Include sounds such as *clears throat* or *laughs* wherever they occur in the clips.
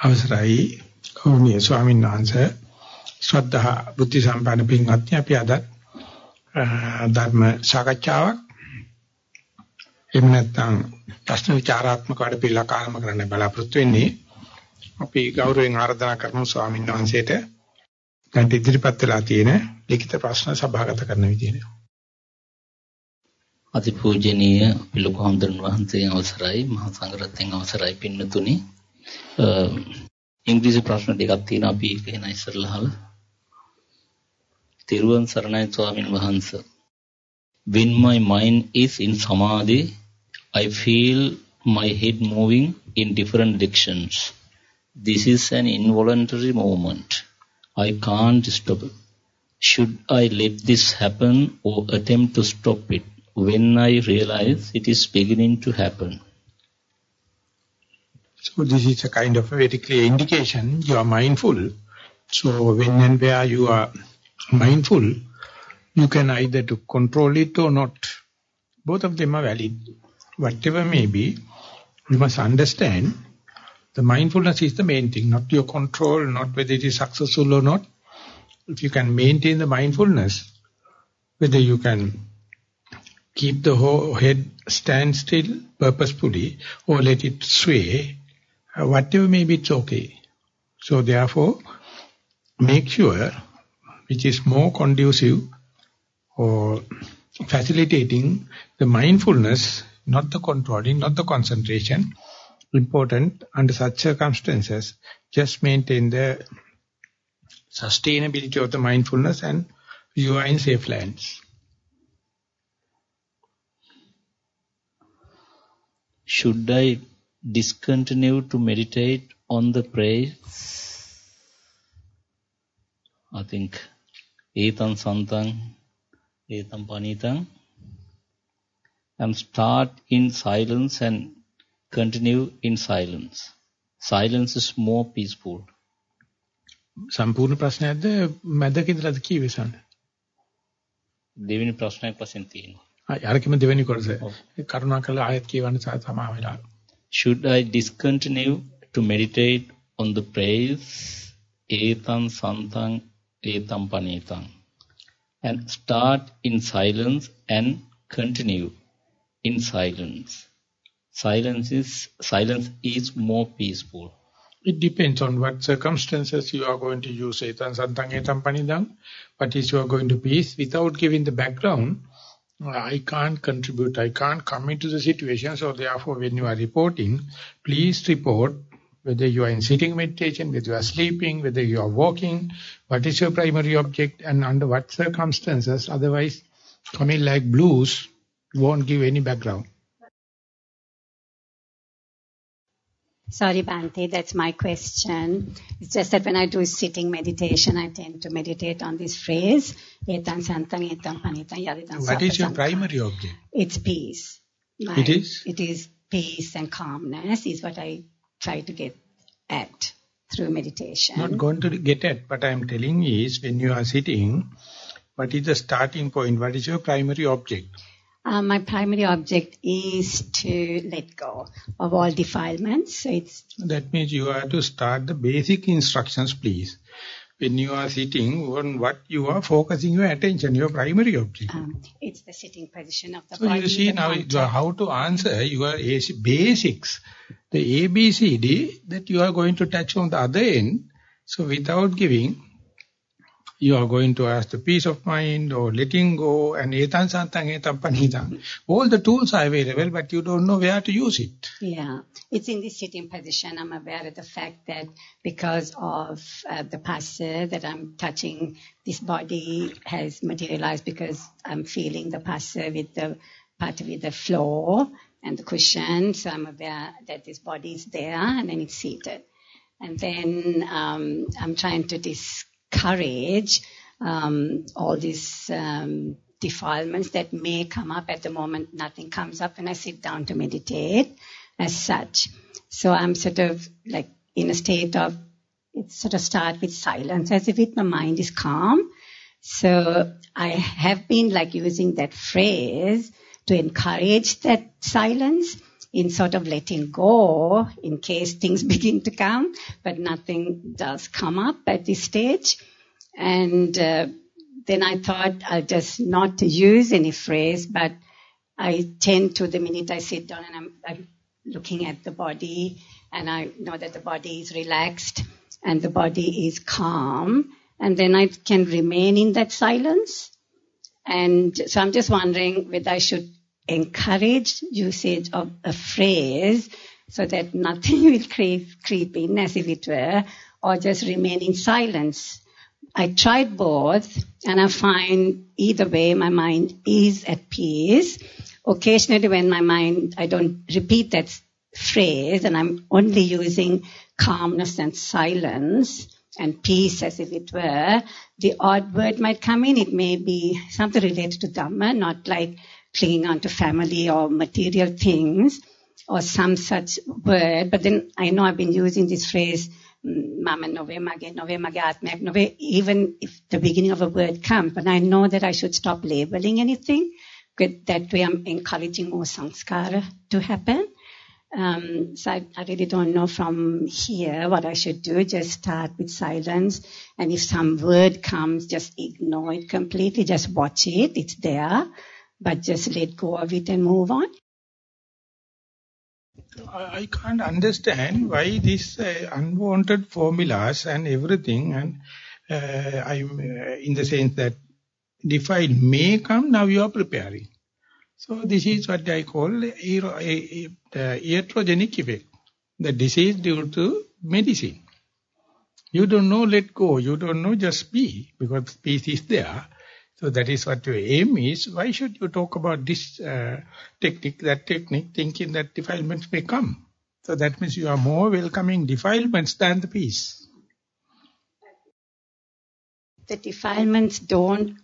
අවසරයි. කෞණීය ස්වාමීන් වහන්සේ ශ්‍රද්ධා බුද්ධ සම්පන්න පින්වත්නි අපි අද ධර්ම සාකච්ඡාවක්. එහෙම නැත්නම් ප්‍රශ්න විචාරාත්මක වැඩ පිළිවෙලක් ආරම්භ කරන්න බලාපොරොත්තු වෙන්නේ අපි ගෞරවයෙන් ආරාධනා කරමු ස්වාමීන් වහන්සේට. දැන් ඉදිරිපත් වෙලා තියෙන ලිඛිත ප්‍රශ්න සභාගත කරන විදියට. අතිපූජනීය පිළිකු හඳුන් වහන්සේගේ අවසරයි මහා සංඝරත්නයන් අවසරයි පින්නතුනි. ඉංග්‍රීසි ප්‍රශ්න දෙකක් තියෙනවා අපි ඒක එන ඉස්සරලා අහලා. තිරුවන් සරණයි ස්වාමින් වහන්සේ. When my mind is in samadhi, I feel my head moving in different directions. This is an involuntary movement. I can't stop it. Should I let this happen or attempt to stop it when I realize it is beginning to happen? So this is a kind of a very clear indication you are mindful. So when and where you are mindful, you can either to control it or not. Both of them are valid. Whatever may be, you must understand the mindfulness is the main thing, not your control, not whether it is successful or not. If you can maintain the mindfulness, whether you can keep the whole head stand still purposefully or let it sway, uh, whatever may be, it's okay. So therefore, make sure which is more conducive or facilitating the mindfulness, not the controlling, not the concentration. Important under such circumstances, just maintain the sustainability of the mindfulness and you are in safe lands. Should I discontinue to meditate on the praise. I think etam santam, etam panitam, and start in silence and continue in silence. Silence is more peaceful. සම්පූර්ණ ප්‍රශ්නයක්ද මැදක ඉඳලාද කීවේ සන්න? දෙවෙනි ප්‍රශ්නයක් වශයෙන් තියෙනවා. ආ අරකිම දෙවෙනි කොටස. කරුණාකරලා ආයෙත් කියවන්න සමා වෙලා. Should I discontinue to meditate on the praise, etam santang etam panitam, and start in silence and continue in silence? Silence is, silence is more peaceful. It depends on what circumstances you are going to use etam santang etam panitam, what is you are going to peace without giving the background I can't contribute, I can't come into the situation. So therefore, when you are reporting, please report whether you are in sitting meditation, whether you are sleeping, whether you are walking, what is your primary object and under what circumstances. Otherwise, coming like blues won't give any background. Sorry, Bhante, that's my question. It's just that when I do sitting meditation, I tend to meditate on this phrase, etam santang, etam panitam, What is your primary object? It's peace. It is? It is peace and calmness is what I try to get at through meditation. Not going to get at, but I am telling is when you are sitting, what is the starting point? What is your primary object? Uh, my primary object is to let go of all defilements. So it's that means you have to start the basic instructions, please. When you are sitting, on what you are focusing your attention, your primary object. Um, it's the sitting position of the so body. you see now how to answer your basics, the ABCD that you are going to touch on the other end. So without giving you are going to ask the peace of mind or letting go and etan santang etan panitang. All the tools are available, but you don't know where to use it. Yeah, it's in this sitting position. I'm aware of the fact that because of uh, the passa that I'm touching, this body has materialized because I'm feeling the passa with the part with the floor and the cushion. So I'm aware that this body is there and then it's seated. And then um, I'm trying to dis courage um, all these um, defilements that may come up at the moment. Nothing comes up when I sit down to meditate as such. So I'm sort of like in a state of, it sort of start with silence as if it, my mind is calm. So I have been like using that phrase to encourage that silence in sort of letting go in case things *laughs* begin to come, but nothing does come up at this stage. And uh, then I thought I'll just not use any phrase, but I tend to, the minute I sit down and I'm, I'm looking at the body and I know that the body is relaxed and the body is calm, and then I can remain in that silence. And so I'm just wondering whether I should encourage usage of a phrase so that nothing *laughs* will creep, creep in as if it were, or just remain in silence. I tried both and I find either way my mind is at peace. Occasionally when my mind, I don't repeat that phrase and I'm only using calmness and silence and peace as if it were, the odd word might come in. It may be something related to Dhamma, not like clinging on to family or material things or some such word. But then I know I've been using this phrase, mama nove, mage nove, mage atmak nove, even if the beginning of a word comes. But I know that I should stop labeling anything. That way I'm encouraging more sanskara to happen. Um, so I, I, really don't know from here what I should do. Just start with silence. And if some word comes, just ignore it completely. Just watch it. It's there but just let go of it and move on? I can't understand why these uh, unwanted formulas and everything, and uh, I'm uh, in the sense that defile may come, now you are preparing. So this is what I call the iatrogenic effect. The disease due to medicine. You don't know, let go. You don't know, just be, because peace is there. So that is what your aim is. Why should you talk about this uh, technique, that technique, thinking that defilements may come? So that means you are more welcoming defilements than the peace. The defilements don't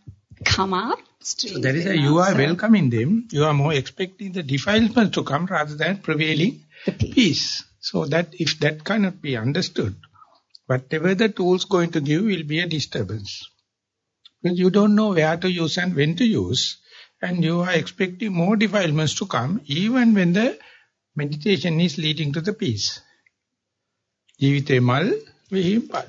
come up. So that is why you are welcoming them. You are more expecting the defilements to come rather than prevailing the peace. peace. So that if that cannot be understood, whatever the tools going to give will be a disturbance. Because you don't know where to use and when to use. And you are expecting more defilements to come even when the meditation is leading to the peace. Jivite mal vihimpal.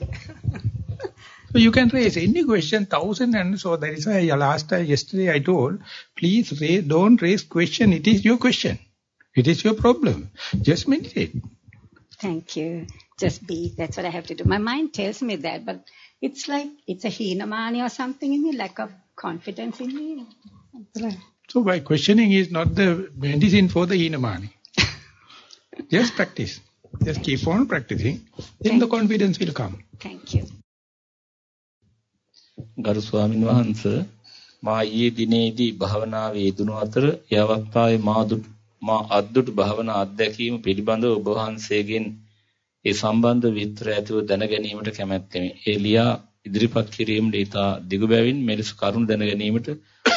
So you can raise any question, thousand and so that is why last time, yesterday I told, please raise, don't raise question, it is your question. It is your problem. Just meditate. Thank you. Just be, that's what I have to do. My mind tells me that, but it's like, it's a hinamani or something in me, lack of confidence in me. So by questioning is not the medicine for the hinamani. *laughs* Just practice. Just keep on practicing. Then Thank the confidence will come. Thank you. ගරු ස්වාමීන් වහන්ස මා ඊයේ දිනේදී භාවනාවේ යෙදුණු අතර ඒ අවස්ථාවේ මා මා අද්දුට භාවනා අධ්‍යක්ීම පිළිබඳව ඔබ වහන්සේගෙන් ඒ සම්බන්ධ විතර ඇතිව දැන ගැනීමට කැමැත්තෙමි. ඒ ලියා ඉදිරිපත් කිරීමට ඉතා දිගු බැවින් මෙලෙස කරුණ දැන ගැනීමට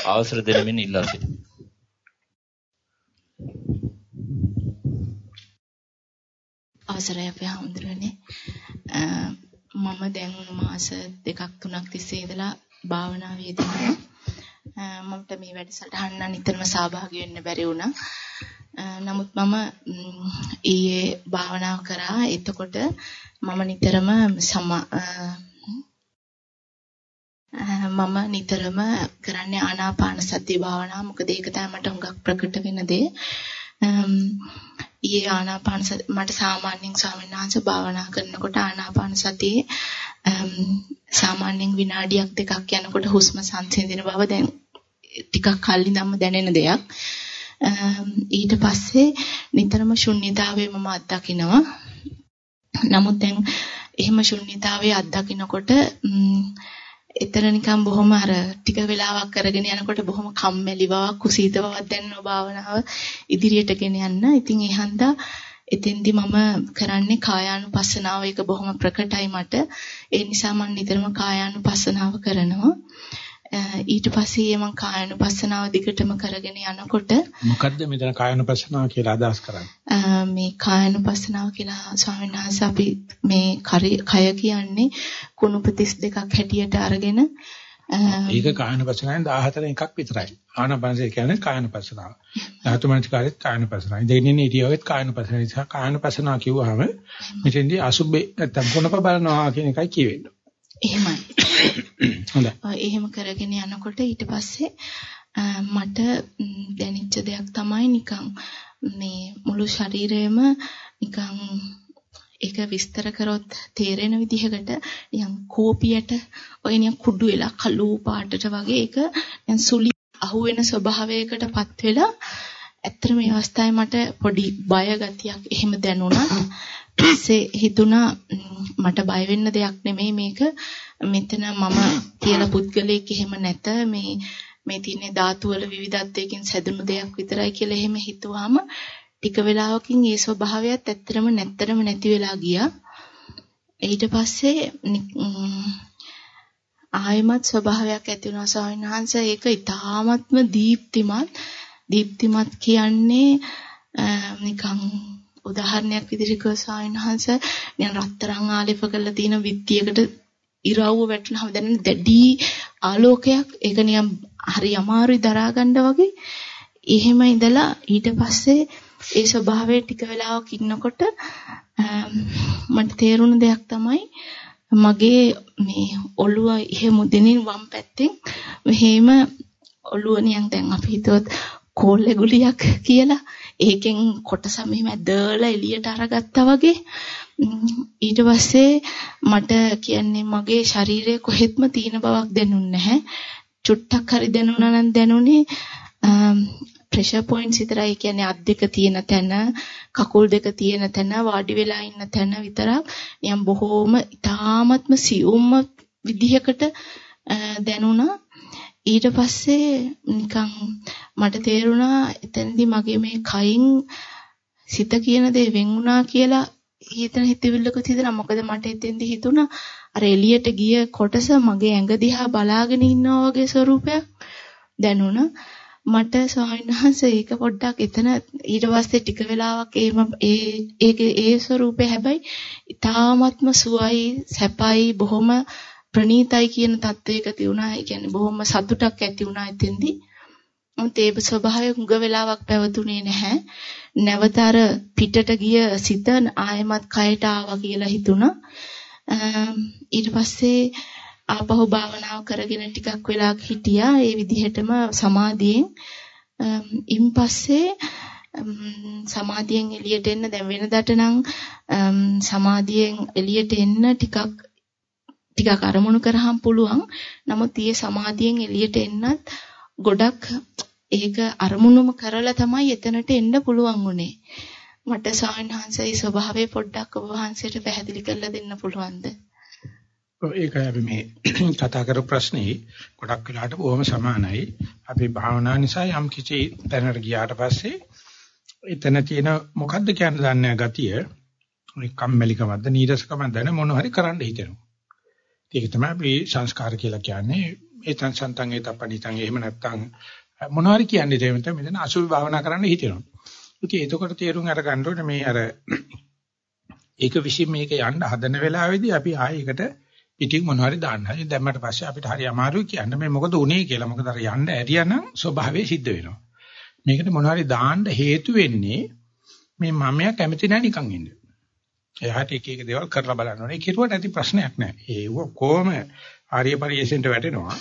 අවසර දෙනමින් ඉල්ලා සිටිමි. අවසරයි අපේ හඳුරන්නේ මම දැන් මාස දෙකක් තුනක් තිස්සේ ඉඳලා භාවනාවේ යෙදෙනවා. මමට මේ වැඩසටහන නිතරම සහභාගී වෙන්න බැරි වුණා. නමුත් මම ඊයේ භාවනා කරා. එතකොට මම නිතරම සම මම නිතරම කරන්නේ ආනාපාන සතිය භාවනාව. මොකද ඒක තමයි මට හුඟක් ප්‍රකට වෙන දේ. ඊයේ ආනාපාන මට සාමාන්‍යයෙන් ස්වාමීන් වහන්සේ භාවනා කරනකොට ආනාපාන සතියේ සාමාන්‍යයෙන් විනාඩියක් දෙකක් යනකොට හුස්ම සංසිඳන බව දැන් ටිකක් කල්ලි නම් දැනෙන දෙයක්. ඊට පස්සේ නිතරම ශුන්්‍යතාවය මම අත්දකිනවා. නමුත් දැන් එහෙම ශුන්්‍යතාවයේ අත්දකිනකොට එතන නිකන් බොහොම අර ටික වෙලාවක් කරගෙන යනකොට බොහොම කම්මැලි බවක් කුසීත බවක් දැනෙන භාවනාව ඉදිරියට ගෙන යන්න. ඉතින් ඒ හන්දා එතෙන්දි මම කරන්නේ කායානුපස්සනාව එක බොහොම ප්‍රකටයි මට. ඒ නිසා මම නිතරම කායානුපස්සනාව කරනවා. ඊට පස්සේ මම කායනුපස්සනාව දිගටම කරගෙන යනකොට මොකද්ද මෙතන කායනුපස්සනාව කියලා අදහස් කරන්නේ මේ කායනුපස්සනාව කියලා ස්වාමීන් වහන්සේ අපි මේ කය කියන්නේ කුණුප 32ක් හැටියට අරගෙන ඒක කායනපසනාවෙන් 14 එකක් විතරයි. ආනාපානසය කියන්නේ කායනපසනාව. ධාතු මනස්කාරෙත් කායනපසනාව. දෙන්නේ ඉතියවෙත් කායනපසනාව. නිසා කායනපසනාව කිව්වහම මෙතෙන්දී අසුබේ නැත්තම් කොනප බලනවා කියන එකයි කියවෙන්නේ. එහෙමයි. *coughs* හොඳයි. එහෙම කරගෙන යනකොට ඊට පස්සේ මට දැනෙච්ච දෙයක් තමයි නිකන් මේ මුළු ශරීරයම නිකන් ඒක විස්තර කරොත් තේරෙන විදිහකට නිකන් කෝපියට ඔය නිකන් කුඩු වෙලා කළු පාටට වගේ ඒක නිකන් සුලි අහුවෙන ස්වභාවයකටපත් වෙලා ඇත්තට මේ අවස්ථාවේ මට පොඩි බය ගතියක් එහෙම දැනුණා. ඊසේ හිතුණා මට බය වෙන්න දෙයක් නෙමෙයි මේක. මෙතන මම කියලා පුද්ගලයෙක් එහෙම නැත මේ මේ තියෙන ධාතු වල විවිධත්වයකින් සැදුණු දෙයක් විතරයි කියලා එහෙම හිතුවාම ටික වෙලාවකින් ඒ ස්වභාවයත් ඇත්තටම නැත්තරම නැති වෙලා ගියා. ඊට පස්සේ ආයමත් ස්වභාවයක් ඇති වුණා ස්වාමීන් වහන්සේ ඒක ඊ타ත්ම දීප්තිමත් දීප්තිමත් කියන්නේ නිකන් උදාහරණයක් විදිහට කිව්ව ස්වාමීන් වහන්සේ නිකන් රත්තරන් ආලේප කරලා තියෙන විත්තියකට ඉරවුව වැටෙනවම දැනෙන දැඩි ආලෝකයක්. ඒක නිකන් හරි අමාරුයි දරා ගන්න වගේ. එහෙම ඉඳලා ඊට පස්සේ ඒ ස්වභාවයේ ටික වෙලාවක් ඉන්නකොට මට තේරුණ දෙයක් තමයි මගේ මේ ඔළුව එහෙ මුදිනින් වම් පැත්තෙන් මෙහෙම ඔළුව නියන් දැන් අපි හිතුවොත් කෝල්ලේ ගුලියක් කියලා. ඒකෙන් කොටස මෙහෙම ඇදලා එළියට අරගත්තා වගේ. ඊට පස්සේ මට කියන්නේ මගේ ශරීරයේ කොහෙත්ම තියෙන බවක් දැනුන්නේ නැහැ. චුට්ටක් හරි දැනුණා නම් දැනුනේ ප්‍රෙෂර් පොයින්ට්ස් විතරයි. කියන්නේ අත් දෙක තියෙන තැන කකුල් දෙක තියෙන තැන වාඩි වෙලා ඉන්න තැන විතරක්. නියම් බොහෝම ඊ타ත්ම සියුම්ම විදිහකට දැනුණා. ඊට පස්සේ නිකන් මට තේරුණා එතනදී මගේ මේ කයින් සිත කියන දේ වෙන් වුණා කියලා හිතන හිතවිල්ලක තියදලා මොකද මට එතෙන්දී හිතුණා අර එළියට ගිය කොටස මගේ ඇඟ දිහා බලාගෙන ඉන්නා වගේ ස්වරූපයක් දැනුණා. මට ස්වාමීන් වහන්සේ ඒක පොඩ්ඩක් එතන ඊට පස්සේ ටික වෙලාවක් එහෙම ඒ ඒකේ ඒ ස්වරූපේ හැබැයි ඊ타ත්ම සුවයි සැපයි බොහොම ප්‍රණීතයි කියන තත්වයක තියුණා. ඒ කියන්නේ බොහොම සතුටක් ඇති වුණා එතෙන්දී. මොකද ඒ ස්වභාවය හුඟ වෙලාවක් පැවතුනේ නැහැ. නැවත අර පිටට ගිය සිත ආයමත් කයට ආවා කියලා හිතුණා. ඊට පස්සේ ආපහු භාවනාව කරගෙන ටිකක් වෙලා හිටියා. ඒ විදිහටම සමාධියෙන් ඉන් පස්සේ සමාධියෙන් එළියට එන්න දැන් වෙනදට නම් සමාධියෙන් එළියට එන්න ටිකක් ටිකක් අරමුණු කරාම පුළුවන්. නමුත් ඊයේ සමාධියෙන් එළියට එන්නත් ගොඩක් ඒක අරමුණුම කරලා තමයි එතනට එන්න පුළුවන් උනේ. මට සායන්හන්සයි ස්වභාවය පොඩ්ඩක් ඔබ වහන්සේට පැහැදිලි කරලා දෙන්න පුළුවන්ද? ඒකයි අපි මේ *clears throat* කතා කරපු ප්‍රශ්නේ ගොඩක් වෙලාට බොහොම සමානයි. අපි භාවනා නිසා යම් කිසි තැනකට ගියාට පස්සේ එතන තියෙන මොකද්ද කියන්න දන්නේ ගතිය මේ කම්මැලිකමක්ද නීරසකමක්ද නැ මොන හරි කරන්න හිතෙනවා. ඒක තමයි අපි සංස්කාර කියලා කියන්නේ. ඒතන් සන්තන් ඒතපණිතන් එහෙම නැත්තම් මොන හරි කියන්නේ ඒ මෙතන මෙතන අසුභ භාවනා කරන්න හිතෙනවා. ඉතින් එතකොට තේරුම් අරගන්න ඕනේ මේ අර ඒක විශ්ින් මේක යන්න හදන වෙලාවේදී අපි ආයෙකට පිටින් මොන හරි දාන්න. හරි දැම්මට පස්සේ අපිට හරි අමාරුයි කියන්න මේ මොකද උනේ කියලා. මොකද අර යන්න ඇරියානම් ස්වභාවය සිද්ධ වෙනවා. මේකට මොන හරි දාන්න හේතු වෙන්නේ මේ මමයා කැමති නැහැ නිකන් ඉන්න. එයාට එක එක දේවල් කරලා බලන්න ඕනේ. කිරුවට ඇති ප්‍රශ්නයක් නැහැ. ඒව කොහොම ආර්ය පරිශෙන්ට වැටෙනවා.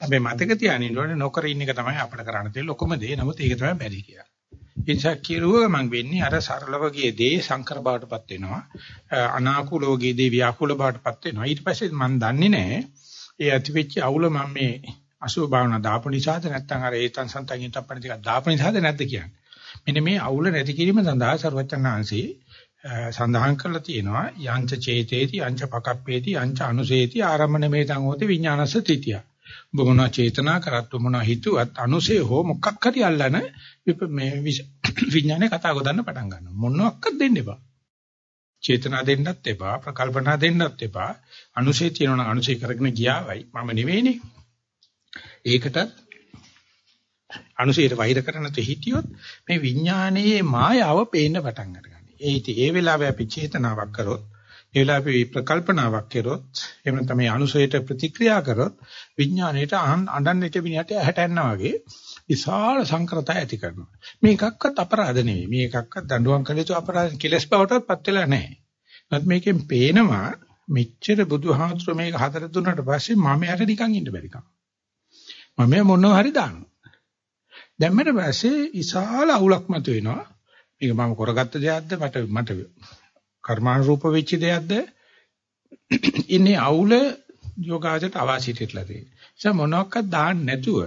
අපි මතක තියාගන්න ඕනේ නොකර ඉන්න එක තමයි අපිට කරන්න තියෙන ලොකුම දේ. නමුත් ඒක තමයි බැරි කියලා. ඉන්සක් කිරුව මං වෙන්නේ අර සරලව ගියේ දේ සංකර බවටපත් වෙනවා. අනාකූලව ගියේ දේ ව්‍යාකූල බවටපත් වෙනවා. ඊට පස්සේ මං දන්නේ නැහැ ඒ ඇතිවෙච්ච අවුල මම මේ අසුභ භාවනා දාපු නිසාද නැත්නම් අර ඒතන් සන්තන් ඉතප්පණ ටිකක් දාපු නිසාද නැද්ද කියන්නේ. මෙන්න මේ අවුල නැති කිරීම සඳහා ਸਰවචන්නාංශී සඳහන් කරලා තියෙනවා යංච චේතේති යංච පකප්පේති යංච අනුසේති ආරම්මන මේතං හෝති විඥානස්ස තෘතිය. ඔබ මොනවා චේතනා කරත් මොනවා හිතුවත් අනුසේ හෝ මොකක් හරි අල්ලන මේ *coughs* විඥානේ කතා ගොඩන්න පටන් ගන්නවා. මොනවාක්වත් දෙන්න එපා. චේතනා දෙන්නත් එපා, ප්‍රකල්පනා දෙන්නත් එපා. අනුසේ තියෙනවා අනුසේ කරගෙන ගියාවයි. මම නෙවෙයිනේ. ඒකට අනුසයට වෛර කරන තු හිටියොත් මේ විඥානයේ මායාව පේන්න පටන් ගන්නවා. ඒ ඉතින් ඒ වෙලාවේ අපි චේතනාවක් කරොත් ඒ වෙලාවේ අපි ප්‍රකල්පනාවක් කරොත් එහෙම නැත්නම් මේ අනුසයට ප්‍රතික්‍රියා කරොත් විඥාණයට අඬන්න ඉතිමිනියට ඇහැට යනවා වගේ විශාල සංකරතය ඇති කරනවා. මේකක්වත් අපරාධ නෙවෙයි. මේකක්වත් දඬුවම් කළ යුතු අපරාධ කෙලස් බවටත් පත් වෙලා නැහැ. නමුත් මේකෙන් පේනවා මෙච්චර බුදුහාමුදුර මේක හතර දුන්නාට පස්සේ මම යට නිකන් ඉන්න බැරිකම. මම මොනවා හරි දානවා. දැම්මට පස්සේ විශාල අවුලක් මතුවෙනවා. මේක මම කරගත්ත දෙයක්ද මට මට කර්මානුරූප වෙච්ච දෙයක්ද? ඉන්නේ අවුල යෝගාචරයට අවාසිතෙట్లా තියෙනවා. ඒ නිසා මොනවාක්වත් දාන්න නැතුව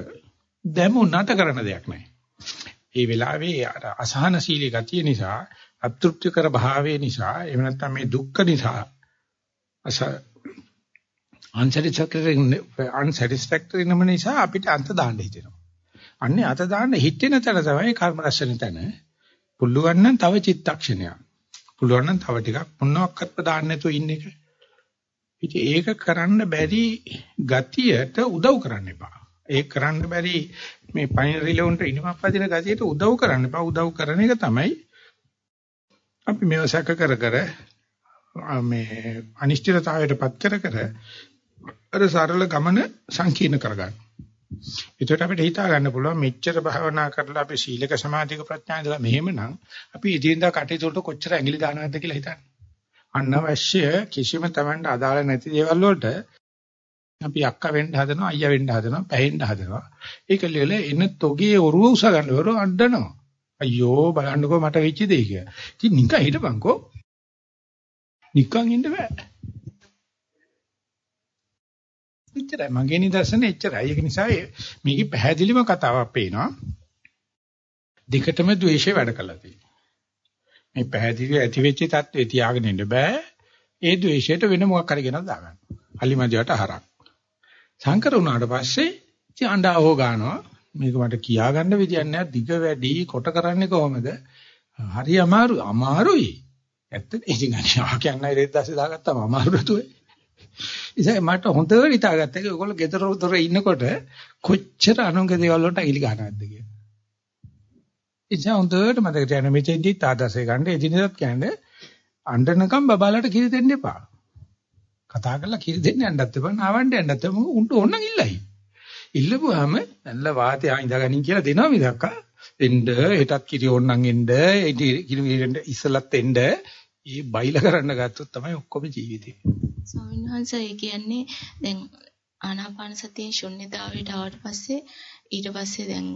දැමුණට කරන දෙයක් නැහැ. ඒ වෙලාවේ අසහනශීලී ගතිය නිසා, අතෘප්තිකර භාවය නිසා, එහෙම නැත්නම් මේ දුක්ඛ නිසා අස unsatisfactory නම නිසා අපිට අන්ත දාන්න හිතෙනවා. අන්නේ අත දාන්න හිතෙන තැන තමයි කර්ම රැස්වෙන තැන. පුළුවන් නම් තව චිත්තක්ෂණයක්. පුළුවන් නම් තව ටිකක් මොනවාක්වත් දාන්න නැතුව ඉන්න එක. ඉතින් ඒක කරන්න බැරි ගතියට උදව් කරන්න එපා. ඒක කරන්න බැරි මේ පයින් රිලවුන්ට ඉනිමක් පදින ගතියට උදව් කරන්න එපා. උදව් කරන එක තමයි අපි මේව සැක කර කර මේ අනිශ්චිතතාවයටපත් කර කර අර සරල ගමන සංකීර්ණ කරගන්න. ඒකට අපිට හිතා ගන්න පුළුවන් මෙච්චර භාවනා කරලා අපි සීලක සමාධික ප්‍රඥා ඉඳලා මෙහෙමනම් අපි ඉදින්දා කටයුතු වලට කොච්චර ඇඟිලි දානවද කියලා හිතන්න. අනවශ්‍ය කිසිම තමන්ට අදාළ නැති දේවල් වලට අපි අක්කා වෙන්න හදනවා අයියා වෙන්න හදනවා පැහෙන්න හදනවා. ඒක ලෙල එන තොගේ ඔරුව උස ගන්නවර අඬනවා. අයියෝ බලන්නකෝ මට වෙච්ච දේ කියලා. ඉතින් නිකන් හිටපන්කෝ. නිකන් ඉන්න බෑ. එච්චරයි මගේ නිදර්ශන එච්චරයි. ඒක නිසා මේකේ පැහැදිලිම කතාවක් පේනවා. දෙකටම ද්වේෂය වැඩ කළා තියෙනවා. මේ පැහැදිලිව ඇති වෙච්ච தත්ත්වේ තියාගෙන ඉන්න බෑ. ඒ ද්වේෂයට වෙන මොකක් හරි ගෙනත් දාගන්න. අලිමදියට හරක්. සංකර වුණාට පස්සේ ඉතින් අඬාවෝ ගන්නවා. මේක මට කියා ගන්න විදියක් නෑ. දිග වැඩි කොට කරන්නේ කොහොමද? හරි අමාරු අමාරුයි. ඇත්තට ඉතින් අනිවා කියන්නේ රෙද්ද දැස්සේ දාගත්තාම අමාරු නතුයි. ඉතින් මට හොඳට හිතාගත්තා ඒක ඔයගොල්ලෝ ගෙදර උතර ඉන්නකොට කොච්චර අනුන්ගේ දේවල් වලට අයිලි ගන්නවද කියලා. ඉතින් හොඳට මතක තියාගන්න මෙතෙන්දි තාදසේ ගන්න එදිනෙදත් කියන්නේ අඬනකම් බබාලට කිරි දෙන්න එපා. කතා කරලා කිරි දෙන්න යන්නත් එපා නාවන්න යන්නත් එපා උන්ට ඕනනම් ඉල්ලයි. ඉල්ලපුවාම නැල්ල වාතය ඉඳගනින් කියලා දෙනවා මිදක්ක. එන්න හෙටත් කිරි ඕනනම් එන්න කිරි ඉස්සලත් එන්න ඒ බයිලා කරන්න ගත්තොත් තමයි ඔක්කොම ජීවිතේ. ස්වාමීන් වහන්සේ ඒ කියන්නේ දැන් ආනාපාන සතියෙන් ශුන්්‍යතාවයට ආවට පස්සේ ඊට පස්සේ දැන්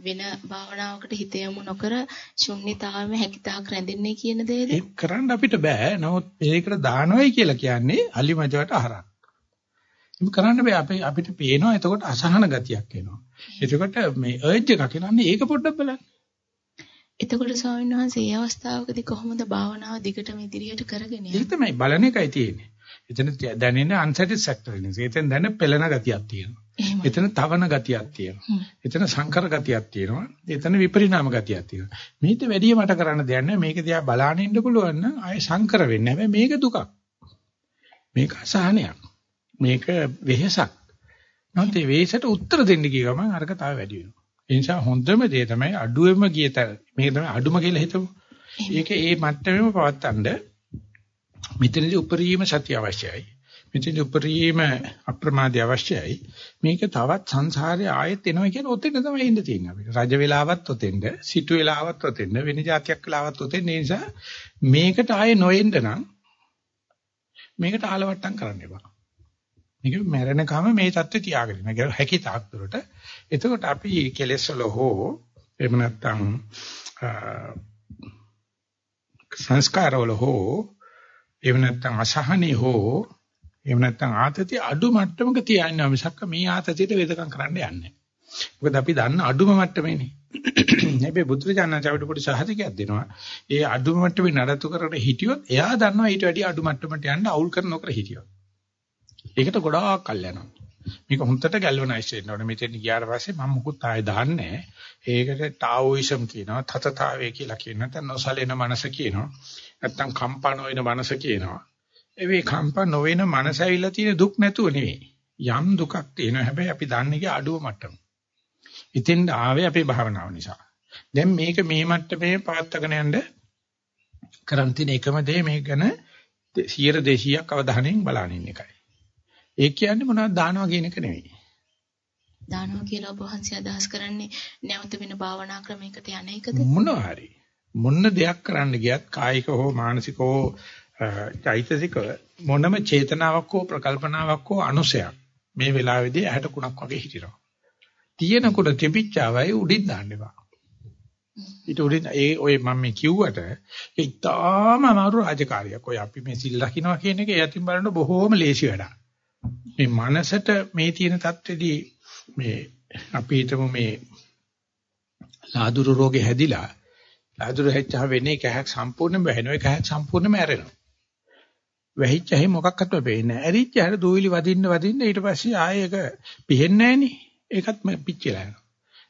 වෙන භාවනාවකට හිත යොමු නොකර ශුන්්‍යතාවෙම හැකිතාක් රැඳෙන්නේ කියන දේද? ඒක කරන්න අපිට බෑ. නමුත් මේකට දානවයි කියලා කියන්නේ අලිමජවට අහරක්. ඒක කරන්න බෑ. අපි අපිට පේනවා එතකොට අසහන ගතියක් එනවා. එතකොට මේ අර්ජ් එකක් එනන්නේ ඒක පොඩ්ඩක් බලන්න. එතකොට ස්වාමීන් වහන්සේ මේ අවස්ථාවකදී කොහොමද භාවනාව දිගටම ඉදිරියට කරගෙන යන්නේ? ඒක තමයි බලන එකයි තියෙන්නේ. එතන දැනෙන unsatisfactoriness. එතන දැනෙන පෙළෙන ගතියක් තියෙනවා. එතන තවන ගතියක් තියෙනවා. එතන සංකර ගතියක් තියෙනවා. එතන විපරිණාම ගතියක් තියෙනවා. මේිට වැඩිය මට කරන්න දෙයක් නැහැ. මේක දිහා බලාගෙන ඉන්න පුළුවන් නම් ආයේ සංකර වෙන්නේ නැහැ. මේක දුකක්. මේක අසහනයක්. මේක වෙහෙසක්. නැත්නම් ඒ වෙහෙසට උත්තර දෙන්න ගිය ගමන් අරක තව වැඩි වෙනවා. ඒ නිසා හොඳම දේ තමයි අඩුවෙම ගිය තැන. මේක තමයි අඩුම කියලා හිතමු. ඒක ඒ මට්ටමෙම පවත්තන්න මෙතනදී උපරිම සතිය අවශ්‍යයි. මෙතනදී උපරිම අප්‍රමාදය අවශ්‍යයි. මේක තවත් සංසාරේ ආයෙත් එනවා කියන ඔතෙන් තමයි ඉන්න තියෙන්නේ අපිට. රජ වෙලාවත් ඔතෙන්ද, සිටු වෙලාවත් ඔතෙන්ද, වෙන જાතියක් වෙලාවත් ඔතෙන්. ඒ නිසා මේකට ආයෙ නොඑන්න නම් මේකට ආලවට්ටම් කරන්න එපා. මේක මැරෙනකම මේ தත්ත්වය තියාගෙන ඉන්න. ඒක හැකි තාක් දුරට. එතකොට අපි කෙලෙස් වල හෝ එහෙම නැත්නම් සංස්කාර වල හෝ එහෙම නැත්නම් අසහනේ හෝ එහෙම නැත්නම් ආතතිය අඩු මට්ටමක තියන්නේ මිසක් මේ ආතතියට වේදකම් කරන්න යන්නේ නැහැ. මොකද අපි දන්න අඩුම මට්ටමේනේ. *coughs* හැබැයි බුදුරජාණන් අපිට පොඩි සහතිකයක් දෙනවා. ඒ අඩුම මට්ටමේ නඩත්තු කරගෙන හිටියොත් එයා දන්නවා ඊට වැඩිය අඩු මට්ටමට යන්න අවුල් කර නොකර හිටියොත්. ඒකට ගොඩාක් කල් යනවා. මේක හුන්නට ගැල්වනයිස් වෙන්න ඕනේ. මෙතෙන් ගියාට පස්සේ මම මුකුත් ආයෙ දාන්නේ ඒකට ටාઓයිසම් කියනවා, තතතාවය කියලා කියනවා. නැත්නම් නොසලෙන මනස කියනවා. නැත්තම් කම්පා නොවන මනස කියනවා. ඒ කම්පා නොවන මනස ඇවිල්ලා තියෙන දුක් නැතුව නෙවෙයි. යම් දුකක් තියෙනවා. හැබැයි අපි දන්නේ අඩුව මට්ටම. ඉතින් ආවේ අපේ භාවනාව නිසා. දැන් මේක මේ මට්ටමේ පවත්වාගෙන යන්න කරන් තියෙන එකම දේ මේක ගැන 100 200ක් අවධානයෙන් බලනින් එකයි. ඒ කියන්නේ මොනවද දානවා කියන එක නෙවෙයි. දානවා කියලා ඔබ වහන්සේ අදහස් කරන්නේ නැවත වෙන භාවනා ක්‍රමයකට යන එකද? මොනවා හරි. මොන දෙයක් කරන්න ගියත් කායික හෝ මානසික හෝ චෛතසික මොනම චේතනාවක් හෝ ප්‍රකල්පනාවක් හෝ අනුසයක් මේ වෙලාවේදී ඇහැට කුණක් වගේ හිටිනවා. තියෙනකොට තිබිච්චාවයි උඩින් දාන්න එපා. ඊට උඩින් ඒ ඔය මම මේ කිව්වට ඒ ඉතාම අමාරු රාජකාරියක්. ඔය අපි මේ සිල් රකින්නවා කියන එක යතිම් බලන බොහෝම ලේසි වැඩක්. මේ මනසට මේ තියෙන தත්ත්වෙදී මේ අපි හිතමු මේ ලාදුරු රෝගේ හැදිලා ලාදුරු හැච්චා වෙන්නේ කහක් සම්පූර්ණයෙන්ම වැහෙනවා. ඒ කහක් සම්පූර්ණයෙන්ම ඇරෙනවා. වැහිච්ච හැම මොකක්වත් වෙන්නේ නැහැ. ඇරිච්ච හැර දූවිලි වදින්න වදින්න ඊට පස්සේ ආයේ ඒක පිහෙන්නේ නැහනේ. ඒකත් පිච්චිලා යනවා.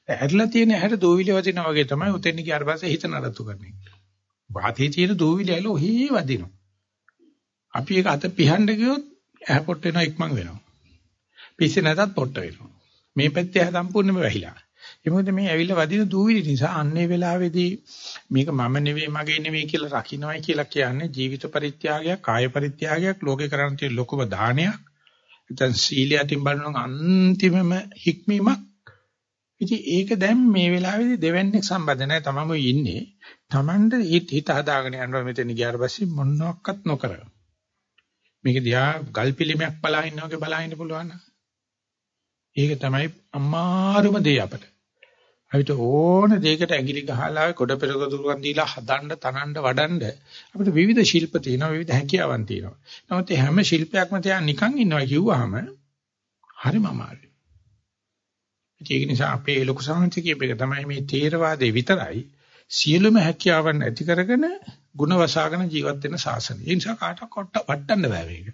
ඇරලා තියෙන හැර දූවිලි වදිනා වගේ තමයි උතෙන් ගියාට පස්සේ හිත නඩත්තු කරන්නේ. වාතයේ තියෙන දූවිලි ඇල ඔහි වදිනවා. අපි ඒක අත පිහන්න ගියොත් ඇහැ පොට්ට වෙනවා ඉක්මන් වෙනවා. පිස්සේ නැතත් පොට්ට වෙනවා. මේ පැත්තේ ඇහැ සම්පූර්ණයෙන්ම වැහිලා. ඒ මොකද මේ ඇවිල්ලා වදින දූවිලි නිසා අන්නේ වෙලාවේදී මේක මම නෙවෙයි මගේ නෙවෙයි කියලා රකින්නයි කියලා කියන්නේ ජීවිත පරිත්‍යාගයක්, කාය පරිත්‍යාගයක්, ලෝකේ කරන්න තියෙන ලොකුම දානයක්. නැත්නම් සීලයටින් බලන අන්තිමම හික්මීමක්. ඉතින් ඒක දැන් මේ වෙලාවේදී දෙවන්නේක් සම්බන්ධ නැහැ තමම ඉන්නේ. Tamande හිත හදාගෙන යනවා මෙතන ගියාට පස්සේ මොනවත් නොකර. මේක දිහා ගල් පිළිමයක් බලා ඉන්නා වගේ බලා ඉන්න පුළුවන් නේද? ඒක තමයි අමාරුම දේ අපට. අපිට ඕන දෙයකට ඇඟිලි ගහලා කොට පෙරක දුරුවන් දීලා හදන්න තනන්න වඩන්න අපිට විවිධ ශිල්ප තියෙනවා විවිධ හැකියාවන් තියෙනවා. නමුත් හැම ශිල්පයක්ම තියා නිකන් ඉන්නවා කිව්වහම හරිම අමාරුයි. ඒක නිසා අපේ ලොකු සාංශ කියපේක තමයි මේ තේරවාදේ විතරයි සියලුම හැකියාවන් ඇති කරගෙන ಗುಣ වසාගෙන ජීවත් වෙන සාසනය. ඒ නිසා කාටවත් වටන්න බෑ මේක.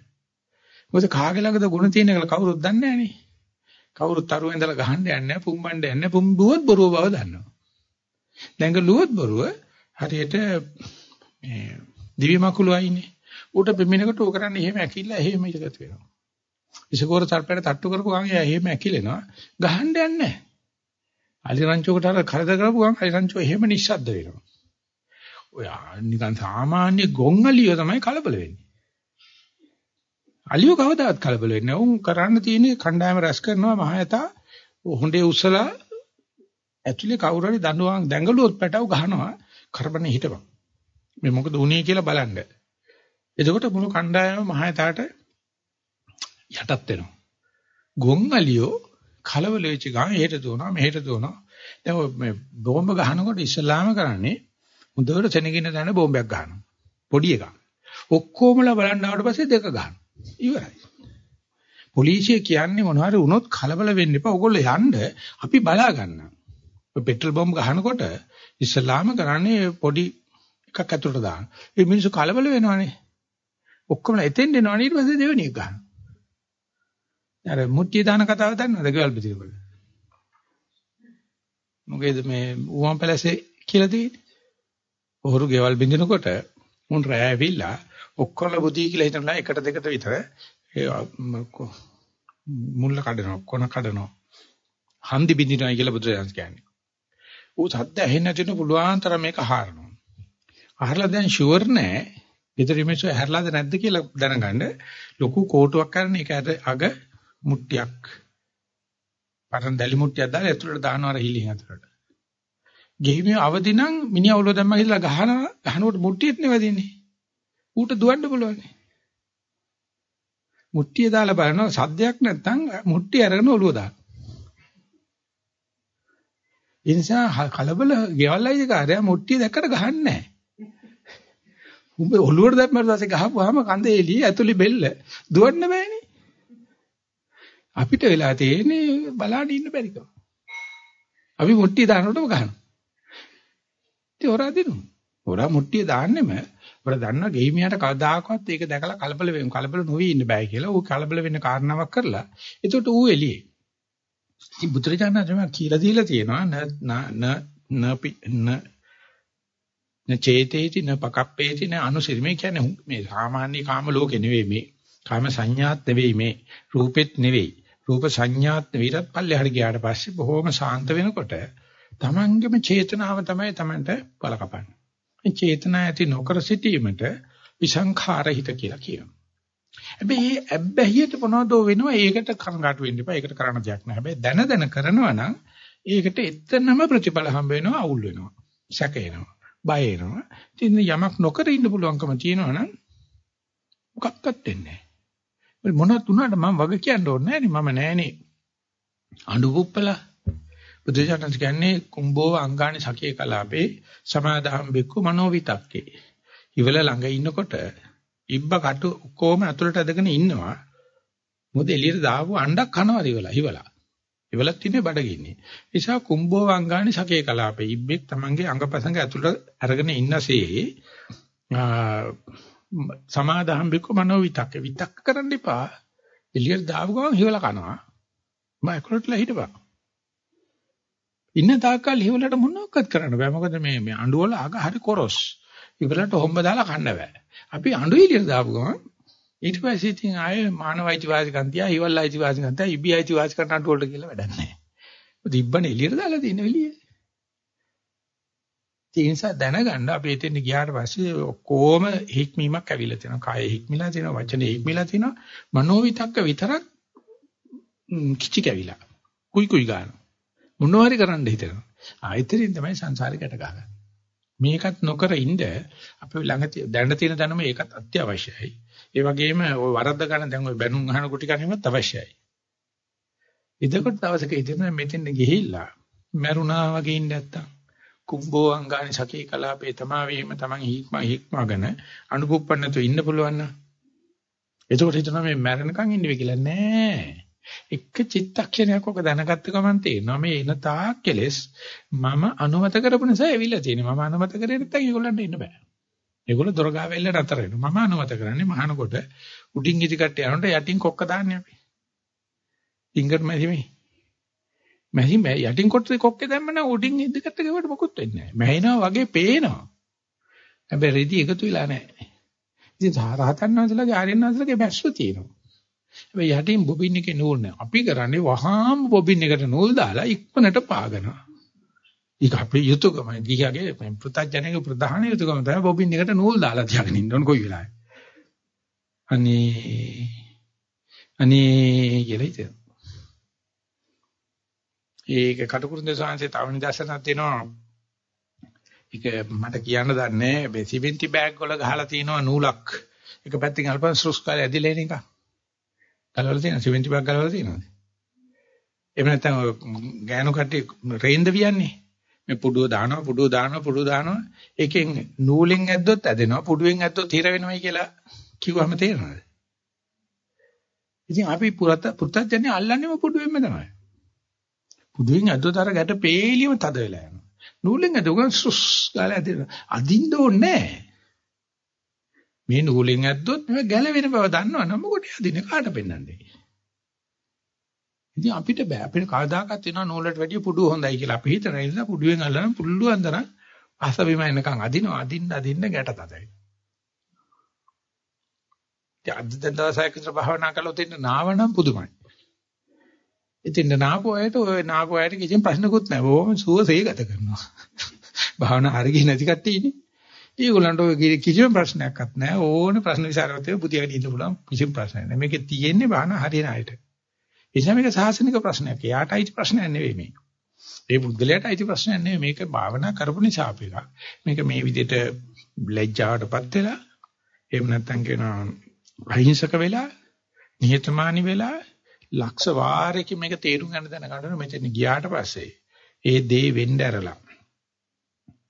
මොකද කාගේ ළඟද ಗುಣ තියෙන කියලා කවුරුත් දන්නේ නැහනේ. කවුරුත් තරුව ඉඳලා ගහන්න යන්නේ නැහැ, පුම්බන්න යන්නේ නැහැ, පුම්බුවොත් බොරුව බව දන්නවා. දැඟලුවොත් බොරුව හරියට මේ දිවි මකුළු අයිනේ. ඌට බෙමිනකට ඌ කරන්නේ එහෙම ඇකිල්ලා එහෙම ඉඳගත වෙනවා. ඉසකෝර සර්පයට තට්ටු කරපු ගමන් එයා එහෙම ඇකිලෙනවා. ගහන්න යන්නේ නැහැ. අලිරංචුවකට අර කරදර කරපු ගමන් අලිරංචුව එහෙම නිශ්ශබ්ද වෙනවා. ඔය නිකන් සාමාන්‍ය ගොංගලිය තමයි කලබල වෙන්නේ. අලියෝ කවදාවත් කලබල වෙන්නේ නැහැ. උන් කරන්න තියෙන්නේ කණ්ඩායම රැස් කරනවා මහයතා හොඬේ උස්සලා ඇතුලේ කවුරු හරි දඬුවම් දැඟලුවොත් පැටව ගහනවා කරබනේ හිටපන්. මේ මොකද උනේ කියලා බලන්න. එතකොට මුළු කණ්ඩායම මහයතාට යටත් වෙනවා. ගොන් අලියෝ කලබල වෙච්ච ගමන් එහෙට දුවනවා මෙහෙට දුවනවා. දැන් මේ බෝම්බ ගහනකොට ඉස්ලාම කරන්නේ හොඳට සෙනගින්න දාන බෝම්බයක් ගහනවා. පොඩි එකක්. ඔක්කොමලා බලන්න ආවට පස්සේ දෙක ගන්නවා. ඉවරයි. පොලිසිය කියන්නේ මොනවාරි වුණොත් කලබල වෙන්න එපා. ඕගොල්ලෝ යන්න අපි බලා ගන්නවා. ඔය පෙට්‍රල් බෝම්බ ගහනකොට ඉස්ලාම කරන්නේ පොඩි එකක් ඇතුලට දාන. ඒ මිනිස්සු කලබල වෙනවනේ. ඔක්කොම එතෙන් එනවනේ ඊට පස්සේ දෙවෙනි එක ගන්නවා. අර මුට්ටිය දාන කතාව දන්නවද ගෙවල් පිටිවල? මොකේද මේ ඌවන් පැලසේ කියලා තියෙන්නේ? ඔහුරු ගෙවල් බින්දිනකොට උන් රෑ ඇවිල්ලා ඔක්කොම බුද්ධි කියලා හිතනවා එකට දෙකට විතර ඒ මුල්ල කඩනවා කොන කඩනවා හන්දි බින්දිනවා කියලා බුදුරජාණන් කියන්නේ. ඌ සද්ද ඇහෙන්නේ නැතිනු පුළුවන් තරම් මේක හාරනවා. අහලා දැන් ෂුවර් නෑ. ඊතර මේක හැරලාද නැද්ද කියලා දැනගන්න ලොකු කෝටුවක් කරන එක අග මුට්ටියක් පරන් දැලි මුට්ටියක් දාලා ඇතුළට දානවා අර හිලින් ඇතුළට. ගෙහිමේ අවදි නම් මිනිහා ඔලුව දැම්ම කියලා ගහනවා ගහනකොට මුට්ටියෙත් නෙවෙදින්නේ. ඌට දුවන්න පුළුවන්. මුට්ටිය දාලා බලනවා සද්දයක් නැත්නම් මුට්ටිය අරගෙන ඔලුව දාන්න. ඒ නිසා කලබල ගෙවල් අයිතිකාරයා මුට්ටිය දැක්කට ගහන්නේ නැහැ. උඹ ඔලුවට දැම්මම පස්සේ ගහපුවාම කඳේ එළිය ඇතුලේ බෙල්ල දුවන්න බෑනේ. අපිට වෙලා තියෙන්නේ බලාගෙන ඉන්න බැරිකම. අපි මුට්ටිය දානකොටම ගහනවා. ඉතින් හොරා දිනු. හොරා මුට්ටිය දාන්නෙම හොර දන්නා ගෙහිමියාට කවදාකවත් ඒක දැකලා කලබල වෙන්න කලබල නොවි ඉන්න බෑ කියලා. ඌ කලබල වෙන්න කාරණාවක් කරලා. එතකොට ඌ එළියේ. ඉතින් බුදුරජාණන් වහන්සේ කියලා දීලා තියෙනවා න න න න චේතේති න පකප්පේති න අනුසිර මේ කියන්නේ මේ සාමාන්‍ය කාම ලෝකෙ නෙවෙයි මේ කාම සංඥාත් නෙවෙයි මේ රූපෙත් නෙවෙයි රූප සංඥාත් නෙවෙයිත් පල්ලෙහාට ගියාට පස්සේ බොහොම සාන්ත වෙනකොට තමන්ගේම චේතනාව තමයි තමන්ට බලකපන්නේ. මේ චේතනා ඇති නොකර සිටීමට විසංඛාර හිත කියලා කියනවා. හැබැයි මේ ඇබ්බැහියට මොනවද වෙනවා? ඒකට කනගාටු වෙන්න එපා. ඒකට කරන්න දෙයක් නැහැ. හැබැයි දැන දැන කරනවා නම් ඒකට එතනම ප්‍රතිඵල හම්බ වෙනවා, අවුල් වෙනවා, සැක එනවා, බය එනවා. ඉතින් යමක් නොකර ඉන්න පුළුවන්කම තියෙනවා නම් මොකක්වත් වෙන්නේ නැහැ. මොනවත් උනාට මම වග කියන්න ඕනේ නැහැ නේ. මම නෑනේ. අඬු පුප්පලා බුදුජානක කියන්නේ කුම්භෝව අංගානි සකේ කලාපේ සමාදාහම් බික්කු මනෝවිතක්කේ. ඉවල ළඟ ඉන්නකොට ඉබ්බ කටු කොහොම අතුලට ඇදගෙන ඉන්නවා. මොකද එළියට දාපු අණ්ඩක් කනවා ඉවලා ඉවලා. ඉවලත් ඉන්නේ බඩගින්නේ. නිසා කුම්භෝ වංගානි සකේ කලාපේ ඉබ්බෙක් තමන්ගේ අංගපසංග ඇතුළට අරගෙන ඉන්නසේ සමාදාහම් බික්ක මනෝ විතක්ක විතක්ක කරන්න එපා. එළියට දාපු ගමන් ඉවලා කනවා. මම ඇකුලටලා හිටපන්. ඉන්න තාක්කල් හිවලට මොනවක්වත් කරන්න බෑ. මොකද මේ මේ අඬු වල අග හරි කොරස්. ඉවලට හොම්බ දාලා කන්න බෑ. අපි අඬු එළියට දාපු ගමන් ඊට පස්සේ ඉතින් ආයේ මානවයිති වාසිකම් තියා, හිවල්ලායිති වාසිකම් තියා, ඉබියිති වාසිකම් අඬු වලට කියලා වැඩක් නැහැ. මොකද ඉබ්බනේ එළියට දාලා තියෙන එළියේ. ඒ නිසා දැනගන්න අපි එතෙන් ගියාට පස්සේ ඔක්කොම හික්මීමක් ඇවිල්ලා තියෙනවා. කාය හික්මිලා තියෙනවා, වචනේ හික්මිලා තියෙනවා. මනෝවිතක්ක විතරක් කිචි කැවිලා. කුයි කුයි ගන්න. මොනවාරි කරන්න හිතෙනවා. ආයතරින් තමයි සංසාරේ ගැට ගහගන්නේ. මේකත් නොකර ඉන්න අපි ළඟ දැන තියෙන දැනුම ඒකත් අත්‍යවශ්‍යයි. ඒ වගේම ওই වරද්ද ගන්න දැන් ওই බැනුම් අහන කොට කණේමත් අවශ්‍යයි. ඉදකොට දවසක ඉතින් මෙතෙන් ගිහිල්ලා මරුණා වගේ ඉන්න නැත්තම් කුම්බෝ අංගානි සකේ කලාපේ තමා වීම තමන් හික්ම හික්මගෙන අනුපුප්පන්නතු ඉන්න පුළුවන් නම් එතකොට හිතනවා මේ මැරෙනකන් ඉන්නේ කියලා නෑ එක චිත්තක්ෂණයක් ඔක දැනගත්ත ගමන් තේරෙනවා මේ එන තාක් කෙලස් මම අනුමත කරපු නිසා ඇවිල්ලා තියෙනවා. මම අනුමත කරේ නැත්නම් ඒගොල්ලන්ට ඉන්න බෑ. ඒගොල්ලෝ දොර ගාවෙල්ල නතර වෙනවා. මම අනුමත කරන්නේ මහානකොට උඩින් ඉදි කට්ට යනකොට යටින් කොක්ක දාන්නේ අපි. ෆින්ගර් මැදිමේ. මැහි මැ යටින් කොට්ටේ කොක්කේ දැම්ම නම් උඩින් ඉදි කට්ට ගෙවට මොකුත් වෙන්නේ නැහැ. මැහිනවා වගේ පේනවා. හැබැයි රෙදි එකතු වෙලා නැහැ. ඉතින් රහතන් වහන්සේලාගේ ආර්යයන් වහන්සේලාගේ බැස්ස තියෙනවා. හැබැයි යටින් බොබින් එකේ නූල් නැහැ. අපි කරන්නේ වහාම බොබින් එකට නූල් දාලා ඉක්මනට පාගනවා. ඒක අපේ යුතුයකම. ගිහියගේ පුතඥයේ ප්‍රධාන යුතුයකම තමයි බොබින් එකට නූල් දාලා තියාගෙන ඉන්න ඕන කොයි වෙලාවෙ. අනේ අනේ කියලා හිතෙනවා. ඒක කටුකුරුන්ද සාංශේ තව නිදර්ශනක් දෙනවා. ඒක මට කියන්න දන්නේ නැහැ. සිමෙන්ති බෑග් වල ගහලා තියෙනවා නූලක්. එක පැත්තකින් අල්පන් සුස් කාලේ ඇදිලා එන එක. ගලවලා තියෙනවා සිමෙන්ති බෑග් ගලවලා තියෙනවද? එහෙම නැත්නම් ගෑනු කට්ටිය රේන්ද වියන්නේ. මේ පුඩුව දානවා පුඩුව දානවා පුඩුව දානවා. ඒකෙන් නූලෙන් ඇද්දොත් ඇදෙනවා පුඩුවෙන් ඇද්දොත් හිර වෙනවයි කියලා කිව්වම තේරෙනවද? ඉතින් අපි පුරත පුත්තජනේ අල්ලන්නේම පුඩුවෙන්ම තමයි. පුඩුවෙන් ඇද්දොත් අර ගැට පේලියම තද වෙලා යනවා. නූලෙන් ඇදුවා සුස් ගාලා ඇදෙනවා. අදින්න ඕනේ නැහැ. මේ නූලෙන් ඇද්දොත් මේ ගැලවෙන බව දන්නවනම් මොකටද යදින්නේ කාට පෙන්වන්නේ? ඉතින් අපිට බෑ අපිට කවදාකවත් වෙනවා නූලට වැඩිය පුඩුව හොඳයි කියලා අපි හිතන නිසා පුඩුවෙන් අල්ලන පුළුවන් තරම් අස බිම එනකන් අදිනවා අදින්න අදින්න ගැට තදයි. ඉතින් අද දවසක් විතර භාවනා කළොත් ඉන්න නාවනම් පුදුමයි. ඉතින් නාපු අයට ඔය නාපු අයට කිසිම ප්‍රශ්නකුත් නැහැ. බොහොම සුවසේ ගත කරනවා. භාවනා හරිය නැති කට්ටියනේ. ඒගොල්ලන්ට ඔය කිසිම ප්‍රශ්නයක්වත් නැහැ. ඕනේ ප්‍රශ්න විසාරවතේ බුදියාගෙන ඉන්න පුළුවන් කිසිම ප්‍රශ්නයක් නැහැ. මේකේ තියෙන්නේ බාහන හරියන අයට. ඒ නිසා මේක සාසනික ප්‍රශ්නයක්. එයාට අයිති ප්‍රශ්නයක් නෙවෙයි මේක. ඒ බුද්ධලයට අයිති ප්‍රශ්නයක් නෙවෙයි. මේක භාවනා කරපු නිසා අපේක. මේක මේ විදිහට ලැජ්ජාවටපත් වෙලා එහෙම නැත්නම් කියනවා අහිංසක වෙලා නිහතමානී වෙලා ලක්ෂ වාරයකින් මේක තේරුම් ගන්න දැනගන්න මෙතන ගියාට පස්සේ ඒ දේ වෙන්න ඇරලා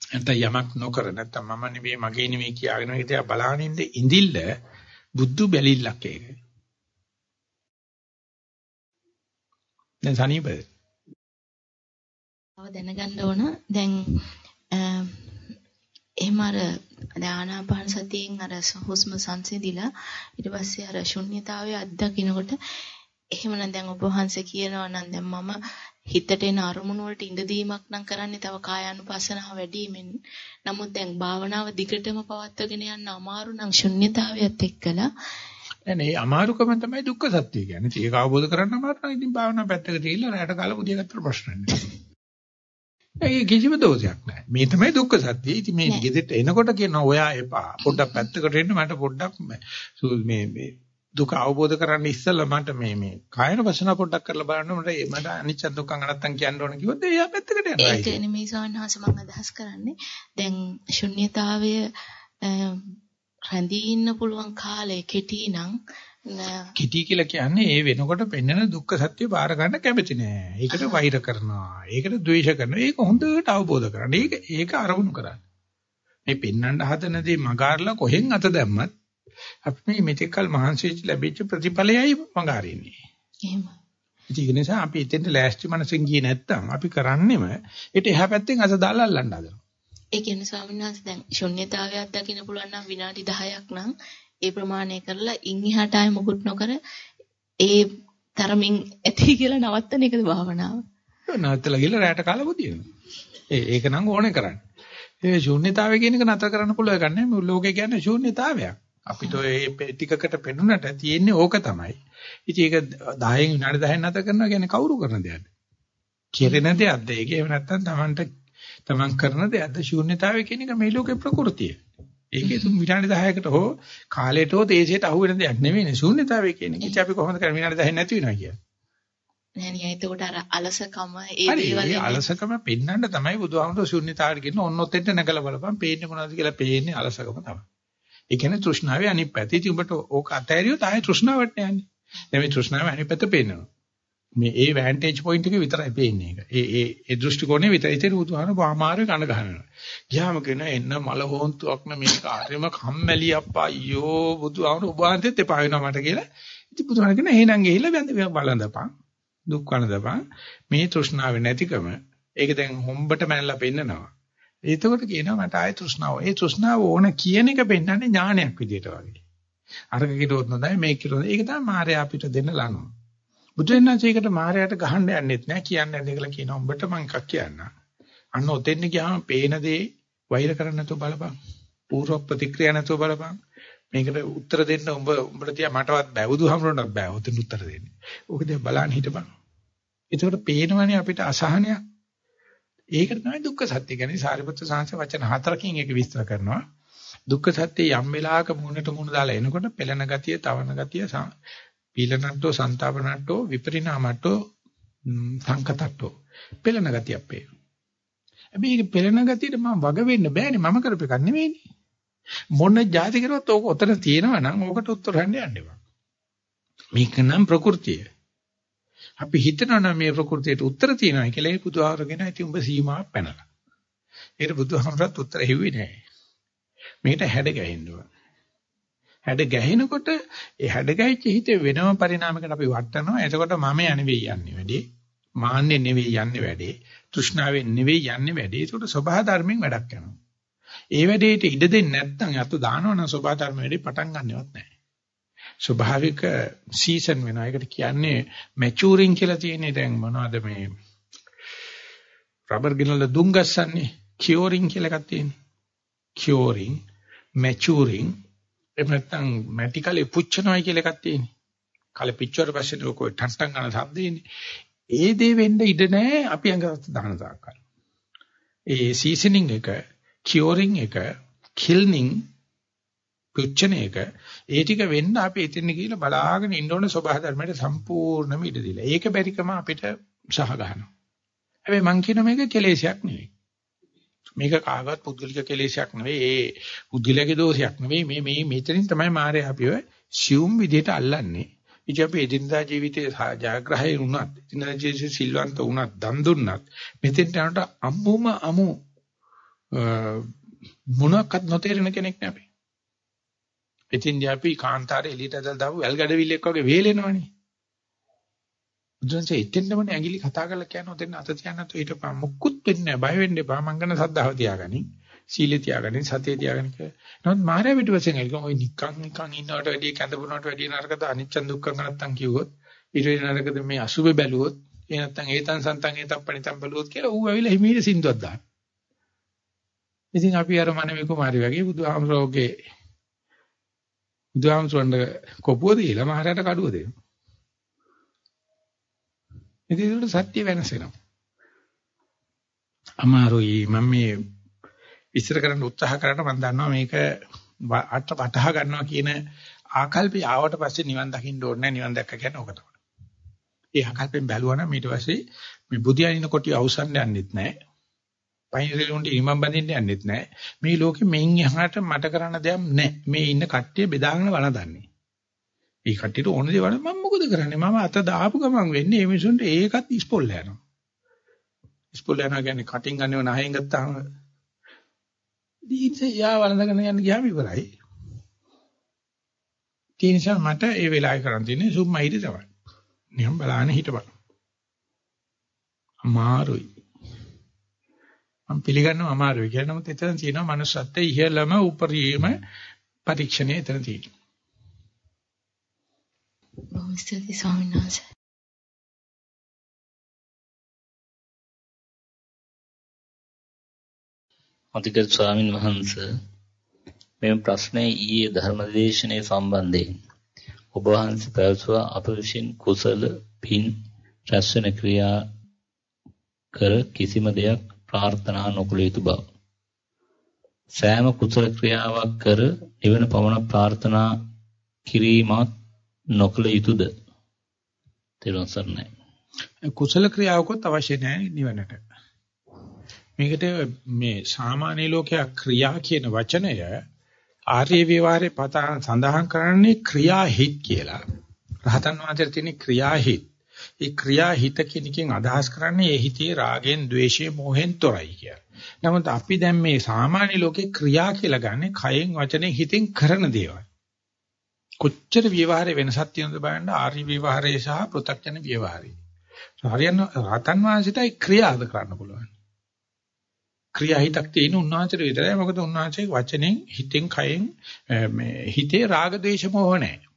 නැත්නම් යමක් නොකර නැත්නම් මම නෙවෙයි මගේ නෙවෙයි කියාගෙන ඒක දිහා බලාගෙන ඉඳ ඉඳිල්ල බුද්ධ බැලිල්ලක් ඒක. දැන් සනීපද? තව දැනගන්න ඕන දැන් එහෙම අර ආනාපාන සතියෙන් අර හුස්ම සංසිඳිලා ඊට පස්සේ අර ශුන්්‍යතාවය අත්දකින්නකොට එහෙමනම් දැන් ඔබ වහන්සේ කියනවා නම් දැන් මම හිතට එන අරමුණු වලට ඉඳ දීමක් නම් කරන්නේ තව කායානුපස්සනාව වැඩිමෙන්. නමුත් දැන් භාවනාව දිගටම පවත්වාගෙන යන්න අමාරු නම් ශුන්්‍යතාවයත් එක්කලා එනේ අමාරුකම තමයි දුක්ඛ සත්‍ය කියන්නේ. ඒක අවබෝධ කරගන්න අමාරු නම් ඉතින් භාවනාව පැත්තක තියලා රැට කාලා පුදිය ගත්තට ප්‍රශ්න. ඒ කිසිම දෝෂයක් නැහැ. මේ තමයි දුක්ඛ සත්‍යය. ඉතින් මේ ගෙදරට එනකොට කියනවා ඔයා එපා. පොඩ්ඩක් පැත්තකට එන්න මට පොඩ්ඩක් මේ මේ දුක අවබෝධ කරගන්න ඉස්සෙල්ලා මට මේ මේ කායන වසන පොඩ්ඩක් කරලා බලන්න මට මට අනිච්ච දුක්ඛ අනත්තම් කියන්න ඕන කිව්වොත් එයා පැත්තකට යනවා. ඒක නෙමෙයි සවන්හස මම අදහස් කරන්නේ. දැන් ශුන්්‍යතාවය රැඳී ඉන්න පුළුවන් කාලය කෙටි නම් කිටි කියලා කියන්නේ ඒ වෙනකොට පෙන්වන දුක්ඛ සත්‍ය බාර ගන්න කැමති නෑ. ඒකට වෛර කරනවා. ඒකට ද්වේෂ කරනවා. ඒක හොඳට අවබෝධ කරගන්න. ඒක ඒක අරමුණු කරන්න. මේ පෙන්වන්න හදන දේ මගාරලා කොහෙන් අත දැම්මත් අපි මේ මෙතෙක්කල් මහන්සිච්ච ලැබිච්ච ප්‍රතිඵලයයි මගාරින්නේ. එහෙම. ඒක නිසා අපි එතෙන්ට ලෑස්ති මනසෙන් ගියේ නැත්තම් අපි කරන්නේම ඒට එහා පැත්තෙන් අත දාලා අල්ලන්න හදනවා. ඒ කියන්නේ ස්වාමීන් වහන්සේ දැන් ශුන්්‍යතාවයක් දකින්න පුළුවන් නම් විනාඩි 10ක් නම් ඒ ප්‍රමාණය කරලා ඉන් එහාට ආයෙ මුකුත් නොකර ඒ තරමින් ඇති කියලා නවත්තන එකද භාවනාව? නවත්තලා ගිහලා රැට කාලා බුදිනවා. ඒ ඒක නම් ඕනේ කරන්නේ. ඒ ශූන්‍යතාවය කියන එක නතර කරන්න පුළුවන් එකක් නෙමෙයි. ලෝකේ කියන්නේ ශූන්‍යතාවයක්. අපිට ඒ ටිකකට පෙනුනට තියෙන්නේ ඕක තමයි. ඉතින් ඒක 10න් විනාඩි 10න් නතර කරනවා කියන්නේ කවුරු කරන දෙයක්ද? කෙරෙන දෙයක්ද? ඒක එහෙම නැත්නම් Tamanට Taman කරන දෙයක්ද? ශූන්‍යතාවය කියන එක මේ ලෝකේ ප්‍රകൃතිය. ඒකේ තුන් විනාඩි 10කට හෝ කාලයට හෝ තේසයට අහු වෙන දෙයක් නෙවෙයිනේ ශූන්‍යතාවය කියන්නේ. ඉතින් අපි කොහොමද කරන්නේ විනාඩි 10 නැති වෙනවා කියන්නේ. නෑ නෑ එතකොට අර අලසකම ඒ දේවල් අලසකම පෙන්වන්න තමයි බුදුහාමුදුරු ශූන්‍යතාවයට කියන ඔන්න ඔතෙන්ට නැගලා බලපන් පේන්නේ මොනවද කියලා පේන්නේ අලසකම තමයි. ඒ කියන්නේ තෘෂ්ණාවේ අනිත් පැත්ත. ඉතින් උඹට ඕක අතහැරියොත් ආයෙ තෘෂ්ණාවට යන්නේ. දැන් මේ තෘෂ්ණාවේ අනිත් පැත්ත පේනවා. මේ ඒ වැන්ටේජ් පොයින්ට් එක විතරයි පේන්නේ ඒක. ඒ ඒ ඒ දෘෂ්ටි කෝණය විතරයි ඉතින් බුදුහාම බාමාරේ කන ගහනවා. ගියාම කියන එන්න මල හොන්තුක් න මේක ආරෙම කම්මැලි අප්පා අයියෝ බුදුහාම ඔබ වහන්සේත් එපා වෙනවා මට කියලා. ඉතින් බුදුහාම කියන එහෙනම් ගිහිල්ලා වැඳ බලඳපන්. දුක් වනදපන්. මේ තෘෂ්ණාවේ නැතිකම ඒක දැන් හොම්බට මැනලා පෙන්නනවා. එතකොට කියනවා මට ආය තෘෂ්ණාව. ඒ තෘෂ්ණාව ඕන කියන එක පෙන්වන්නේ ඥානයක් විදියට වගේ. අරක කිරොත් නොදයි මේක කිරොත්. ඒක තමයි මායя අපිට දෙන්න ලනවා. බුදුරජාණන්සේකට මායයට ගහන්න යන්නෙත් නෑ කියන්නේ නැහැ කියලා කියනවා. උඹට මං එකක් කියන්න. අන්න ඔතෙන් ගියාම පේන දේ වෛර කරන්න නැතුව බලපන්. පූර්ව ප්‍රතික්‍රියා නැතුව බලපන්. මේකට උත්තර දෙන්න උඹ උඹට තියා මටවත් බෑ. බුදුහාමරණක් බෑ. ඔතෙන් උත්තර දෙන්න. ඕක දිහා බලන්න හිටපන්. එතකොට පේනවනේ අපිට අසහනයක්. ඒකට තමයි දුක්ඛ සත්‍ය කියන්නේ සාරිපුත්‍ර සාංශ වචන හතරකින් ඒක විස්තර කරනවා. දුක්ඛ සත්‍ය යම් වෙලාවක මුණට මුණ දාලා එනකොට පෙළෙන ගතිය, තවන ගතිය, පීලනට්ටෝ, සන්තාපනට්ටෝ, විපරිණාමට්ටෝ, සංකතට්ටෝ. පෙළෙන ගතියක් පේනවා. හැබැයි මේ පෙළෙන ගතියට මම වග වෙන්න බෑනේ. මම කරපු එකක් නෙමෙයිනේ. මොන જાති කරුවත් ඕක ඔතන තියෙනවා නම් ඕකට උත්තර හොයන්න යන්න එපා. මේක නම් ප්‍රകൃතිය. අපි හිතනවා නම් මේ ප්‍රകൃතියට උත්තර තියෙනවා කියලා ඒ බුදුහාරගෙන ඉතින් උඹ සීමාවක් පැනලා. ඒකට බුදුහාමරත් උත්තර හෙව්වේ නෑ. මේකට හැඩ ගැහෙන්න ඕන. හැඩ ගැහෙනකොට ඒ හැඩ ගැහිච්ච හිතේ වෙනම පරිණාමයකට අපි වටනවා. එතකොට මම යන්නේ යන්නේ වැඩි. මාන්නේ නෙවෙයි යන්නේ වැඩි. තෘෂ්ණාවෙන් නෙවෙයි යන්නේ වැඩි. ඒකට සබහා ධර්මයෙන් වැඩක් යනවා. ඒ වැඩේට ඉඩ දෙන්නේ නැත්නම් අත දානවනම් සබහා ධර්ම වැඩි පටන් ගන්නවත් නැහැ. ස්වභාවික සීසන් වෙනවා. ඒකට කියන්නේ මැචූරින් කියලා තියෙන්නේ දැන් මොනවද මේ රබර් ගිනල දුම් ගස්සන්නේ කියෝරින් කියලා එකක් තියෙන්නේ. කියෝරින් මැචූරින් එහෙම නැත්නම් මැටි කලේ පුච්චනවායි කියලා එකක් තියෙන්නේ. කල පිච්චුවට පස්සේ ලෝකෝ ටන්ටන් ගන්න શબ્දේනේ. ඒ දේ වෙන්න ඉඩ නැහැ අපි අඟට දාන තාක්කල්. ඒ සීසනින් එක, කියෝරින් එක, කිල්නින් පුච්චන එක ඒ ටික වෙන්න අපි එතන ගිහලා බලාගෙන ඉන්න ඕන සබහා ධර්මයට සම්පූර්ණයෙන්ම ඉඩ දීලා. ඒක බැරිකම අපිට සහ ගන්නවා. හැබැයි මං කියන මේක කෙලෙසයක් නෙවෙයි. මේක කාගවත් පුද්ගලික කෙලෙසයක් නෙවෙයි. ඒ පුද්ගලයාගේ දෝෂයක් නෙවෙයි. මේ මේ මෙතනින් තමයි මාරේ අපිව සියුම් විදිහට අල්ලන්නේ. ඉතින් අපි එදිනදා ජීවිතයේ ජයග්‍රහය වුණත්, එදිනදා ජීවිතයේ සිල්වන්ත වුණත්, දන් දුන්නත් මෙතෙන්ට යනකොට අම්මුම අමු මොනක්වත් නොතේරෙන කෙනෙක් නේ අපි. එතින්දී අපි කාන්තාරේ එළියට ඇදලා දාපු වැල් ගැඩවිල්ලෙක් වගේ වේලෙනවනේ. බුදුන්සේ එතෙන්දමනේ ඇඟිලි කතා කරලා කියනවා දෙන්න අත තියන්නත් ඊටපස්සේ මුකුත් වෙන්නේ නැහැ. බය වෙන්න එපා. මං ගන්න සද්ධාව තියාගනින්. සීලය තියාගනින් සතිය තියාගනින් නමුත් මාරය පිටුපස්සෙන් ඇවිල්ලා ඔය නිකන් නිකන් ඉන්නවට වැඩිය කැඳවුණාට වැඩිය නරකද? අනිච්ච දුක්ඛ නැත්තම් කිව්වොත් ඊට වෙන නරකද? මේ අසුබ බැලුවොත් ඒ නැත්තම් ඒතන් සන්තන් ඒතම් පණිතම් බැලුවොත් කියලා ඌ ඇවිල්ලා හිමීට සින්දුවක් දාන ඉතින් අපි අර මනමේ කුමාරි වගේ බුදුහාමරෝගේ බුදුහාමසොන්ඩ කොපුව දීලා මහරයට කඩුව දෙනවා. ඉතින් ඒකට සත්‍ය වෙනස් වෙනවා. අමාරුයි මම මේ විස්තර කරන්න උත්සාහ කරාට මම දන්නවා මේක අට වටහා ගන්නවා කියන ආකල්පය ආවට පස්සේ නිවන් දකින්න ඕනේ නිවන් දැක්ක කියන්නේ ඕක තමයි. ඒ ආකල්පෙන් බැලුවා නම් ඊට පස්සේ මේ බුදියානින කොටිය අවසන් යන්නෙත් නැහැ. පයින්සෙලුන්ට ඉමම් බඳින්න යන්නෙත් නැහැ. මේ ලෝකෙ මෙයින් එහාට මට කරන්න දෙයක් නැහැ. මේ ඉන්න කට්ටිය බෙදාගෙන වළඳන්නේ. මේ කට්ටියට ඕන දේවල් මම මොකද කරන්නේ? මම අත දාපු ගමන් වෙන්නේ මේ මිනිසුන්ට ඒකත් ඉස්පොල් යනවා. ඉස්පොල් යනවා කියන්නේ කටින් ගන්නව නහයෙන් ගත්තාම දීත් යා වළඳගෙන යන්න ගියාම ඉවරයි. ඒ නිසා මට ඒ වෙලාවේ කරන් තියෙන්නේ සුම්මයිද තමයි. නිකන් බලාගෙන හිටපන්. අමාරුයි. මම පිළිගන්නවා අමාරුයි කියලා නමුත් එතන තියෙනවා manussත්ත්වයේ ඉහළම උපරිම පරීක්ෂණය එතන තියෙනවා. බොහොම ස්තුතියි ස්වාමීන් වහන්සේ. අතිගත ස්වාමින් වහන්සේ මෙම ප්‍රශ්නය ඊයේ ධර්මදේශනයේ සම්බන්ධයෙන් ඔබ වහන්සේ පැවසුවා අප විසින් කුසල පින් රැස්වෙන ක්‍රියා කර කිසිම දෙයක් ප්‍රාර්ථනා නොකළ යුතු බව. සෑම කුසල ක්‍රියාවක් කර නිවන පමණ ප්‍රාර්ථනා කිරීමත් නොකළ යුතුයද? තේරුම් සරණයි. කුසල ක්‍රියාවකොත් අවශ්‍ය නැහැ නිවනට. මේකට මේ සාමාන්‍ය ලෝකයා ක්‍රියා කියන වචනය ආර්ය විවරේ පතා සඳහන් කරන්නේ ක්‍රියාහිත කියලා. රහතන් වහන්සේට තියෙන ක්‍රියාහිත. ඒ ක්‍රියාහිත කියනකින් අදහස් කරන්නේ ඒ හිතේ රාගෙන්, ద్వේෂයෙන්, මෝහෙන් තොරයි කියලා. නමුත් අපි දැන් මේ සාමාන්‍ය ලෝකේ ක්‍රියා කියලා ගන්නේ කයෙන්, වචනෙන්, හිතෙන් කරන දේවල්. කොච්චර විවහාරේ වෙනසක් තියෙනවද බලන්න ආර්ය විවහාරයේ සහ පෘථග්ජන විවහාරයේ. හරියන රහතන් වහන්සේටයි ක්‍රියාද කරන්න පුළුවන්. ක්‍රියාහිතක් තියෙන උන්වහන්සේට විතරයි මොකද උන්වහන්සේ වචනෙන් හිතෙන් කයෙන් මේ හිතේ රාග දේශ මොහ නැහැ.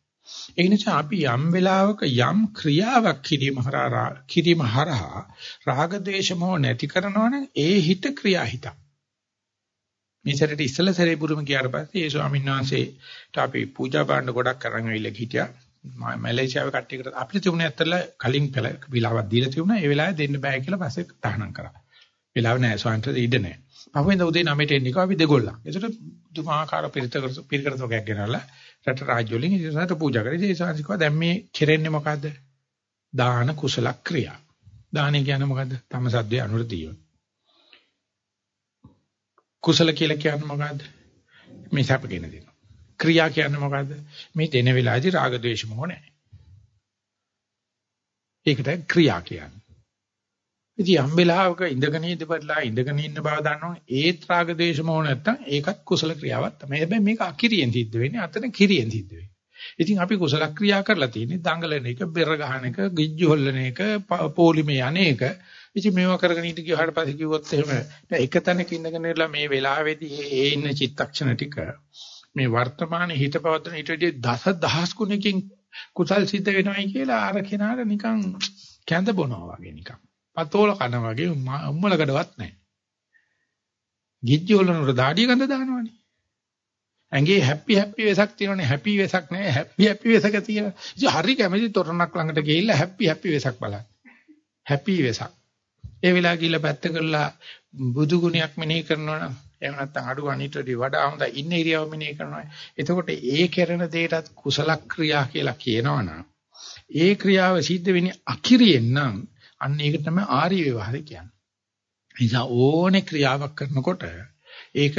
ඒ නිසා අපි යම් වෙලාවක යම් ක්‍රියාවක් කිරීම හරහා කිරීම හරහා රාග දේශ මොහ නැති කරනවනම් ඒ හිත ක්‍රියාහිතක්. මේ සැරේට ඉස්සල සැරේ පුරුම ගියාට පස්සේ ඒ ස්වාමීන් වහන්සේට අපි පූජා භාණ්ඩ ගොඩක් අරන් ඇවිල්ලා හිටියා. මැලේසියාවේ කට්ටියකට අපිට තිබුණේ ඇත්තටම කලින් පෙළ විලාවක් දීලා තිබුණා. ඒ වෙලාවේ දෙන්න බෑ කියලා පස්සේ තහනම් කරා. වෙලාව නැහැ ස්වාමීන් ඉඩ නැහැ. පහුවෙන්ද උදේ 9ට එන්නේ කිව්වා අපි දෙගොල්ලන්. ඒකට දුමාකාර පිරිතකර පිරිකරතෝගයක් ගෙනල්ලා රට රාජ්‍ය වලින් ඉතින් පූජා කරේ. ඒ ස්වාමීන් කිව්වා දැන් මේ කෙරෙන්නේ මොකද්ද? දාන කුසල ක්‍රියා. දාන කියන්නේ මොකද්ද? තම සද්දේ අනුර දීම. කුසල කියලා කියන්නේ මොකද්ද? මේ සැපගෙන දෙනවා. ක්‍රියා කියන්නේ මොකද්ද? මේ දෙන වෙලාවේදී රාග ద్వේෂ මොහ නැහැ. ඒකට ක්‍රියා කියන්නේ. ඉතින් යම් වෙලාවක ඉඳගෙන ඉඳපරලා ඉඳගෙන ඉන්න බව දන්නවනේ ඒත් රාග දේශ මොහ නැත්තම් ඒකත් කුසල ක්‍රියාවක් තමයි. හැබැයි මේක අකිරියෙන් සිද්ධ වෙන්නේ අතන කිරියෙන් සිද්ධ වෙන්නේ. ඉතින් අපි කුසල ක්‍රියා කරලා තියෙන්නේ දඟලන එක, බෙර ගහන එක, ගිජ්ජු හොල්ලන එක, පොලිමේ යන්නේක. ඉතින් මේවා කරගෙන ඉඳ ගියාට පස්සේ කිව්වොත් එහෙම එක තැනක ඉඳගෙන ඉරලා මේ වෙලාවේදී ඒ ඉන්න චිත්තක්ෂණ ටික මේ වර්තමාන හිත පවත්වන ඊට වඩා දස දහස් ගුණකින් කුසල් සිද්ධ වෙනවයි කියලා අර කෙනාට නිකන් කැඳ බොනවා වගේ නිකන්. පතෝල කන වගේ උම්මලකඩවත් නැහැ. ගිජ්ජි වලනට දාඩිය ගඳ දානවනේ. ඇඟේ හැපි හැපි වෙසක් තියෙනවනේ හැපි වෙසක් නැහැ හැපි හැපි වෙසක තියෙන. ඉතින් හරි කැමති තොරණක් ළඟට ගිහිල්ලා හැපි හැපි වෙසක් බලන්න. හැපි වෙසක්. ඒ වෙලාව ගිහිල්ලා පැත්ත කරලා බුදු ගුණයක් මෙනෙහි කරනවා නම් එහෙම නැත්නම් අඩු අනිටදී වඩා හොඳ ඉන්න ඉරියව මෙනෙහි කරනවා. එතකොට ඒ කරන දෙයටත් කුසල ක්‍රියා කියලා කියනවනම් ඒ ක්‍රියාව සිද්ධ වෙන්නේ අකිරියෙන් නම් අන්න ඒක තමයි ආර්ය ව්‍යවහාරය කියන්නේ. නිසා ඕනේ ක්‍රියාවක් කරනකොට ඒක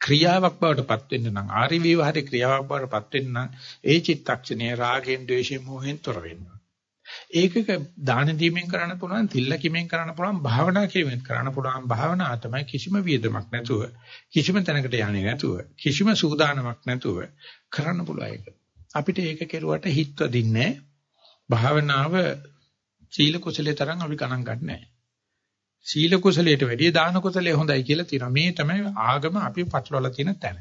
ක්‍රියාවක් බවට පත් වෙන්න නම් ආර්ය ව්‍යවහාරේ ක්‍රියාවක් බවට පත් වෙන්න නම් ඒ චිත්තක්ෂණය රාගෙන් ද්වේෂයෙන් මොහෙන් තොර වෙන්න. ඒකක දාන දීමෙන් කරන්න පුළුවන්, තිල්ලකීමෙන් කරන්න පුළුවන්, භාවනා කිරීමෙන් කරන්න පුළුවන්. භාවනා තමයි කිසිම වියදමක් නැතුව, කිසිම තැනකට යන්නේ නැතුව, කිසිම සූදානමක් නැතුව කරන්න පුළුවන් ඒක. අපිට ඒක කෙරුවට හිත දින්නේ භාවනාව සීල කුසලයේ තරම් අපි ගණන් ගන්නෑ. සීල කුසලයට වැඩිය දාන කුසලයේ හොඳයි කියලා තියෙනවා. මේ තමයි ආගම අපි පටලවලා තියෙන තැන.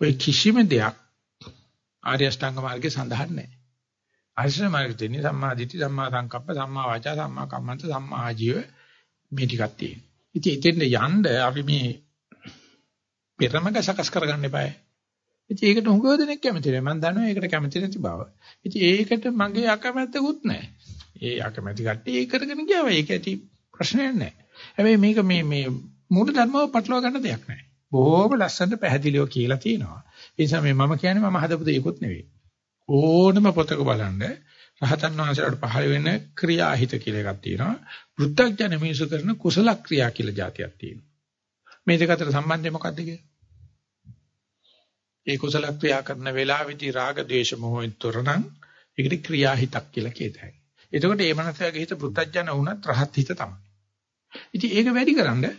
ඔය කිසිම දෙයක් ආර්ය අෂ්ටාංග මාර්ගයේ සඳහන් නැහැ. ආශ්‍රම මාර්ගයේ තියෙන සම්මා දිට්ඨි, සම්මා සංකප්ප, සම්මා වාචා, සම්මා කම්මන්ත, සම්මා ආජීව මේ ටිකක් තියෙනවා. ඉතින් එතෙන්ද යන්න අපි මේ පෙරමග සකස් කරගන්න eBay. ඉතින් ඒකට හුඟව දෙනෙක් කැමති නැහැ. මම දන්නවා ඒකට කැමති නැති බව. ඉතින් ඒකට මගේ අකමැත්තකුත් නැහැ. ඒ අකමැති කට්ටිය ඒක කරගෙන ගියාම ඒක ඇති ප්‍රශ්නයක් නැහැ. හැබැයි මේක මේ මේ මූල ධර්මව පටලවා ගන්න දෙයක් නැහැ. බොහොම ලස්සනට පැහැදිලිව කියලා තියෙනවා. ඒ නිසා මේ මම කියන්නේ මම හදපු දෙයක්වත් නෙවෙයි. ඕනම පොතක බලන්න රහතන් වහන්සේලාට පහළ වෙන ක්‍රියාහිත කියලා එකක් තියෙනවා. වෘත්තඥ මිනිසු කරන කුසල ක්‍රියා කියලා જાතියක් තියෙනවා. මේ දෙක අතර සම්බන්ධය මොකක්ද කියලා? ඒ කුසල ක්‍රියා කරන වෙලාවෙදී රාග ద్వේෂ මොහෙන් තොරනම් ඒකට ක්‍රියාහිතක් කියලා කියතයි. එතකොට ඒ මනසගේ හිත වෘත්තඥ වුණත් රහත් හිත තමයි. ඉතින් ඒක වැඩි කරන්නේ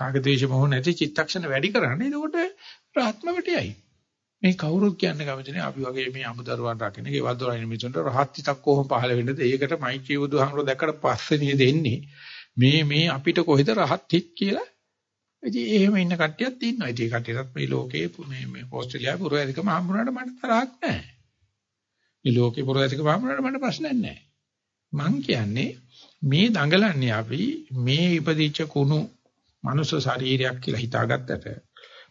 රාගදේශ මොහ නැති චිත්තක්ෂණ වැඩි කරන්නේ එතකොට ප්‍රාත්මකටයයි. මේ කවුරුත් කියන්නේ කැමති නෑ අපි වගේ මේ අමුදරුවන් රකින්න ගෙවල් දොරයින් මිතුන්ට රහත් හිතක් කොහොම පහළ වෙන්නද? ඒකට මෛත්‍රී බුදුහාමරෝ දැක්කට පස්සේ නේද එන්නේ. මේ මේ අපිට කොහෙද රහත් හිත කියලා. ඉතින් එහෙම ඉන්න කට්ටියක් ඉන්නවා. ඉතින් ඒ කට්ටියටත් මේ ලෝකේ මේ මේ ඕස්ට්‍රේලියාවේ පුරවැසිකම හම්බුනාට මට තරහක් නෑ. මේ ලෝකේ පුරවැසිකම හම්බුනාට මට ප්‍රශ්නයක් නෑ. මං කියන්නේ මේ දඟලන්නේ අපි මේ ඉපදිච්ච කුණු මනුස්ස ශරීරයක් කියලා හිතාගත්තට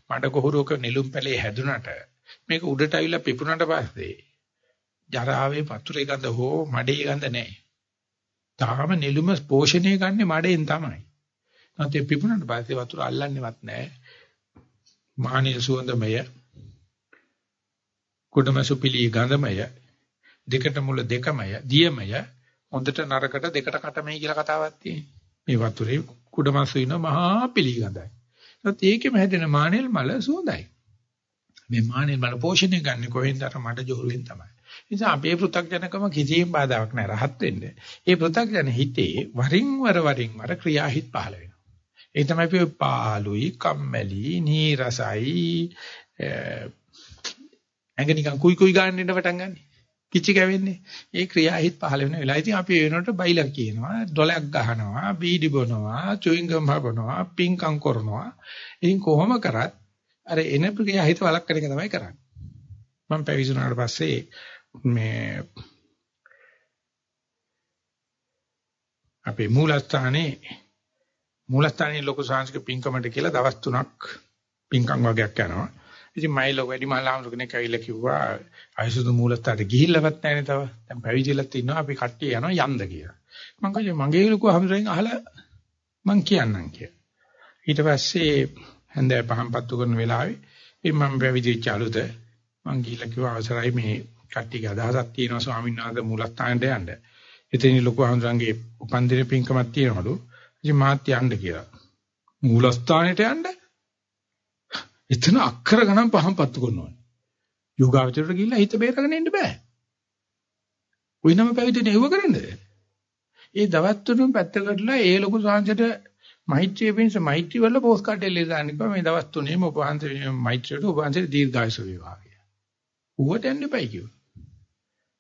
මඩ කොහුරුවක නෙළුම් පැලේ හැදුනට මේක උඩට අවිලා පිපුණට පස්සේ ජරාවේ වතුරේ ගඳ හෝ මඩේ ගඳ නැහැ. තාම නෙළුම පෝෂණය ගන්න මඩෙන් තමයි. නැත්නම් පිපුණට පස්සේ වතුර අල්ලන්නේවත් නැහැ. මානිය සුවඳමය කුඩමසුපිලි ගඳමය දෙකට මුල දෙකමය දියමය හොඳට නරකට දෙකට කටමයි කියලා කතාවක් තියෙනවා. මේ වතුරේ කුඩමස්සු ඉන මහා පිළිගඳයි. ඒත් ඒකෙම හැදෙන මානෙල් මල සුවඳයි. මේ මානෙල් මල පෝෂණය ගන්න කොහෙන්ද අර මඩ ජෝරුවෙන් තමයි. නිසා අපේ පෘථග්ජනකම කිසිම බාධාවක් නැහැ රහත් වෙන්න. ඒ පෘථග්ජන හිතේ වරින් වර වරින් වර ක්‍රියාහිත පහළ වෙනවා. ඒ තමයි අපි පාළුයි, කම්මැලි, නීරසයි ඇඟ නිකන් කුයි කුයි ගන්න ඉන්න පටන් ගන්නනේ. කිචි කැවෙන්නේ. ඒ ක්‍රියාහිත පහළ වෙන වෙලාව. ඉතින් අපි වෙනකොට බයිලක් කියනවා, ඩොලක් ගහනවා, බීඩි බොනවා, චුයින්ගම් හබනවා, පින්කම් කරනවා. ඉතින් කොහොම කරත් අර එන ක්‍රියාහිත වළක්වන එක තමයි කරන්නේ. මම පැවිදුණාට පස්සේ මේ අපේ මූලස්ථානේ මූලස්ථානේ ලොකු සාංශික පින්කමට කියලා දවස් 3ක් පින්කම් වගේක් යනවා. ඉතින් මයිලෝ වැඩි මහලාමරු කෙනෙක් ඇවිල්ලා කිව්වා අයසුදු මූලස්ථානට ගිහිල්ලවත් නැහැ නේ තව. දැන් පැවිදිලත් ඉන්නවා අපි කට්ටිය යනවා යන්න කියලා. මම කිව්වා මගේ ලොකු හමුරෙන් අහලා මං කියන්නම් කියලා. ඊට පස්සේ හන්දෑ පහන් පත්තු කරන වෙලාවේ මේ මම පැවිදිච්ච අලුත මං ගිහිල්ලා කිව්වා අවසරයි මේ කට්ටියගේ අදහසක් තියෙනවා ස්වාමීන් වහන්සේ මූලස්ථානට යන්න. එතනින් ලොකු හමුරන්ගේ උපන්දින පින්කමක් තියෙනවලු. ඉතින් මාත් යන්න කියලා. මූලස්ථානෙට යන්න එතන අක්කර ගණන් පහන් පත්තු කරනවා. යෝගාවචරයට ගිහිල්ලා හිත බේරගෙන ඉන්න බෑ. ওই නම පැවිදිනේ එව කරන්නද? ඒ දවස් තුනම පැත්තකටලා ඒ ලොකු සාංශයට මෛත්‍රිය පිණිස මෛත්‍රී වල පෝස්ට් කාඩ් එල්ලේ දාන්න කිව්වා මේ දවස් තුනේම ඔබ වහන්සේ මෛත්‍රියට ඔබ වහන්සේ දීර්ඝායස වේවා කියලා. ඌවට යන්න එපයි කිව්වා.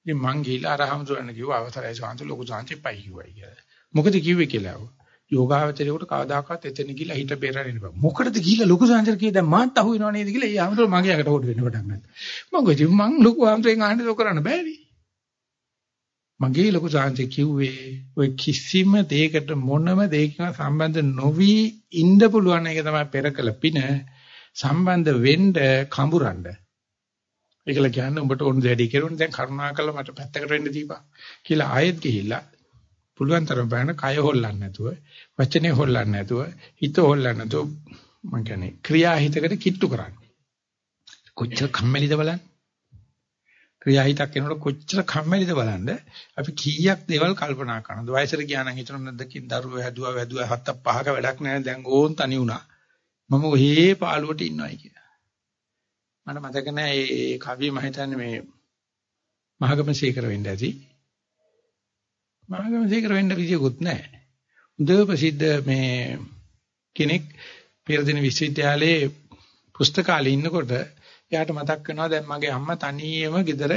ඉතින් මං ගිහිල්ලා අරහමතුරන්න කිව්වා අවසරයි සාංශ ලොකු සාංශෙ පයි කිව්වයි කියලා. මොකද කිව්වේ කියලා. යෝගාවචරයට කවදාකවත් එතන ගිහිල්ලා හිත බේරන්න බෑ. මොකටද ගිහිල්ලා ලොකු සංජර කිය දැන් මාත් අහු වෙනව නේද කියලා ඒ ආමතුරු මගේ අකට හොඩ වෙන්න පටන් ගත්තා. මම කිව්වා මං ලොකු ආමතුරෙන් අහන්නේ ලොක කරන්න බෑනේ. මගේ ලොකු සංජර කිව්වේ ඔය කිසිම දෙයකට මොනම දෙයකින් සම්බන්ධ නොවි ඉන්න පුළුවන් එක තමයි පෙරකල පින සම්බන්ධ වෙන්න කඹරන්න. ඒකල කියන්නේ උඹට ඕන දෙයක් කරුණ දැන් කරුණාකරලා මට පැත්තකට වෙන්න දීපන් කියලා ආයෙත් ගිහිල්ලා පුළුවන් තරම් බලන්න කය හොල්ලන්නේ නැතුව, වචනේ හොල්ලන්නේ නැතුව, හිත හොල්ලන්නේ නැතුව මම කියන්නේ ක්‍රියා හිතකට කිට්ටු කරන්නේ. කොච්චර කම්මැලිද බලන්න. ක්‍රියා හිතක් එනකොට කොච්චර කම්මැලිද බලන්න. අපි කීයක් දේවල් කල්පනා කරනවද? වයසට ගියා නම් හිතන නැද්දකින් දරුවෝ හැදුවා වැදුවා හත්ත පහක වැඩක් නැහැ දැන් ඕන් තනි වුණා. මම ඔහේ පාළුවට ඉන්නවයි කියලා. මට මතක නැහැ ඒ කවිය මම හිතන්නේ මේ මහගම සීකර වෙන්න ඇති. මාගම සීකර වෙන්න විදියකුත් නැහැ. හොඳ ප්‍රසිද්ධ මේ කෙනෙක් පෙරදින විශ්වවිද්‍යාලයේ පුස්තකාලේ ඉන්නකොට එයාට මතක් වෙනවා දැන් මගේ අම්මා තනියම ගෙදර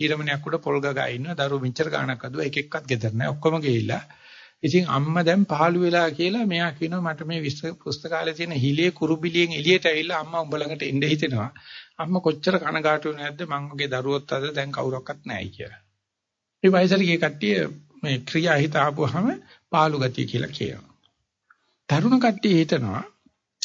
ඊරමණයක් උඩ පොල් ගගා ඉන්නවා දරුවෝ මෙච්චර ගාණක් අදුවා එක එක්කත් ගෙදර නැහැ ඔක්කොම ගිහිල්ලා ඉතින් අම්මා දැන් පහළු වෙලා කියලා මෙයා කියනවා මට මේ පුස්තකාලේ තියෙන හිලේ කුරුබිලියෙන් එළියට ඇවිල්ලා අම්මා උඹ ළඟට එන්න හිතෙනවා අම්මා කොච්චර කනගාටු නැද්ද මං වගේ දරුවොත් අද දැන් කවුරක්වත් නැහැ කියලා. මේ වයසට ගිය කට්ටිය මේ ක්‍රියා හිත ආපුවාම පාළු ගතිය කියලා කියනවා. තරුණ කට්ටිය හිතනවා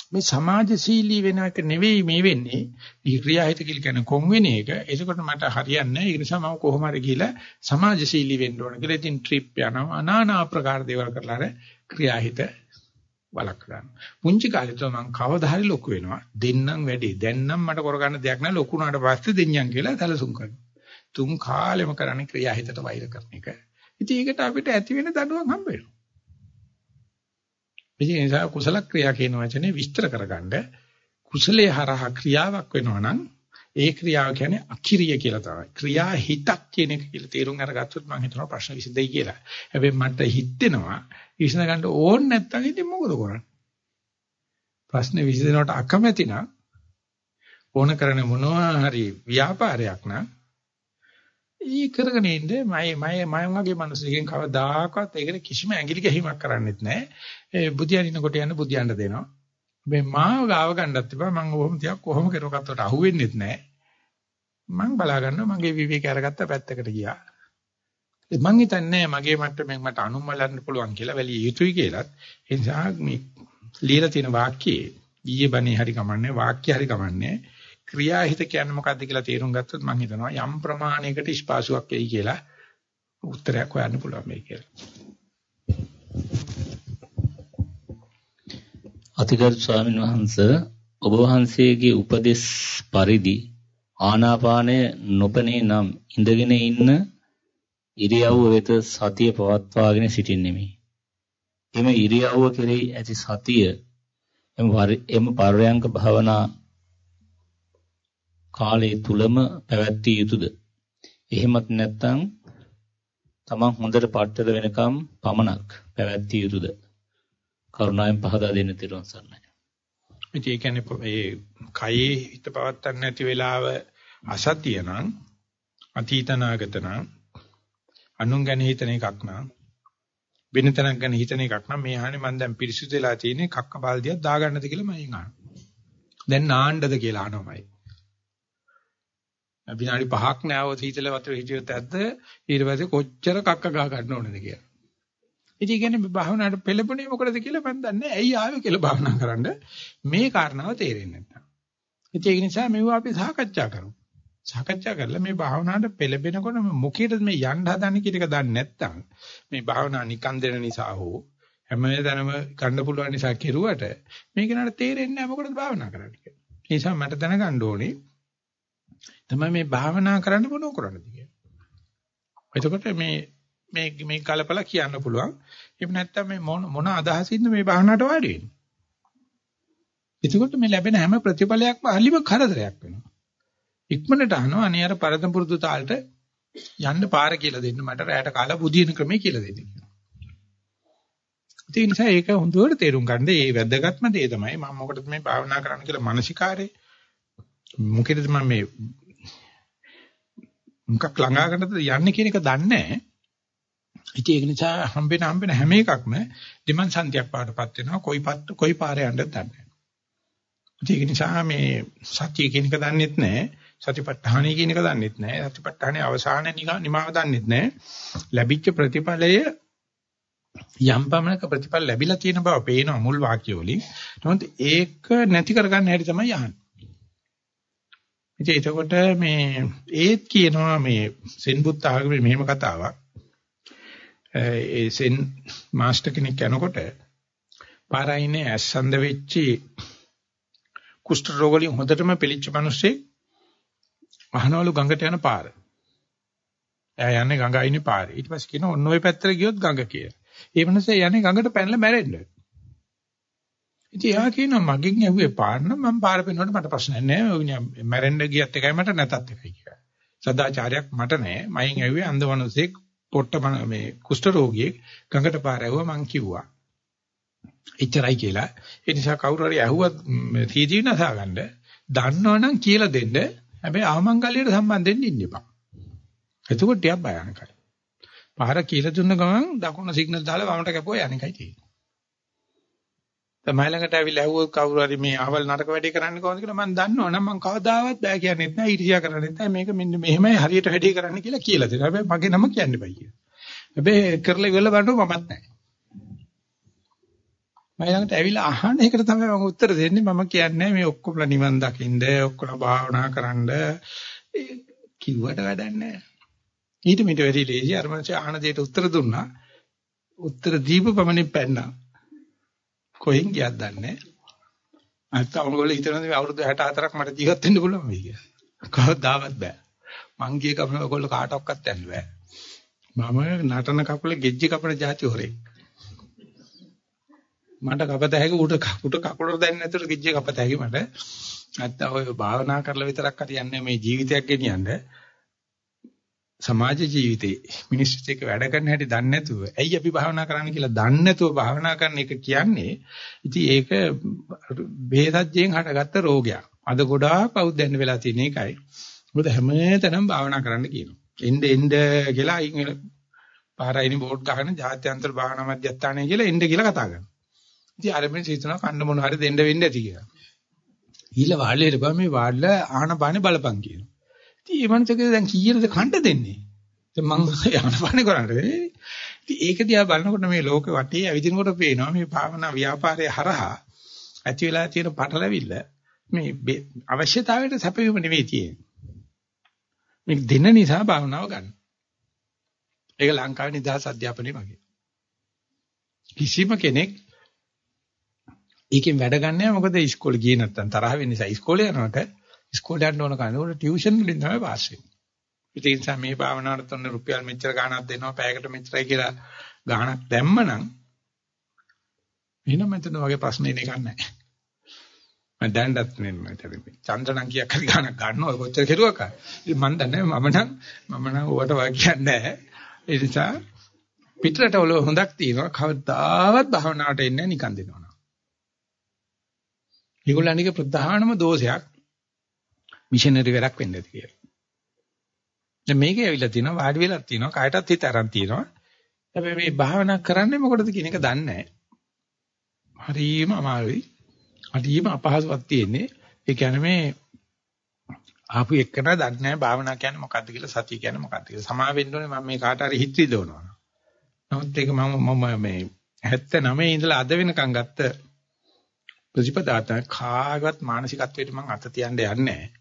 මේ සමාජශීලී වෙන එක නෙවෙයි මේ වෙන්නේ. මේ ක්‍රියාහිත කියලා කියන කොන් වෙන එක. ඒකකොට මට හරියන්නේ නැහැ. ඒ නිසා මම කොහොම හරි ගිහලා සමාජශීලී වෙන්න ඕන කියලා ඉතින් ට්‍රිප් යනවා. নানা ආකාර දේවල් කරලා අර ක්‍රියාහිත බලක් ගන්න. පුංචි කාලේ તો මම කවදා හරි ලොකු වෙනවා. දෙන්නම් වැඩි. දැන් නම් මට කරගන්න දෙයක් නැහැ. ලොකු වුණාට පස්සේ දෙන්නම් කියලා සැලසුම් කරනවා. තුන් කාලෙම කරන්නේ ක්‍රියාහිතට වෛර කරන එක. ඉතින් ඒකට අපිට ඇති වෙන දඩුවම් හම්බ වෙනවා. ඒ නිසා කුසල ක්‍රියා කියන වචනේ විස්තර කරගන්න කුසලයේ හරහා ක්‍රියාවක් වෙනවා නම් ඒ ක්‍රියාව කියන්නේ අකිරිය කියලා තමයි. ක්‍රියා හිතක් කියන එක කියලා තේරුම් අරගත්තොත් මම හිතනවා ප්‍රශ්න විසඳෙයි කියලා. හැබැයි මට හිතෙනවා විසඳ ගන්න ඕන නැත්නම් ඉතින් මොකද කරන්නේ? ප්‍රශ්න විසඳනවට අකමැති නම් ඕන කරන මොනවා හරි ව්‍යාපාරයක් නම් ඊ කරගෙන ඉන්න මම මම මම වගේ මිනිස්සුකින් කවදාකවත් ඒකට කිසිම ඇඟිලි ගැහිමක් කරන්නෙත් නැහැ. ඒ බුදියනින කොට යන බුදියන්න දෙනවා. මේ මාව ගාව ගන්නත් එපා මම ඔහොම තියක් කොහොම කෙරුවකටට අහුවෙන්නෙත් නැහැ. මම බලා ගන්නවා මගේ විවේක අරගත්ත පැත්තකට ගියා. මං හිතන්නේ මගේ මට්ටමින් මට අනුමලන්න පුළුවන් කියලා වැලිය යුතුයි කියලත් ඒ නිසා මේ ලියලා තියෙන වාක්‍යයේ ඊයේ බණේ හරි කමන්නේ වාක්‍ය හරි කමන්නේ ක්‍රියාහිත කියන්නේ මොකද්ද කියලා තේරුම් ගත්තොත් මම හිතනවා යම් ප්‍රමාණයකට ස්පාසුවක් වෙයි කියලා උත්තරයක් හොයන්න පුළුවන් මේ කියලා. අතිගරු ස්වාමීන් වහන්ස ඔබ වහන්සේගේ උපදෙස් පරිදි ආනාපානය නොපෙනේ නම් ඉඳගෙන ඉන්න ඉරියව්ව වෙත සතිය පවත්වාගෙන සිටින්නෙමි. එම ඉරියව්ව කෙරෙහි ඇති සතිය එම පරයන්ක භාවනා කාලය තුලම පැවැත්විය යුතුයද? එහෙමත් නැත්නම් තමන් හොඳට පట్టර වෙනකම් පමණක් පැවැත්විය යුතුයද? කරුණාවෙන් පහදා දෙන්න තිරුවන් සරණයි. ඒ කියන්නේ ඒ කයේ හිත පවත්තන්න නැති වෙලාව අසතිය නම් අතීතනාගත නම් අනුන් ගැන හිතන එකක් නම් වෙන තැනක් ගැන හිතන එකක් නම් මේ ආනේ මම දැන් පිරිසුදු වෙලා තියෙන්නේ කක්ක බාල්දියක් දාගන්නද කියලා මම අහනවා. දැන් නාන්නද කියලා අහනවායි. විනාඩි 5ක් නෑව සීතල වතුර හිටියොත් ඇද්ද ඊට පස්සේ කොච්චර කක්ක ගහ ගන්න ඕනද කියලා. ඉතින් කියන්නේ මේ භාවනාවට පෙළඹුණේ මොකටද කියලා මම දන්නේ ඇයි ආවේ කියලා භාවනා කරන්න මේ කාරණාව තේරෙන්නේ නැත්තම්. ඉතින් ඒක නිසා මෙව අපි සාකච්ඡා කරමු. සාකච්ඡා කරලා මේ භාවනාවට පෙළඹෙනකොට මොකේද මේ යන්න හදන්නේ කියන එක දන්නේ නැත්තම් මේ භාවනා නිකන් දෙන නිසා හෝ හැමදැනම ගන්න පුළුවන් නිසා කෙරුවට මේක නට තේරෙන්නේ නැහැ මොකටද භාවනා කරන්නේ කියලා. ඒ නිසා මට දැනගන්න ඕනේ තමයි මේ භාවනා කරන්න මොනව කරන්නද කියලා. එතකොට මේ මේ මේ කලපල කියන්න පුළුවන්. එහෙම නැත්නම් මේ මොන මොන අදහසින්ද මේ භාවනාවට වාඩි වෙන්නේ. එතකොට මේ ලැබෙන හැම ප්‍රතිඵලයක්ම අලිම කරදරයක් වෙනවා. ඉක්මනට අහනවා අනේ අර පරදම් පුරුදු තාලට යන්න පාර කියලා දෙන්න මට රැයට කාලා බුදින ක්‍රමයේ කියලා දෙන්න කියනවා. ඒ නිසා ඒක හොඳට තේරුම් ගන්න. ඒ වැදගත්ම දේ තමයි මම මොකටද මේ භාවනා කරන්න කියලා මානසිකාරේ මොකේද මම මේ මොකක් ළඟාකටද යන්නේ කියන එක දන්නේ නැහැ. ඉතින් ඒක නිසා හම්බෙන හම්බෙන හැම එකක්ම දෙමන් සන්තියක් පාටපත් වෙනවා. කොයි පත් කොයි පාරේ යන්නද දන්නේ නැහැ. ඒක නිසා මේ සත්‍ය කියන එක දන්නෙත් නැහැ. සතිපට්ඨානයි කියන එක දන්නෙත් නැහැ. සතිපට්ඨානේ අවසාන නිමාව දන්නෙත් නැහැ. ලැබිච්ච ප්‍රතිඵලය යම් පමණක ප්‍රතිඵල ලැබිලා තියෙන බව පේනවා මුල් වාක්‍ය වලින්. නමුත් ඒක නැති කරගන්න හැටි තමයි යහන්නේ. ඉතින් එතකොට මේ ඒත් කියනවා මේ සෙන් බුත් ආගමේ මෙහෙම කතාවක්. ඒ සෙන් මාස්ටර් කෙනෙක් යනකොට පාරයිනේ ඇස්සඳ වෙච්චි කුෂ්ඨ රෝග වලින් හොඳටම පිළිච්ච මිනිස්සේ අහනවලු ගඟට යන පාර. එයා යන්නේ ගඟ අයිනේ පාරේ. ඊට පස්සේ කියනවා ඔන්න ඔය පැත්තට ගියොත් ගඟ කියලා. ඒ මිනිස්සේ යන්නේ ගඟට පැනලා මැරෙන්න. ඉතින් එයා කියනවා මගෙන් ඇහුවේ පාන්න මම පාර පෙන්වන්නට මට ප්‍රශ්නයක් නැහැ. මැරෙන්න ගියත් එකයි මට නැතත් එකයි කියලා. සදාචාරයක් මට නැහැ. මයින් ඇහුවේ අන්ධවනුසෙක් පොට්ට මේ කුෂ්ඨ රෝගියෙක් ගඟට පාර ඇහුවා මං කිව්වා. එච්චරයි කියලා. ඒ නිසා කවුරු හරි ඇහුවත් සීජීව නසා ගන්න දන්නවනම් කියලා දෙන්න. හැබැයි ආමංගල්‍යයට සම්බන්ධ වෙන්න ඉන්න එපා. එතකොට ටිකක් භයානකයි. පාර කියලා දුන්න ගමන් දකුණ සිග්නල් දාලා වමට කැපුවා යන්නේකයි තියෙන්නේ. තමයි ළඟට ඇවිල්ලා ඇහුවොත් කවුරු හරි මේ අවල් නරක වැඩේ කරන්නේ කොහොමද කියලා මම දන්නවනම් මම කවදාවත් බෑ කියන්නේත් නෑ ඊර්ෂ්‍යා කරන්නේත් නෑ මේක මෙන්න මෙහෙමයි හරියට වැඩේ කරන්න කියලා කියලා දෙනවා. හැබැයි මගේ නම කියන්න බෑ කියලා. හැබැයි කරලා ඉවරලා බලනකොට මමත් නෑ. ළඟට ඇවිල්ලා අහන එකට තමයි මම උත්තර දෙන්නේ මම කියන්නේ මේ ඔක්කොම නිවන් දකින්න ඔක්කොම භාවනා කරන්න කිව්වට වැඩක් නැහැ. ඊට මිට වැඩි ලේසි අර මං අහන දෙයට උත්තර දුන්නා. උත්තර දීප පමණින් පැන්නා. කොහෙන් ගියත් දන්නේ නැහැ. අත්ත ඔයගොල්ලෝ හිතනවා මේ අවුරුදු 64ක් මට ජීවත් වෙන්න පුළුවන් වෙයි කියලා. කවදාවත් බෑ. මං ගිය කම ඔයගොල්ලෝ කාටවත් යන්න බෑ. මම නටන කකුල ගෙජ්ජි කපන જાති හොරේ. මට කපත හැකි උඩ උඩ කකුලට දැන්නේ නැතුව ගෙජ්ජි කපත හැකි මට. නැත්තම් ඔය භාවනා කරලා විතරක් හරියන්නේ මේ ජීවිතයක් ගෙනියන්න. සමාජ ජීවිතේ මිනිස්සුත් එක්ක වැඩ කරන හැටි දන්නේ නැතුව ඇයි අපි භාවනා කරන්න කියලා දන්නේ නැතුව භාවනා කරන එක කියන්නේ ඉතින් ඒක බේදජ්ජෙන් හටගත්ත රෝගයක්. අද ගොඩාක් බෞද්ධයන් වෙලා තියෙන එකයි. මොකද හැමතැනම භාවනා කරන්න කියනවා. එන්න එන්න කියලා අයින් පාරයිනි බෝඩ් ගහන ජාත්‍යන්තර භාවනා මධ්‍යස්ථානය කියලා එන්න කියලා කතා කරනවා. ඉතින් අර මෙන්න හිතනවා කන්න මොන හරි දෙන්න වෙන්න ඇති කියලා. ඊළ වාඩිලා ඉරපුවා මේ වාඩිලා ආහන පානේ බලපන් කියනවා. ඉතින් මේ මනසකේ දැන් කීයටද කණ්ඩ දෙන්නේ? දැන් මං ආහන පානේ කරන්නේ. ඉතින් ඒක දිහා බලනකොට මේ ලෝක වටේ ඇවිදිනකොට පේනවා මේ භාවනා ව්‍යාපාරයේ හරහා ඇති වෙලා තියෙන පටලැවිල්ල මේ අවශ්‍යතාවයට සැපවීම නෙවෙයි තියෙන්නේ. මේ දෙන නිසා භාවනාව ගන්න. ඒක ලංකාවේ නිදහස් අධ්‍යාපනයේ වගේ. කිසිම කෙනෙක් ඒකෙන් වැඩ ගන්නෑ මොකද ඉස්කෝලේ ගියේ නැත්තම් තරහ වෙන නිසා ඉස්කෝලේ යනකොට ඉස්කෝලේ යන්න ඕන කන්නේ ටියුෂන් වලින් තමයි පාස් වෙන්නේ. ඒ නිසා මේ භාවනාවට තොන්න රුපියල් මෙච්චර ගාණක් දෙනවා පැයකට මෙච්චරයි කියලා ගාණක් දැම්මනම් එහෙනම් මෙතන වගේ ප්‍රශ්න එන එකක් නැහැ. මම දැන්වත් නෙමෙයි මට චන්ද්‍රණන් කියක් හරි ගාණක් ගන්නවා කොච්චර කෙරුවක. ඉතින් මම දන්නේ මම නම් මම නම් ඔබට වාග් කියන්නේ නැහැ. ඒ නිසා පිටරට වල හොඳක් තියෙනවා කවදාවත් භාවනාවට එන්නේ නිකන් දෙනවා. ඒගොල්ලන්ගේ ප්‍රධානම දෝෂයක් මිෂනරි වැඩක් වෙන්න ඇති කියලා. දැන් මේකේ ඇවිල්ලා තිනවා වාඩි වෙලා තිනවා කායටත් හිත අරන් තිනවා. හැබැයි මේ භාවනා කරන්නේ මොකටද කියන එක දන්නේ නැහැ. හරිම අමාරුයි. හරිම අපහසුවක් තියෙන්නේ. ඒ කියන්නේ මේ ආපු එක්කන දන්නේ නැහැ භාවනා කියන්නේ මොකද්ද කියලා සතිය කියන්නේ මොකද්ද කියලා. සමා වෙන්න ඕනේ මම මේ කාට හරි හිත රිදවනවා. නමුත් ඒක මම මම මේ 79 ඉඳලා අද වෙනකන් ගත්ත ප්‍රතිපදාත කාගවත් මානසිකත්වයට මම අත තියන්න යන්නේ නැහැ.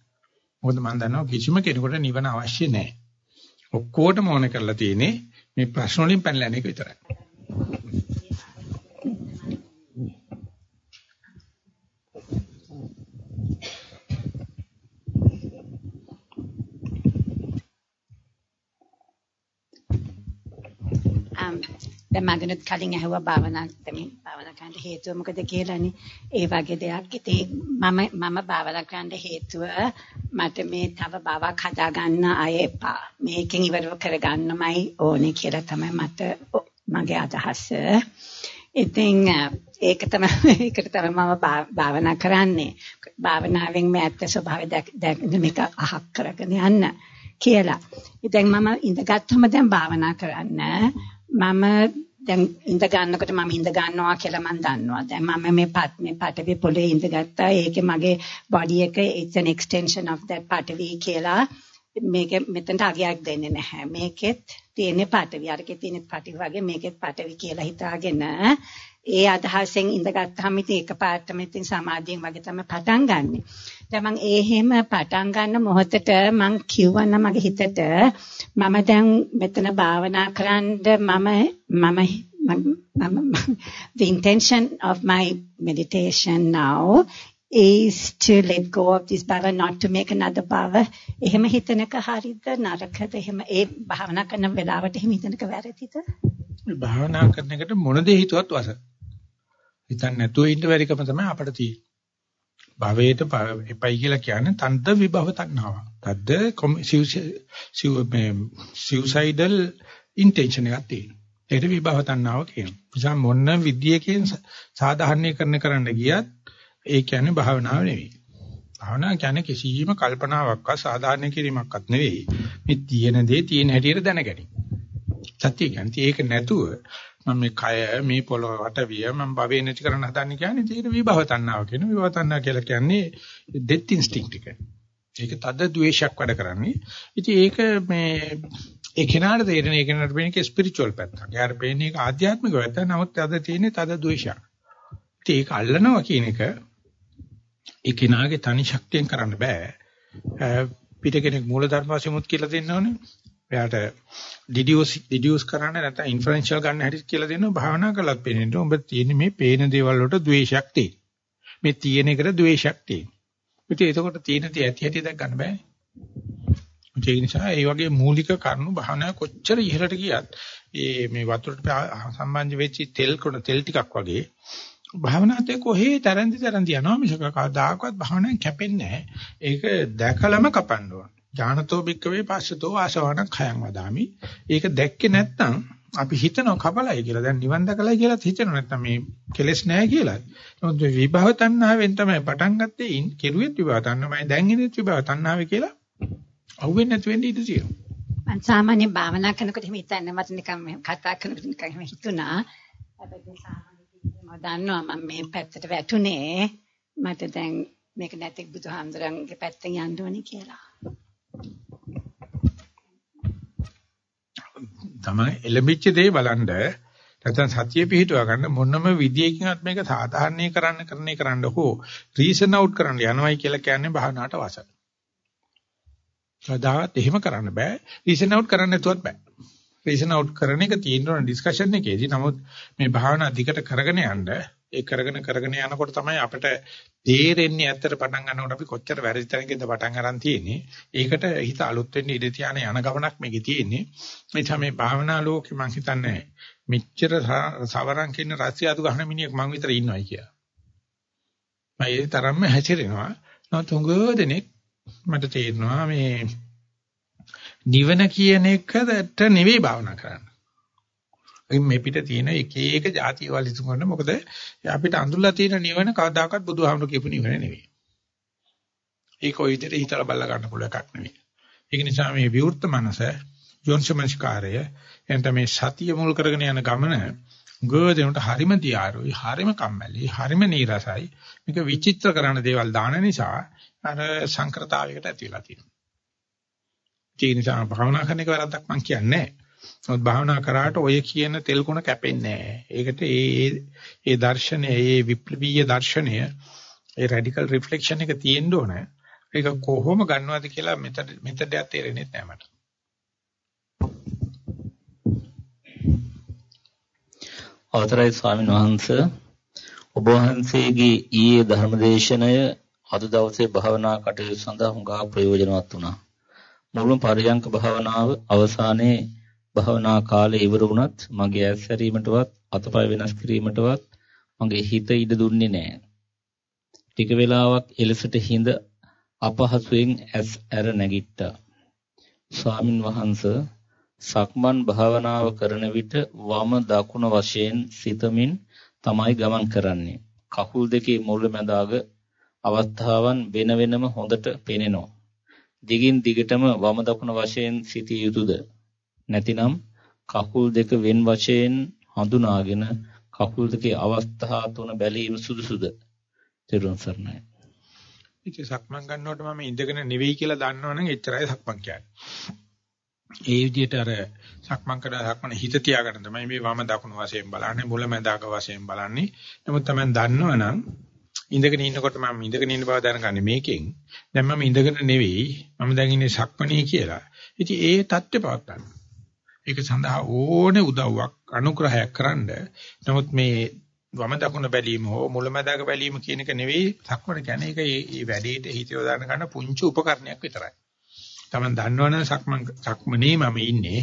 මොකද මම දන්නවා කිසිම කෙනෙකුට නිවන අවශ්‍ය නැහැ. ඔක්කොටම ඕන කරලා තියෙන්නේ මේ ප්‍රශ්න වලින් පැනලා යන එක විතරයි. දැන් මගෙනුත් කලින් ඇහුවා භාවනා දෙමින් භාවනා කරන්න හේතුව මොකද කියලානේ. ඒ වගේ දෙයක්. ඉතින් මම මම භාවනා කරන්න හේතුව මට මේ තව බවක් හදාගන්න අය එපා. මේකෙන් ඉවරව කරගන්නමයි ඕනේ කියලා තමයි මට මගේ අදහස. ඉතින් ඒක තමයි *laughs* ඒකට තමයි මම භාවනා කරන්නේ. භාවනාවෙන් මේ ඇත්ත ස්වභාවය දැක මේක අහක් කරගෙන යන්න කියලා. ඉතින් මම ඉඳගත්තුම දැන් භාවනා කරන්න මම දැන් ඉඳ ගන්නකොට මම ඉඳ ගන්නවා කියලා මම දන්නවා. දැන් මම මේ පත් මේ පටවි පොළේ ඉඳගත්තා. ඒකේ මගේ body එක it's an extension of that පටවි කියලා මේක මෙතනට අගයක් දෙන්නේ නැහැ. මේකෙත් තියෙන පටවි. අරකේ තියෙන පටවි වගේ මේකෙත් පටවි කියලා හිතාගෙන ඒ අදහසෙන් ඉඳගත්තාම ඉතින් එකපාරටම ඉතින් සමාධියෙන් වගේ තමයි පටන් ගන්නෙ. දැන් මම ඒ හැම පටන් ගන්න මොහොතට මම කිව්වනම් මගේ හිතට මම දැන් මෙතන භාවනා කරන්න මම මම මම the intention of my meditation now is to let go of this bhava not to make another bhava එහෙම හිතනක හරියද නරකද? එහෙම ඒ භාවනා කරන වෙලාවට එහෙම හිතනක වැරදිද? භාවනා කරන එකට මොන දේ හිතුවත් වස. හිතන්න නැතුව ඉන්න බැරිකම තමයි අපිට තියෙන්නේ භවයට එපයි කියලා කියන්නේ තන්ද විභව තණ්හාව. තද්ද සිව්සයිඩල් ඉන්ටෙන්ෂන් එකක් තියෙනවා. ඒකට විභව තණ්හාව කියනවා. නිසා මොන විද්‍යකෙන් සාධාරණීකරණය කරන්න ගියත් ඒ කියන්නේ භාවනාව නෙවෙයි. භාවනාව කියන්නේ කිසියම් කල්පනාවක්වත් සාධාරණ කිරීමක්වත් නෙවෙයි. මේ තියෙන දේ තියෙන හැටියට දැනගැනීම. සත්‍ය කියන්නේ ඒක නැතුව මම මේ කය මේ පොළොව වටවිය මම භවේ නැති කරන්න හදන්නේ කියන්නේ ඒක විභව තණ්හාව කියන විභව තණ්හා කියලා කියන්නේ ඩෙත් ඉන්ස්ටින්ක්ට් එක. ඒක තද ද්වේෂයක් වැඩ කරන්නේ. ඉතින් ඒක මේ ඒ කෙනාට තේරෙන ඒ කෙනාට වෙන එක ස්පිරිචුවල් පැත්තක්. යාර පේන්නේ ඒක ආධ්‍යාත්මික පැත්ත. නමුත් අද තියෙන්නේ තද ද්වේෂයක්. ඉතින් ඒක අල්ලනවා කියන එක ඒ කෙනාගේ තනි ශක්තියෙන් කරන්න බෑ. පිට කෙනෙක් මූල ධර්ම වශයෙන්මුත් කියලා දෙන්න ඕනේ. එයාට ඩිඩියුස් ඩිඩියුස් කරන්න නැත්නම් ඉන්ෆරෙන්ෂල් ගන්න හැටි කියලා දෙනවා භාවනා කළත් පේන්නේ. උඹ තියෙන්නේ මේ පේන දේවල් වලට ද්වේෂයක් තියෙන. මේ තියෙන එකට ද්වේෂයක් තියෙන. ඉතින් එතකොට තියෙන තේ ඇති ඇති දැක් ගන්න බෑනේ. ඒ නිසා ඒ වගේ මූලික කරුණු භාවනා කොච්චර ඉහළට ගියත් ඒ මේ වතුරට සම්බන්ධ වෙච්ච තෙල් කොන තෙල් ටිකක් වගේ භාවනාවේ කොහේ තරන්දි තරන්දි යනවා මිසක කවදාකවත් භාවනාවෙන් කැපෙන්නේ නැහැ. ඒක දැකලම කපන්න ඕන. ඥානතෝ බික්කවේ පස්සතෝ ආසවණ khයන් වදාමි. ඒක දැක්කේ නැත්නම් අපි හිතනවා කපලයි කියලා. දැන් නිවන් දැකලයි කියලා හිතනවා නැත්නම් මේ කෙලෙස් නැහැ කියලා. නමුත් විභව තණ්හාවෙන් තමයි පටන් ගත්තේ. කෙරුවෙත් විභව තණ්හාවයි දැන් ඉන්නේ විභව තණ්හාවේ කියලා අහුවෙන්නේ නැති වෙන්න ඉඩ තියෙනවා. මම සාමාන්‍ය භාවනා කරනකොට එහෙම හිතන්නේ මට නිකන් කතා කරනකොට නිකන් එහෙම හිතුණා. හැබැයි සාමාන්‍ය මම දන්නවා මම මේ පැත්තට වැටුනේ. මට දැන් මේක නැති බුදුහාමුදුරන්ගේ පැත්තෙන් යන්න ඕනේ කියලා. තමයි එළඹිච්ච දේ බලන්න නැත්නම් සතිය පිහිටුවා ගන්න මොනම විදියකින්වත් මේක සාධාරණීකරණ කරන්නේ කරන්න හෝ රීසන් අවුට් කරන්න යනවයි කියලා කියන්නේ භාවනාවට වාසය. සදාවත් එහෙම කරන්න බෑ. රීසන් අවුට් කරන්න නැතුවත් බෑ. රීසන් අවුට් කරන එක තියෙන ඩිස්කෂන් එකේදී නමුත් මේ භාවනා දිගට කරගෙන යන්න ඒ කරගෙන කරගෙන යනකොට තමයි අපිට තේරෙන්නේ ඇත්තට පටන් ගන්නකොට අපි කොච්චර වැරදි තැනකින්ද පටන් අරන් තියෙන්නේ. ඒකට හිත අලුත් වෙන්න ඉඩ තියාන යන ගමනක් මේකේ තියෙන්නේ. මේ තමයි භාවනා ලෝකේ මම හිතන්නේ මෙච්චර සවරන් කියන රස්සිය අතු ගහන මිනිහෙක් මං විතර ඉන්නවයි කියලා. මම ඒ තරම්ම හැසිරෙනවා. නමුත් උඟ දෙනෙක් මට තේරෙනවා මේ නිවන කියන එකට නෙවෙයි භාවනා කරන්න. මේ පිට තියෙන එක එක જાතිය වලිසු කරන මොකද අපිට අඳුල්ලා තියෙන නිවන කවදාකවත් බුදුහාමුදුරු කියපු නිවන නෙවෙයි. ඒක ඔය විදිහට හිතලා බලලා ගන්න පුළුවන් එකක් නෙවෙයි. ඒක නිසා මේ විවෘත මනස යොන්සමස්කාරය එතන මේ සතිය මුල් කරගෙන යන ගමන ගොඩේනට හරිම දියාරුයි හරිම කම්මැලි හරිම නීරසයි මේක විචිත්‍ර කරන දේවල් දාන නිසා අර සංක්‍රතාවයකට ඇති වෙලා තියෙනවා. ඒ නිසා භාවනා කරන එක වැරද්දක් මම කියන්නේ නැහැ. නමුත් භාවනා කරාට ඔය කියන තෙල් කුණ කැපෙන්නේ නැහැ. ඒකට ඒ ඒ දර්ශනය, ඒ විප්ලවීය දර්ශනය, ඒ රැඩිකල් රිෆ්ලෙක්ෂන් එක තියෙන්න ඕන. ඒක කොහොම ගන්නවද කියලා මෙතන මෙතනට තේරෙන්නේ නැහැ මට. අවතරයි ස්වාමීන් වහන්සේ ඔබ වහන්සේගේ ඊයේ ධර්මදේශනය අද දවසේ භාවනා කටයුතු සඳහා හුඟා ප්‍රයෝජනවත් වුණා. මුළු පරියංක භාවනාව අවසානයේ භාවනා කාලේ ඉවර වුණත් මගේ ඇස් හැරීමටවත් අතපය වෙනස් කිරීමටවත් මගේ හිත ඉඩ දුන්නේ නැහැ. ටික වෙලාවක් එලෙසට හිඳ අපහසුයෙන් ඇස් ඇර නැගිට්ටා. ස්වාමින් වහන්සේ සක්මන් භාවනාව කරන විට වම දකුණ වශයෙන් සිතමින් තමයි ගමන් කරන්නේ. කකුල් දෙකේ මුල මැදාග අවස්ථාවන් වෙන වෙනම හොඳට පේනෙනවා. දිගින් දිගටම වම දකුණ වශයෙන් සිටිය යුතුයද? නැතිනම් කකුල් දෙක වෙන් වශයෙන් හඳුනාගෙන කකුල් දෙකේ අවස්ථා තුන බැලීම සුදුසුද? තෙරුවන් සරණයි. ඉතින් සක්මන් ගන්නකොට මම ඉඳගෙන නෙවෙයි කියලා දන්නවනම් එච්චරයි සක්මන් කියන්නේ. ඒ විදිහට අර සක්මන් කරන සක්මන හිත තියාගන්න තමයි මේ වම දකුණු වශයෙන් බලන්නේ මුලැමැදාක වශයෙන් බලන්නේ. නමුත් තමයි දන්නවනම් ඉඳගෙන ඉන්නකොට මම ඉඳගෙන ඉන්න බව දැනගන්නේ මේකෙන්. දැන් මම ඉඳගෙන නෙවෙයි මම දැන් ඉන්නේ සක්මණේ කියලා. ඉතින් ඒ தත්ත්වය පවත්වා ඒක සඳහා ඕනේ උදව්වක් අනුග්‍රහයක් කරන්න. නමුත් මේ වම දකුණ බැලීම හෝ මුලමදාග බැලීම කියන එක නෙවෙයි සක්මණ කියන්නේ ඒක මේ වැඩේට හිත යොදාගෙන ගන්න පුංචි උපකරණයක් විතරයි. Taman දන්නවනේ සක්මන් සක්මනේ මම ඉන්නේ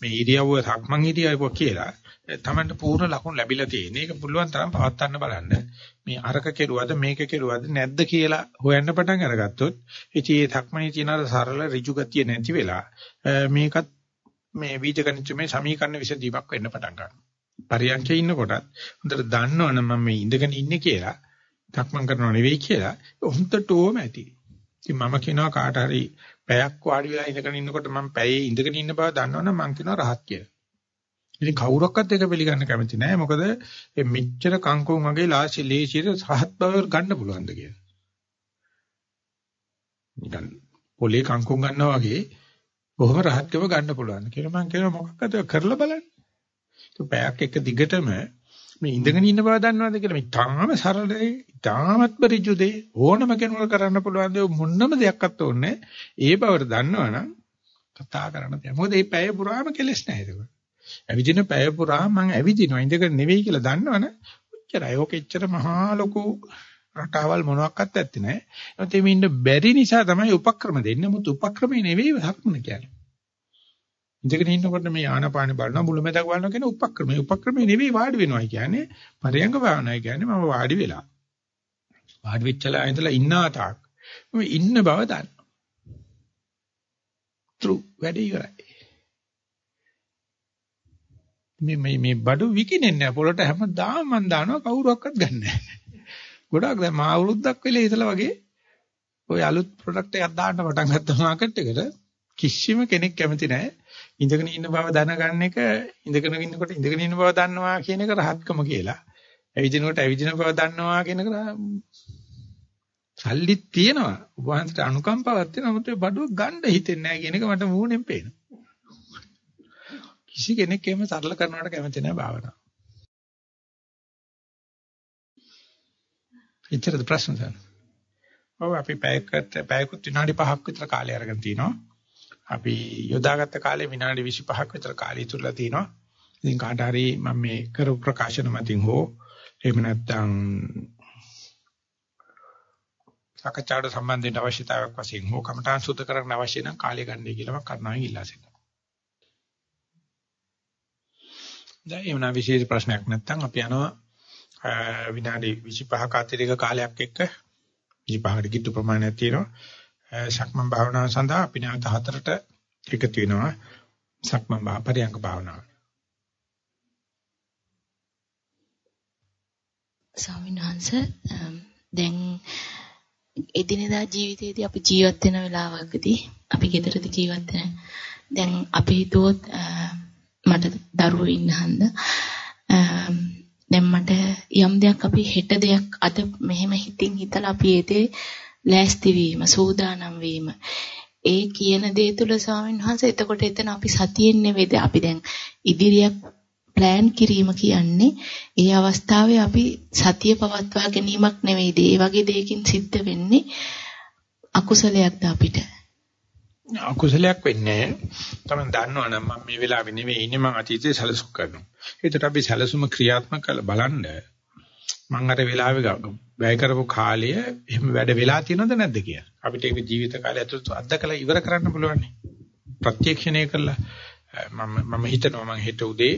මේ ඉරියව්ව සක්මන් ඉරියව්ව කියලා Tamanට පූර්ණ ලකුණු ලැබිලා තියෙන. ඒක පුළුවන් තරම් පවත්වන්න බලන්න. මේ අරක කෙරුවද මේක කෙරුවද නැද්ද කියලා හොයන්න පටන් අරගත්තොත් ඉතින් මේ සක්මනේ තියෙන අර සරල ඍජු ගතිය නැති වෙලා මේකත් මේ බීජගණිතමය සමීකරණ විසඳීමක් වෙන්න පටන් ගන්නවා. පරියන්කේ ඉන්නකොටත් හොඳට දන්නවනම් මම මේ ඉඳගෙන ඉන්නේ කියලා, තක්මන් කරනව නෙවෙයි කියලා හොඳට ඕම ඇති. ඉතින් මම කියනවා කාට හරි පැයක් වාඩි වෙලා ඉඳගෙන ඉන්නකොට මම පැයේ ඉඳගෙන ඉන්න බව දන්නවනම් මම කියනවා රහත් කියලා. ඉතින් කවුරක්වත් ඒක පිළිගන්න කැමති නැහැ. මොකද මේ මෙච්චර කංකුම් වගේ ලාසි ලේසියට සහත් බව ගන්න පුළුවන්ද කියලා. නිකන් පොලේ කංකුම් ගන්නවා වගේ බොහොම රහත්කම ගන්න පුළුවන් කියලා මම කියනවා මොකක්ද කරලා බලන්න. ඒක පැයක් එක දිගටම මේ ඉඳගෙන ඉන්න බව දන්නවද කියලා මේ තාම සරලයි, තාමත් පරිජුදේ ඕනම කෙනෙකුට කරන්න පුළුවන් දේ මොන්නම දෙයක්වත් ඕනේ ඒ බවට දන්නවනම් කතා කරන්න දෙයක්. මොකද මේ පැය පුරාම කෙලස් නැහැ ඒක. ඇවිදින පැය පුරාම මම ඇවිදිනවා ඉඳගෙන නෙවෙයි කියලා දන්නවනේ. ඔච්චරයි. ඕක එච්චර මහා ලොකු රටාවල් මොනවත් ඇත්තේ නැහැ. ඒත් මේ ඉන්න බැරි නිසා තමයි උපක්‍රම දෙන්නේ. මුත් උපක්‍රමේ නෙවෙයි සක්මන කියන්නේ. ඉඳගෙන ඉන්නකොට මේ ආනාපාන බලනවා මුලමෙදක් බලනවා කියන උපක්‍රමයේ උපක්‍රමයේ නෙවෙයි වාඩි වෙනවා කියන්නේ පරයංග භාවනායි කියන්නේ මම වාඩි වෙලා වාඩි වෙච්චලා ඉඳලා ඉන්නා තාක් මම ඉන්න බව දන්න. true වැඩි ඉවරයි. මේ මේ මේ බඩු විකිනෙන්නේ නැහැ පොළට හැමදාම මම දානවා කවුරුවක්වත් ගන්නෑ. ගොඩක් දැන් මා අවුරුද්දක් වෙලේ ඉතලා වගේ ওই අලුත් ප්‍රොඩක්ට් එකක් දාන්න පටන් ගත්ත මාකට් එකට කිසිම කෙනෙක් කැමති නැහැ. ඉඳගෙන ඉන්න බව දැනගන්න එක ඉඳගෙන ඉන්නකොට ඉඳගෙන ඉන්න බව දන්නවා කියන එක රහත්කම කියලා. ඇවිදිනකොට ඇවිදින බව දන්නවා කියන එක සල්ලිත් තියෙනවා. වහන්සේට අනුකම්පාවක් තියෙනවා. මොකද බඩුව ගන්න හිතෙන්නේ නැහැ කියන එක මට මූණෙන් පේනවා. කිසි කෙනෙක් එහෙම සරල කරනවට කැමති නැහැ භාවනාව. එච්චරද ප්‍රශ්න දැන්. ඔව් අපි පැයකට පැයකුත් විනාඩි 5ක් විතර කාලය අරගෙන තිනවා. අපි යොදාගත්ත කාලේ විනාඩි 25ක් විතර කාලය ඉතුරුලා තිනවා. ඉතින් කාට හරි මම මේ කරු ප්‍රකාශන මතින් හෝ එහෙම නැත්නම් සාකච්ඡාට සම්බන්ධ වෙන අවශ්‍යතාවයක් වශයෙන් හෝ කමඨාන් සුද්ධ කරන්න අවශ්‍ය නම් කාලය ගන්නයි කියලා මම කරනවායි ඉල්ලා සිටිනවා. දැන් එමුනා විශේෂ ප්‍රශ්නයක් නැත්නම් අපි යනවා විනාඩි 25ක අතිරේක කාලයක් එක්ක 25කට කිට්ටු ප්‍රමාණයක් තියෙනවා. සක්මන් භාවනාව සඳහා අපි නැවත හතරට එකතු වෙනවා සක්මන් පරියංග භාවනාව. ස්වාමීන් වහන්සේ දැන් එදිනෙදා ජීවිතයේදී අපි ජීවත් වෙන වෙලාවකදී අපි ගෙදරදී ජීවත් වෙන දැන් අපි හිතුවොත් මට දරුවෝ ඉන්න හන්ද දැන් මට යම් දෙයක් අපි හෙට දෙයක් අද මෙහෙම හිතින් හිතලා අපි ඒතේ ලෑස්ති වීම, සූදානම් වීම. ඒ කියන දේ තුල ස්වාමීන් වහන්සේ එතකොට එතන අපි සතියෙන් නෙවෙයිද අපි දැන් ඉදිරියක් ප්ලෑන් කිරීම කියන්නේ ඒ අවස්ථාවේ අපි සතිය පවත්වා ගැනීමක් නෙවෙයිද? ඒ වගේ දෙයකින් සිද්ධ වෙන්නේ අකුසලයක්ද අපිට? අකුසලයක් වෙන්නේ තමයි දන්නවනම් මම මේ වෙලාවේ නෙවෙයි ඉන්නේ මම අතීතයේ සැලසුම් කරනවා. ඒකට අපි සැලසුම ක්‍රියාත්මක කරලා බලන්න මම අර වෙලාවේ වැය කරපු කාලය එහෙම වැඩ වෙලා තියෙනවද නැද්ද කියලා. අපිට ඒක ජීවිත කාලය ඇතුළත අත්දකලා ඉවර කරන්න පුළුවන්. ප්‍රත්‍යක්ෂණය කළා මම මම හිතනවා මම හෙට උදේ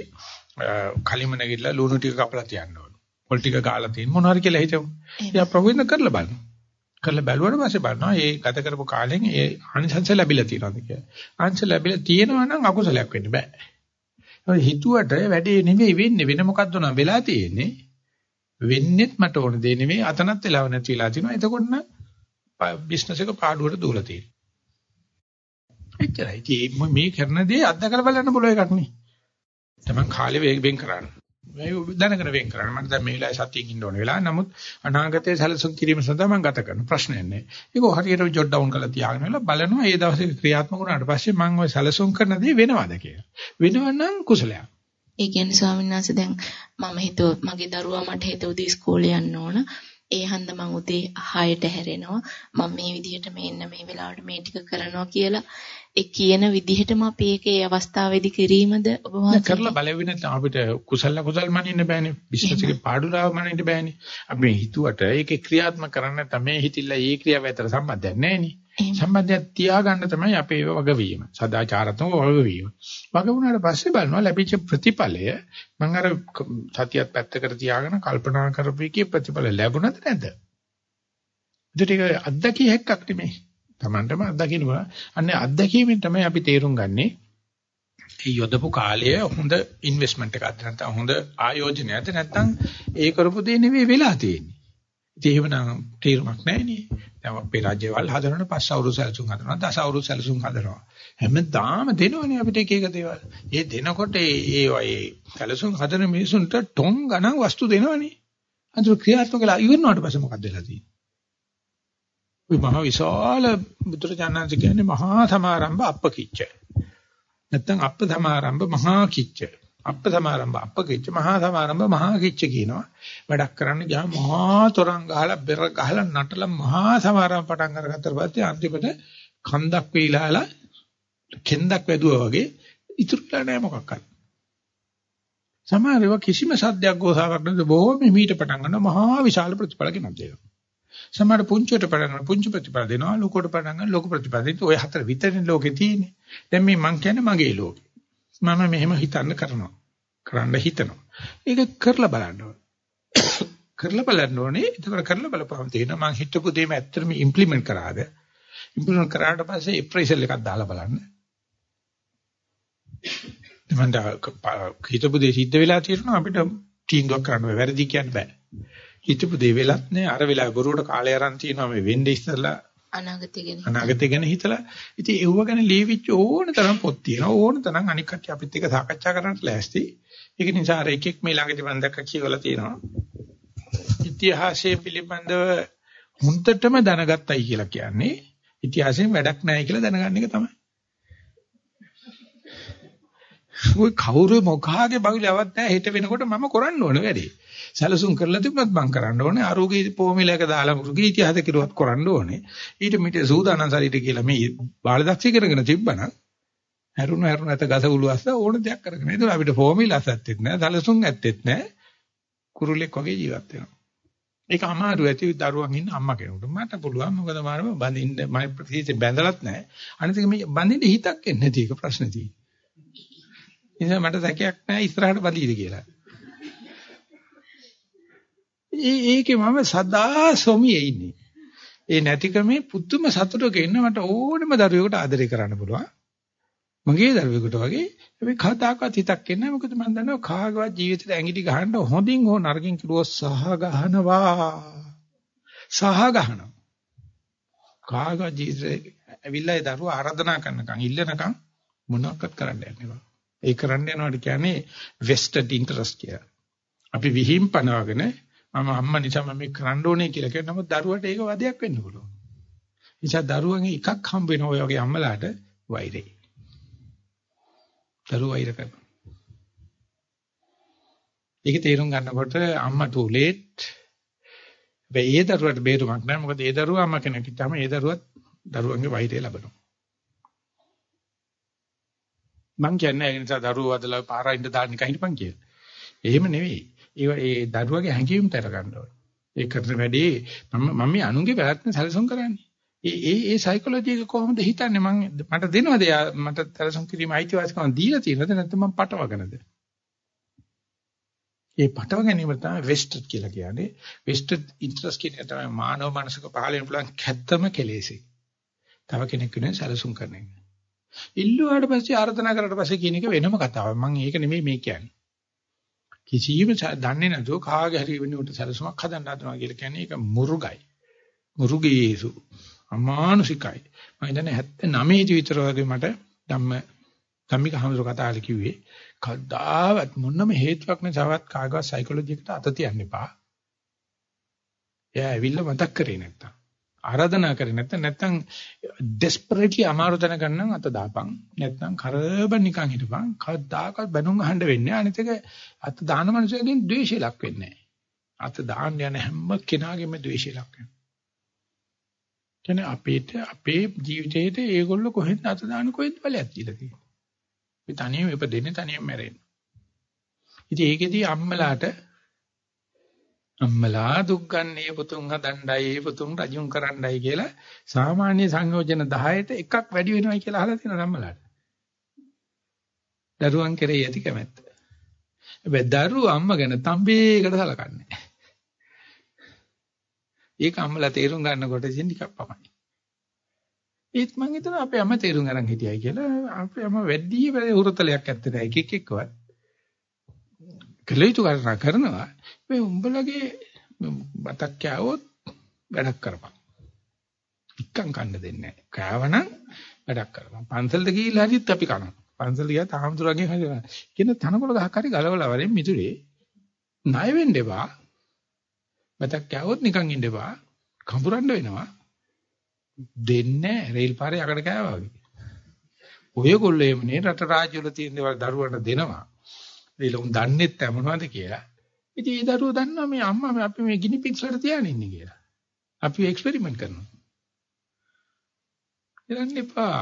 කලිම නැගිටලා ලුණු ටික කපලා තියන්න ඕන. පොල් ටික ගාලා තියෙන මොනවාරි කියලා හිතමු. ඉතින් ප්‍රවේදන කරලා බලන්න. කරලා බැලුවට පස්සේ බලනවා මේ ගත කරපු කාලෙන් ඒ ආනිසංස ලැබිලා තියෙනවද කියලා. ආනිසංස ලැබිලා තියෙනවා නම් අකුසලයක් වෙන්න බෑ. හිතුවට වැඩේ නෙවෙයි වෙන්නේ. වෙන මොකද්ද නම් වෙලා තියෙන්නේ. වෙන්නෙත් මට ඕන දේ නෙමෙයි. අතනත් වෙලාව නැති වෙලා තිනවා එතකොට නම් බිස්නස් එක පාඩුවට දූලා තියෙනවා. එච්චරයි. ඉතින් මේ කරන දේ අත්දකලා බලන්න පුළුවන් එකක් නේ. තමන් කාලේ වෙන් කරන්න. මේ දැනගෙන වෙන් කරන්න. මට දැන් මේ වෙලාවේ සතියින් ඉන්න ඕන වෙලාව. නමුත් අනාගතයේ සැලසුම් කිරීම සඳහා මම ගත කරන ප්‍රශ්නයක් නෑ. ඒක හරියට ජොට් ඩවුන් කරලා තියාගෙන වෙලා බලනවා ඒ දවසේ ක්‍රියාත්මක වුණාට පස්සේ මම ওই සැලසුම් කරන දේ වෙනවද කියලා. වෙනවනම් කුසලයක්. ඒ කියන්නේ ස්වාමීන් වහන්සේ දැන් මම හිතුවා මගේ දරුවා මට හෙට උදේ ඉස්කෝලේ යන්න ඕන. ඒ හන්ද මම උදේ 6ට හැරෙනවා. මම මේ විදිහට මේන්න මේ වෙලාවට මේ ටික කරනවා කියලා ඒ කියන විදිහටම අපි ඒක අවස්ථාවේදී කිරීමද ඔබ වහන්සේ කරලා බලවෙන අපිට කුසල කුසල් මනින්න බෑනේ. බිස්නස් එකේ පාඩුලාව මනින්න බෑනේ. අපි හිතුවට ඒකේ ක්‍රියාත්මක කරන්න තමයි හිතිලා ඒ ක්‍රියාව අතර සම්බන්ධයක් නැහැ සම්බන්ධයක් තියාගන්න තමයි අපේ වගවීම. සදාචාරාත්මක වගවීම. වග වුණාට පස්සේ බලනවා ලැබිච්ච ප්‍රතිඵලය මම අර සතියත් පැත්තකට තියාගෙන කල්පනා කරපු එකේ ප්‍රතිඵල ලැබුණද නැද්ද? ඒක අත්දැකිය හැක්කක් නෙමෙයි. Tamanටම අත්දකින්නවා. අන්නේ අත්දැකීමෙන් තමයි අපි තේරුම් ගන්නේ මේ යොදපු කාලය හොඳ ඉන්වෙස්ට්මන්ට් එකක්ද නැත්නම් හොඳ ආයෝජනයක්ද නැත්නම් ඒ කරපු දේ නෙවෙයි වෙලා තියෙන්නේ. ඉතින් එහෙමනම් තීරමක් නැහැ නේ. දැන් අපේ රාජ්‍යවල හදනවනේ පස් අවුරුදු සැලසුම් හදනවා, දස අවුරුදු සැලසුම් හදනවා. හැමදාම දෙනවනේ අපිට එක එක දේවල්. ඒ දෙනකොට ඒ ඒ සැලසුම් හදන මිනිසුන්ට ටොන් ගණන් වස්තු දෙනවනේ. අන්තිම ක්‍රියාත්මක වෙලා ඉවරනට පස්සේ මොකක්ද වෙලා තියෙන්නේ? ওই මහ විශාල බුදුරජාණන් කියන්නේ මහා සමාරම්භ අප්පකිච්ච. නැත්තම් අප්ප සමාරම්භ මහා කිච්ච. අප්ප සමාරම්භ අප්ප කිච්ච මහා සමාරම්භ මහා කිච්ච කියනවා. වැඩක් කරන්න ගියාම මහා තොරන් ගහලා බෙර ගහලා නටලා මහා සමාරම්භ පටන් අරගත්තට පස්සේ අන්තිමට කන්දක් වේලාලා කෙන්දක් වැදුවා වගේ ඉතුරුලා නැහැ මොකක්වත්. සමහරව කිසිම සද්දයක් ගෝසාවක් නැද බොහොම මීට පටන් ගන්න මහා විශාල ප්‍රතිඵල ගෙනත් දෙනවා. සමහර පුංචියට පටන් ගන්න පුංචි ප්‍රතිඵල දෙනවා ලොකුට පටන් ගන්න ලොකු ප්‍රතිඵල දෙනවා. ඔය හතර විතරනේ ලෝකේ තියෙන්නේ. දැන් මේ මං කියන්නේ මගේ ලෝකේ. මම මෙහෙම හිතන්න කරනවා. කරන්න හිතනවා. ඒක කරලා බලන්න ඕනේ. *coughs* කරලා බලන්න ඕනේ. ඒක කරලා බලපුවම තේරෙනවා මං හිතපු දේම ඇත්තටම ඉම්ප්ලිමන්ට් කරාද? ඉම්ප්ලිමන්ට් කරාට පස්සේ එප්‍රයිසල් එකක් දාලා බලන්න. මම හිතපු දේ සිද්ධ වෙලා තියෙනවා අපිට තීන්දුවක් කරන්න බෑ. වැරදි කියන්න බෑ. හිතපු දේ වෙලත් නෑ. අර වෙලාව බොරුවට කාලය අරන් තියෙනවා මේ වෙන්නේ ඉස්සලා අනාගතය ගැන අනාගතය ගැන හිතලා. ඉතින් ඒව ගැන ලියවිච්ච ඕන තරම් පොත් තියෙනවා. ඕන තරම් අනික් කට්ටිය අපිත් එක්ක සාකච්ඡා කරන්න ලෑස්ති. ඒක නිසා අර එකෙක් මේ ළඟදී මම දැක්ක කියවලා තියෙනවා. ඉතිහාසයේ පිළිබඳව හුන්ටටම දැනගත්තයි කියලා කියන්නේ. ඉතිහාසයෙන් වැඩක් නැහැ කියලා දැනගන්න එක තමයි. ඔය කවුරු මොකාගේ බගුලවත් නැහැ. හිට වෙනකොට මම කරන්න ඕන වැඩේ. සැලසුම් කරලා තිබුණත් මම කරන්න ඕනේ. අරෝගේ පොමිලක දාලා මුරුගේ ඉතිහාස කිරුවත් කරන්න ඕනේ. ඊට මිට සූදානම් ශරීරය කියලා මේ බාලදක්ෂී කරගෙන තිබ්බනම් හැරුණ හැරුණ නැත ගස උළුවස්ස ඕන දෙයක් කරගෙන. ඒක අපිට ෆෝමියුලාස් ඇත්තෙත් නැහැ, සැලසුම් ඇත්තෙත් නැහැ. කුරුල්ලෙක් වගේ ජීවත් වෙනවා. ඒක අමාරු ඇති දරුවන් ඉන්න අම්මා කෙනෙකුට. මට පුළුවන් මොකද මාරම බඳින්න මම ප්‍රතිසේ බැඳලත් නැහැ. අනිත් එක මේ බඳින්න හිතක් එන්නේ නැති එක ප්‍රශ්නේ තියෙන්නේ. නිසා මට සැකයක් නැහැ ඉස්සරහට බඳීද කියලා. ඒ ඒකේ මම සදා සොමියේ ඉන්නේ. ඒ නැතිකමේ පුදුම සතුටක ඉන්න මට ඕනෙම දරුවෙකුට ආදරය කරන්න පුළුවන්. මගේ දරුවෙකුට වගේ මේ කතාවකත් හිතක් එන්නේ මොකද මම දන්නවා කාගවත් ජීවිතේට ඇඟිලි ගහන්න හොඳින් හෝ නරකින් කිව්වොත් සහ ගහනවා. සහ ගහනවා. කාගවත් ජීවිතේ ඇවිල්ලා ඒ දරුවා ආරාධනා කරනකම් ඉල්ලනකම් මොනවක්වත් කරන්න යන්නේ නැහැ. ඒ කරන්න යනවාට කියන්නේ vested interest කියලා. අපි විහිම් පනවගෙන මම අම්මා නිසා මම මේක කරන්න ඕනේ කියලා කියන නමුත් දරුවට ඒක වදයක් වෙන්න පුළුවන්. නිසා දරුවන්ගේ එකක් හම්බ වෙන ඔය වගේ අම්මලාට වෛරේ. දරුවා වෛර කරනවා. ඒක තේරුම් ගන්නකොට අම්මා too late. වෙයි ඒ දරුවට බේරුමක් නැහැ. මොකද ඒ දරුවා අම්මා කෙනෙක් ඉතාලම ඒ දරුවත් දරුවන්ගේ වෛරය ලබනවා. මං කියන්නේ ඒ නිසා දරුවෝ වදලා පාරයින්ද දාන්න එක හිටපන් කියලා. එහෙම නෙවෙයි. ඒ ඒ දරුවගේ හැඟීම් තර ගන්න ඕනේ. ඒ කරන වැඩේ මම මම මේ අනුන්ගේ වැරද්ද සැලසුම් කරන්නේ. ඒ ඒ ඒ සයිකොලොජි එක කොහොමද හිතන්නේ මං මට දෙනවද මට සැලසුම් කිරීම අයිතිවාසිකම් දීලා තියෙනවද නැත්නම් මම පටවගෙනද? ඒ පටව ගැනීම තමයි වෙස්ටඩ් කියලා කියන්නේ. වෙස්ටඩ් ඉන්ටරෙස්ට් කියන තමයි මානව මනසක පහළ වෙන පුළුවන් කැත්තම කෙලෙසි. තව කෙනෙක් වෙන සැලසුම් කරන එක. ඉල්ලුවාට පස්සේ ආර්දනා කරලා පස්සේ කියන එක වෙනම කතාවක්. මම ඒක නෙමෙයි මේ කියන්නේ. කිසියම් දන්නේ නැතුව කාගේ හරි වෙනුවට සැලසුමක් හදන්න හදනවා කියලා කියන්නේ ඒක මුරුගයි. මුරුගේසු. අමානුෂිකයි. මම හිතන්නේ 79 දී විතර වගේ මට ධම්ම ධම්මික හමුදුර කතාවල කිව්වේ කවදාවත් මොනම හේතුවක් නැසවත් කාගවත් සයිකොලොජි එකට අත තියන්න එපා. එයා ඇවිල්ලා මතක් කරේ නැත්තම්. ආරාධනා කරේ. නැත්නම් නැත්නම් ඩෙස්පරේට්ලි අමාරු තැන ගන්නම් අත දාපන්. නැත්නම් කරබන් නිකන් හිටපන්. කවදාකවත් බැනුම් අහන්න වෙන්නේ අනිත් එක අත දාන මනුස්සයගෙන් ද්වේෂය ලක් වෙන්නේ අත දාන්න යන හැම කෙනාගේම ද්වේෂය ලක් වෙනවා. කියන්නේ අපේට අපේ ජීවිතේට ඒගොල්ලෝ කොහෙන්ද අත දාන කොහෙන්ද බලයක් දීලා තියෙන්නේ? මේ තනියම ඉපදෙන්නේ තනියම මැරෙන්නේ. ඉතින් ඒකෙදී අම්මලාට අම්මලා දුක් ගන්නේ පුතුන් හදණ්ඩයි පුතුන් රජුන් කරණ්ඩයි කියලා සාමාන්‍ය සංයෝජන 10ට එකක් වැඩි වෙනවයි කියලා අහලා තියෙනවා අම්මලාට. දරුවන් කෙරෙහි ඇති කැමැත්ත. හැබැයි දරුවා අම්මා ගැන තම්බේකට සලකන්නේ. ඒක අම්මලා තේරුම් ගන්නකොට ඉතින් ටිකක් පමණයි. ඒත් මං හිතනවා අපේ අම්මා තේරුම් අරන් හිටියයි කියලා අපේ අම්මා වැඩි වැඩි හුරතලයක් ඇත්තේ නැහැ. එක එක එක්කවත්. කලියුතු කරනවා. මේ උඹලගේ බතක් කෑවොත් වැඩක් කරපන්. එක්කම් කන්න දෙන්නේ නැහැ. කෑවනම් වැඩක් කරපන්. පන්සලට ගිහිල්ලා හරිත් අපි කනවා. පන්සල ගියා තාමතුරගේ හරියනවා. කියන තනකොළ ගහක් හරි ගලවලා වරෙන් මිතුරේ ණය වෙන්න එපා. බතක් කෑවොත් නිකන් ඉන්න එපා. කඹරන්න වෙනවා. දෙන්නේ රේල් පාරේ යකඩ කෑවා වගේ. ඔයගොල්ලෝ එමුනේ රට රාජ්‍ය වල තියෙන දේවල් දරුවන්ට දෙනවා. ඒල උන් දන්නේත් නැහැ මොනවද කියලා. ඉතින් ඒ දරුවෝ දන්නවා මේ අම්මා අපි මේ ගිනි පිග්ස් වලට තියාගෙන ඉන්නේ කියලා. අපි එක්ස්පෙරිමන්ට් කරනවා. ඉරන්න එපා.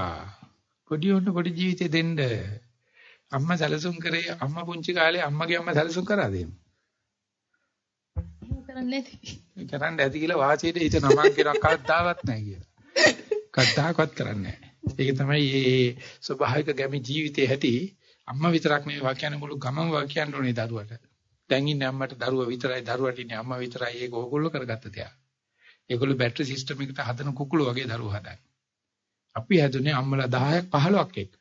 පොඩි උන්න පොඩි ජීවිතේ දෙන්න. අම්මා සැලසුම් කරේ අම්මා පුංචි කාලේ අම්මගේ අම්මා සැලසුම් කරා දෙන්න. කරන්නේ කරන්න ඇති කියලා වාසියට හිත නමක් කියන කවදාවත් නැහැ කියලා. කවදාකවත් කරන්නේ නැහැ. ඒක තමයි මේ ස්වභාවික ගැමි ජීවිතයේ ඇති අම්මා විතරක් නෙවෙයි වාක්‍යන මුළු ගමම වාක්‍යන්න ඕනේ දරුවට. දැන් ඉන්නේ අම්මට දරුවා විතරයි දරුවට ඉන්නේ අම්මා විතරයි ඒක ඕගොල්ලෝ කරගත්ත දෙයක්. ඒගොල්ලෝ බැටරි සිස්ටම් එකට හදන කුකුළු වගේ දරුවෝ හදන්නේ. අපි හැදුනේ අම්මලා 10ක් 15ක් එක්ක.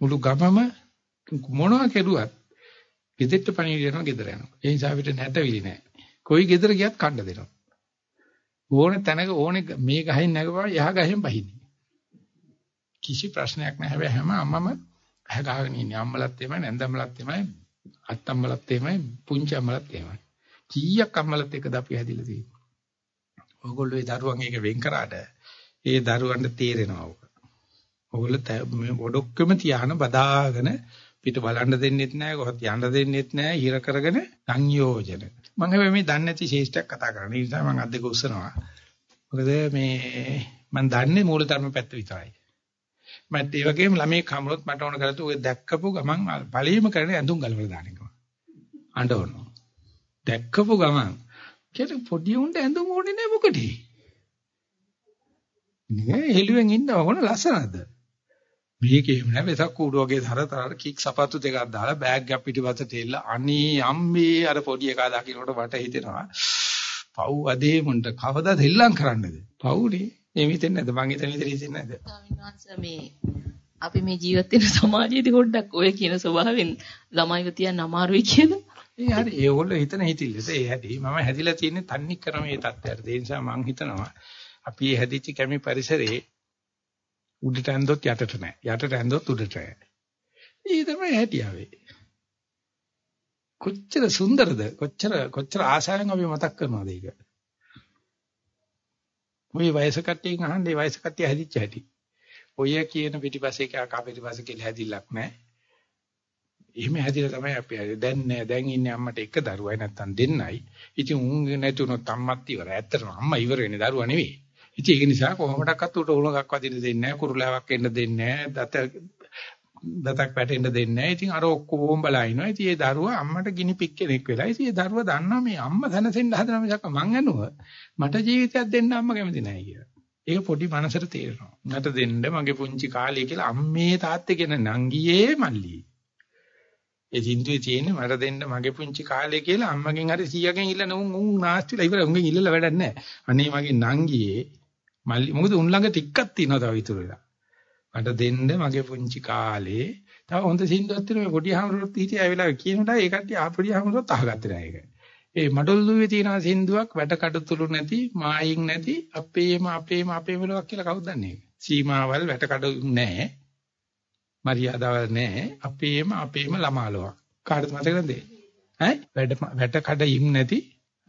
මුළු ගමම මොනවා කෙරුවත් ගෙදෙට්ට පණිවිඩ යනවා ගෙදර යනවා. ඒ නිසා අපිට නැටවිලි නැහැ. කොයි ගෙදර ගියත් කණ්ඩ දෙනවා. ඕනේ තැනක ඕනේ මේ ගහෙන් නැගපුවා යහ ගහෙන් බහින්නේ. කිසි ප්‍රශ්නයක් නැහැ. හැබැයි හැම අම්මම හැගාගෙන ඉන්නේ. අම්මලත් එමය නැන්දම්මලත් එමය අත්තම්මලත් එමය පුංචි අම්මලත් එමය. කීයක් අම්මලත් එක්කද අපි හැදිලා තියෙන්නේ. ඕගොල්ලෝ ඒ දරුවන් එක වෙන් කරාට ඒ දරුවන්ට තේරෙනවා ඕක. ඕගොල්ලෝ මේ ඔඩොක්කම තියාන බදාගෙන පිට බලන්න දෙන්නෙත් නැහැ කොහොත් යන්න දෙන්නෙත් නැහැ හිර කරගෙන සංයෝජන. මම හැබැයි මේ දන්නේ නැති ශේෂ්ඨයක් කතා කරන්නේ. ඒ නිසා මම අද්දක උස්සනවා. මොකද මේ මම දන්නේ මූලධර්ම පැත්ත විතරයි. මත් ඒ වගේම ළමයි කමරොත් මට ඕන කරලා ඔය දැක්කපු ගමන් පළීම කරන ඇඳුම් ගලවලා දාන එක. අඬවනවා. දැක්කපු ගමන් කියලා පොඩි උන්ට ඇඳුම් ඕනේ නැහැ මොකටද? නෑ හෙළුවෙන් ඉන්නව කොන ලස්සනද? මේකේම නෑ වෙසක් කූඩු වගේ තරතර කික් සපත්තු දෙකක් දාලා බෑග් එක පිටිපස්සට එල්ල අනී අම්මේ අර පොඩි එකා දකින්නට වට හිතෙනවා. පව් අදේ මුන්ට කවදාද හෙල්ලම් කරන්නද? පව්නේ. එහෙම හිතෙන්නේ නැද්ද? මං හිතන විදිහට හිතෙන්නේ නැද්ද? ස්වාමීන් වහන්සේ මේ අපි මේ ජීවත් වෙන සමාජයේදී පොඩ්ඩක් ඔය කියන ස්වභාවයෙන් ළමයිව තියන්න අමාරුයි කියලා. ඒ හරි ඒගොල්ලෝ හිතන හිතිල්ලද ඒ හැටි මම හැදිලා තියෙන්නේ තන්නේ කරම මේ தත්ත්වයට. ඒ නිසා මං හිතනවා අපි මේ හැදිච්ච කැමි පරිසරේ උඩට ඇඳොත් යටට නෑ. යටට ඇඳොත් උඩට නෑ. ඒ තමයි හැටියාවේ. කොච්චර සුන්දරද කොච්චර කොච්චර ආසාවෙන් අපි මතක් කරනවද ඒක. ওই වයස කට්ටියන් අහන්නේ වයස කට්ටිය හැදිච්ච හැටි. ඔය කියන පිටිපස්සේ කා පිටිපස්සේ කියලා හැදිල්ලක් නැහැ. එහෙම හැදිලා තමයි අපි හැදෙන්නේ. දැන් නෑ දැන් ඉන්නේ අම්මට එක දරුවයි නැත්තම් දෙන්නයි. ඉතින් උන් නැතුනොත් අම්මත් ඉවරයි. ඇත්තටම අම්මා ඉවර වෙන්නේ දරුවා නෙවෙයි. ඉතින් ඒක නිසා කොහොමඩක්වත් උට උණගක් වදින්න දෙන්නේ නැහැ. කුරුලාවක් එන්න දෙන්නේ නැහැ. දත දතක් වැටෙන්න දෙන්නේ නැහැ. ඉතින් අර ඔක්කොම බලා ඉනවා. ඉතින් ඒ දරුවා අම්මට ගිනි පික් කෙනෙක් වෙලා. ඉතින් ඒ දරුවා දන්නවා මේ අම්මා දැනසෙන්න හදන මිසක් මං ඇනුව මට ජීවිතයක් දෙන්න අම්මා කැමති නැහැ කියලා. ඒක පොඩි මනසට තේරෙනවා. මට දෙන්න මගේ පුංචි කාලේ කියලා අම්මේ තාත්තේ කියන නංගියේ මල්ලි. ඒ සින්දුවේ තියෙන්නේ මට දෙන්න මගේ පුංචි කාලේ කියලා අම්මගෙන් හරි සීයාගෙන් ඉල්ලන උන් උන් නාස්තිලා ඉවර උන්ගෙන් ඉල්ලලා වැඩක් නැහැ. අනේ මගේ නංගියේ මල්ලි මොකද උන් ළඟ ටිකක් තියෙනවා තව ඉතුරු වෙලා. මට දෙන්න මගේ පුංචි කාලේ තව හොඳ සින්දුවක් තියෙනවා පොඩි හාමුදුරුවෝ හිටියා ඒ වෙලාවේ කියනකොට ඒ කට්ටිය ආ පොඩි හාමුදුරුවෝත් අහගත්තේ නැහැ ඒක. ඒ මඩොල් දුවේ තියෙන සින්දුවක් වැට කඩතුළු නැති මායින් නැති අපේම අපේම අපේම ලොක් කියලා කවුද දන්නේ ඒක? සීමාවල් වැට කඩු නැහැ. මරියාදාවල් නැහැ. අපේම අපේම ළමාලොක්. කාටද මතක නැද්ද? ඈ වැට වැට කඩින් නැති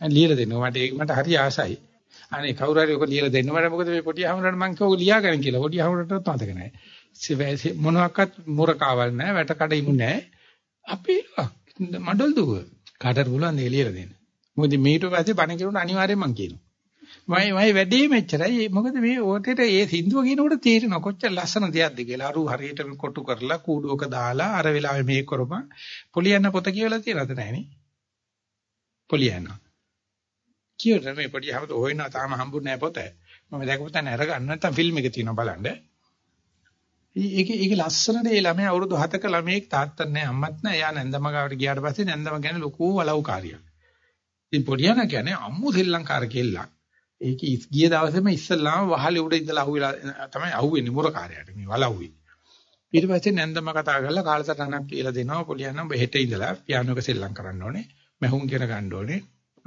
ලියලා දෙනවා. මට ඒක මට හරි ආසයි. අනේ කවුරු හරි ඔක ලියලා දෙන්න මට මොකද මේ පොඩි හමුරට මං කිව්ව ලියා ගන්න කියලා. පොඩි හමුරටත් මතක නැහැ. මොනවාක්වත් මුරකාවල් නැහැ, වැට කඩින් නැහැ. අපේ මඩොල් දුව කාටද පුළුවන් දේ ලියලා දෙන්න. මොකද මීට පස්සේ බණ කියනකොට අනිවාර්යෙන් මං කියනවා. මයි මයි වැඩේ මෙච්චරයි. මොකද මේ ඕටේට ඒ සින්දුව කියනකොට තේරෙනවා කොච්චර ලස්සන දෙයක්ද කියලා. අරු හරියට කොටු කරලා කූඩුවක දාලා අර වෙලාවේ මේ කරපන්. පොලියන්න පොත කියවලා තියෙනවද නැහනේ? පොලියන්න. කියවන මේ පොඩි හැමත හොයනවා තාම හම්බුනේ නැහැ පොත. මම දැකපු තැන අරගන්න නැත්නම් ෆිල්ම් එක තියෙනවා බලන්න. ඒක ඒක ලස්සනට ඒ ළමයා අවුරුදු 7ක ළමයෙක් තාත්තත් නැහැ අම්මත් නැහැ. එයා නැන්දම ගාවට ගියාට පස්සේ නැන්දම ගැන ලොකු වලව්කාරියක්. ඉතින් පොඩියන කියන්නේ අම්මු සෙල්ලංකාර කෙල්ලක්. ඒක ගිය දවසේම ඉස්සල්ලාම වහලේ උඩ ඉඳලා අහුවෙලා තමයි අහුවෙන්නේ මුරකාරයාට මේ වලව්වේ. ඊට පස්සේ නැන්දම කතා කරලා කාලසටහනක් කියලා දෙනවා පොඩියන් ඔබ හෙට ඉඳලා පියානෝ එක සෙල්ලම් කරන්න ඕනේ. මැහුම් කියන ගන්න ඕනේ.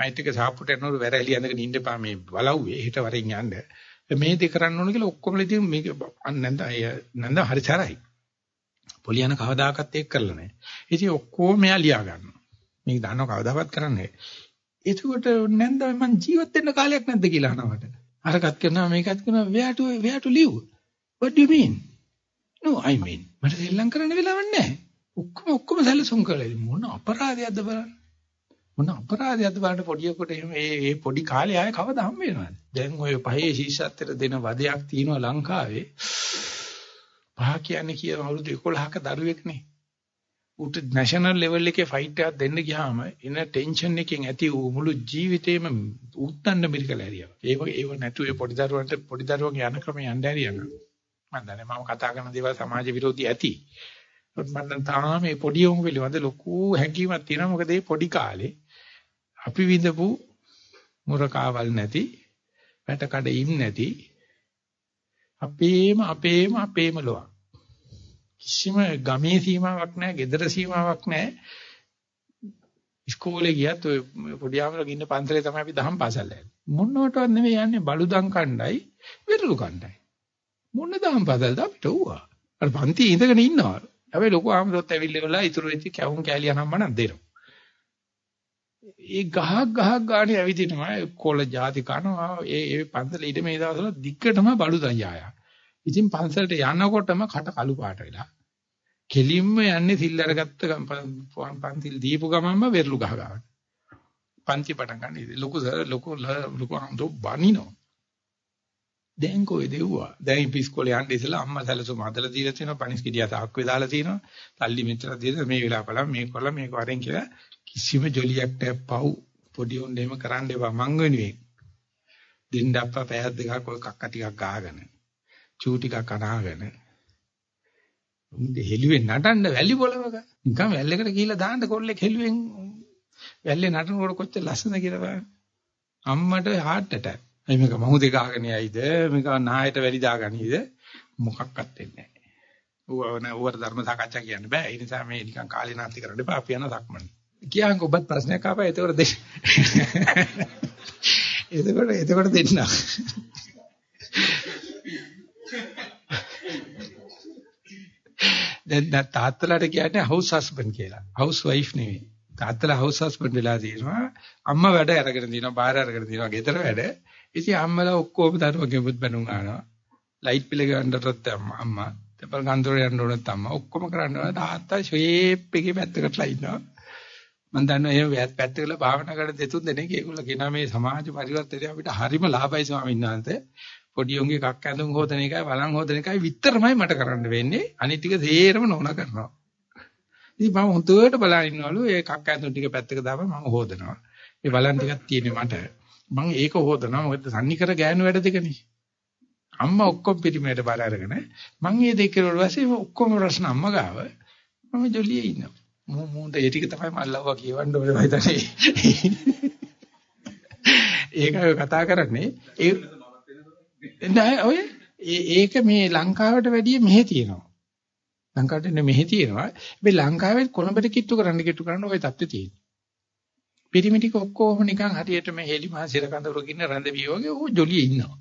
මයිත් එක සාප්පුට යනකොට වැරැලි ඇඳගෙන ඉන්න එපා මේ වලව්වේ හෙට වරින් යන්න. මේ දෙක කරන්න ඕනේ කියලා ඔක්කොම ඉතින් මේක නැන්ද අය නැන්ද හරි සරයි. පොලියන කවදාකවත් ඒක කරලා නැහැ. ඉතින් ඔක්කොම මෙයා ලියා ගන්නවා. මේක දන්නව කවදාවත් කරන්නේ එතකොට නැන්ද මං ජීවත් වෙන්න කාලයක් නැද්ද කියලා අහනවට. අරකට කරනවා මේකත් කරනවා where to where to live? What do you mean? No I mean මට සෙල්ලම් කරන්න වෙලාවක් නැහැ. ඔක්කොම ඔක්කොම සැලසුම් කළේ මොන අපරාධයක්ද බලන්න. මොන අපරාධයක්ද බලන්න පොඩියෙකුට එහෙම ඒ ඒ පොඩි කාලේ ආයේ කවදා හම් වෙනවද? දැන් ඔය පහේ ශිෂ්‍යත්වයට දෙන වදයක් තියෙනවා ලංකාවේ. පහ කියන්නේ කියන අවුරුදු 11ක දරුවෙක්නේ. උට නැෂනල් ලෙවල් එකේ ෆයිට් එකක් දෙන්න ගියාම එන ටෙන්ෂන් එකෙන් ඇති වූ මුළු ජීවිතේම උත්තන්න මිරිකලා ඇරියා. ඒක ඒව නැතුව ඒ පොඩි දරුවන්ට පොඩි දරුවන්ගේ යන ක්‍රමය යන්න ඇරියා නම් මම දන්නේ මම කතා කරන දේවල් සමාජ විරෝධී ඇති. මම තාම මේ පොඩි උන් පිළිබඳ ලොකු හැඟීමක් තියෙනවා. මොකද මේ පොඩි කාලේ අපි විඳපු මුරකාවල් නැති, වැට කඩින් නැති අපේම අපේම අපේම ලෝක. කිසිම ගමේ සීමාවක් නැහැ, ගෙදර සීමාවක් නැහැ. ඉස්කෝලේ ගියත් ඔය පොඩි ආමරක ඉන්න පන්සලේ තමයි අපි දහම් පාසල් යන්නේ. මොනවටවත් නෙමෙයි යන්නේ බලුදම් කණ්ඩායි, විරලු කණ්ඩායි. මොන දහම් පාසල්ද අපිට ඌවා. අර පන්ති ඉඳගෙන ඉන්නවා. හැබැයි ලොකු ආමරොත් ඇවිල්ලා ඉතුරු වෙච්ච කැවුම් කෑලි අනම්මනම් දෙනවා. ඒ ගහක් ගහක් ගානේ ඇවිදිනවා කොළ ಜಾති කනවා ඒ ඒ පන්සල ඊට මේ දවස්වල දිග්ගටම බලුදන් යායා. ඉතින් පන්සලට යනකොටම කට කළු පාට වෙලා. කෙලින්ම යන්නේ සිල් අරගත්ත පන්තිල් දීපු ගමන්ම වෙරළු ගහ ගන්න. පන්ති පටන් ගන්න ඉතින් ලොකු ලොකු ලොකු අම්දෝ බනිනෝ. දැන් කොයි දෙව්වා. දැන් ඉස්කෝලේ යන්න ඉස්සලා අම්මා සැලසුම හදලා දීලා තියෙනවා. පණිස් කිඩියා තාක්කුවේ දාලා තියෙනවා. තල්ලි මෙච්චර දීලා මේ වෙලාව බලන්න මේක කරලා මේක වරෙන් කියලා කිසිම ජොලියක් නැහැ පව් පොඩි උන් එහෙම කරන්න එපා මං වෙනුවෙන් දෙන්න අප්පා පැයක් දෙකක් ඔය කක්ක ටිකක් ගහගෙන චූ ටිකක් අනාගෙන උන්ද හෙළුවෙන් නටන්න වැලි පොළවක නිකන් වැල්ලකට ගිහිල්ලා දාන්න කොල්ලෙක් හෙළුවෙන් වැල්ලේ නටනකොට කොච්චර ලස්සනද කියලා බලන්න අම්මට heart attack එයි මේක මහුදේ ගහගෙන යයිද මේක නායට වැලි දාගනීද මොකක්වත් වෙන්නේ නැහැ ඌව ධර්ම සාකච්ඡා කියන්න බෑ ඒ නිසා මේ නිකන් කාලේ නාස්ති කරන්න එපා අපි යන සක්මනේ කියන්කො ඔබත් ප්‍රශ්නයක් ආපහා එතකොට දෙන්න. *laughs* එතකොට එතකොට දෙන්න. *laughs* දැන් තාත්තලාට කියන්නේ හවුස් හස්බන්ඩ් කියලා. හවුස් වයිෆ් නෙවෙයි. තාත්තලා හවුස් හස්බන්ඩ් වෙලා තියෙනවා. අම්මා වැඩ අරගෙන තියෙනවා, බාහිර අරගෙන තියෙනවා, ගෙදර වැඩ. ඉතින් අම්මලා ඔක්කොම දරුවගේ බුත් බැනුම් ආනවා. ලයිට් පිළ ගන්නටත් අම්මා, තපල් ගන්දර යන්න ඕනත් අම්මා. ඔක්කොම කරන්නේ තාත්තා ෂේප් එකේ පැත්තකටලා ඉන්නවා. මම දන්නවා එහෙම පැත්තකලා භාවනා කරන දෙතුන් දෙනෙක් ඒගොල්ලෝ කියනවා මේ සමාජ පරිවර්තනය අපිට හරිම ලාභයි ස්වාමීන් වහන්සේ. පොඩි උන්ගේ කක් ඇඳුම් හොදන එකයි වළං හොදන එකයි විතරමයි මට කරන්න වෙන්නේ. අනිත් ටික සේරම නෝනා කරනවා. ඉතින් මම හොඳට බලන් ඉන්නවලු ඒ කක් ඇඳුම් ටික පැත්තක දාපම මම හොදනවා. ඒ වළං ටිකක් තියෙන්නේ මට. මම ඒක හොදනවා මොකද සන්නිකර ගෑනු වැඩ දෙකනේ. අම්මා ඔක්කොම පිටිමේට බල අරගෙන මම මේ දෙක වල පස්සේ ඔක්කොම ප්‍රශ්න අම්මා ගාව මම ජොලියේ ඉන්නවා. මෝ මෝන්ට ඒ ටික තමයි මල්ලවවා කියවන්න ඕනේ මම හිතන්නේ. ඒකයි කතා කරන්නේ. ඒ නෑ ඔය ඒක මේ ලංකාවට වැඩිය මෙහෙ තියෙනවා. ලංකාවට මෙහෙ තියෙනවා. මේ ලංකාවේ කොළඹට කිට්ටු කරන්න කිට්ටු කරන්න ওই தත්ත්වය තියෙනවා. පිරිමි ටික ඔක්කොම නිකන් හරියට මේ හෙලි මහ සිර කඳවුරකින් රැඳ වියෝගේ ඕ ජොලියේ ඉන්නවා.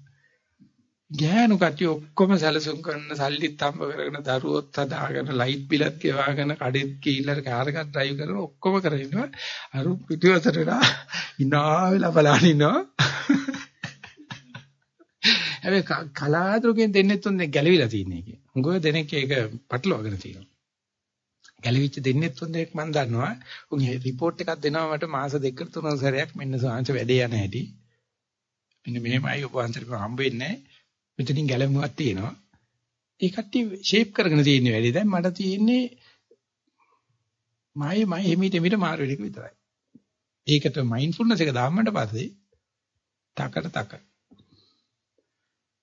ගෑනු කට්ටිය ඔක්කොම සැලසුම් කරන සල්ලිත් හම්බ කරගෙන දරුවොත් හදාගෙන ලයිට් බිලත් ගෙවාගෙන කඩෙත් කීලර කාර් එකක් ඩ්‍රයිව් කරන ඔක්කොම කරගෙන ඉන්නවා අර පිටිවසට ඉනා වෙලා බලන ඉන්නවා හැබැයි කලාතුරකින් දෙන්නේ තුන් දෙනෙක් ගැලවිලා තියෙන එක. උංගෝ දෙනෙක් ඒක පටලවාගෙන තියෙනවා. ගැලවිච්ච දෙන්නේ තුන් දෙනෙක් මම දන්නවා. උන් රිපෝට් එකක් දෙනවා මට මාස දෙක තුනක සැරයක් මෙන්න සාංශ වැඩේ යන හැටි. මෙන්න මෙහෙමයි ඔබ අන්තරික හම්බ වෙන්නේ මෙතනින් ගැලවෙමුවක් තියෙනවා. ඒ කට්ටිය ෂේප් කරගෙන තියෙන වැඩි. දැන් මට තියෙන්නේ මයි මයි එමිට එමිට මාරු වෙන එක විතරයි. ඒකට මයින්ඩ්ෆුල්නස් එක දාන්නට පස්සේ තකට තක.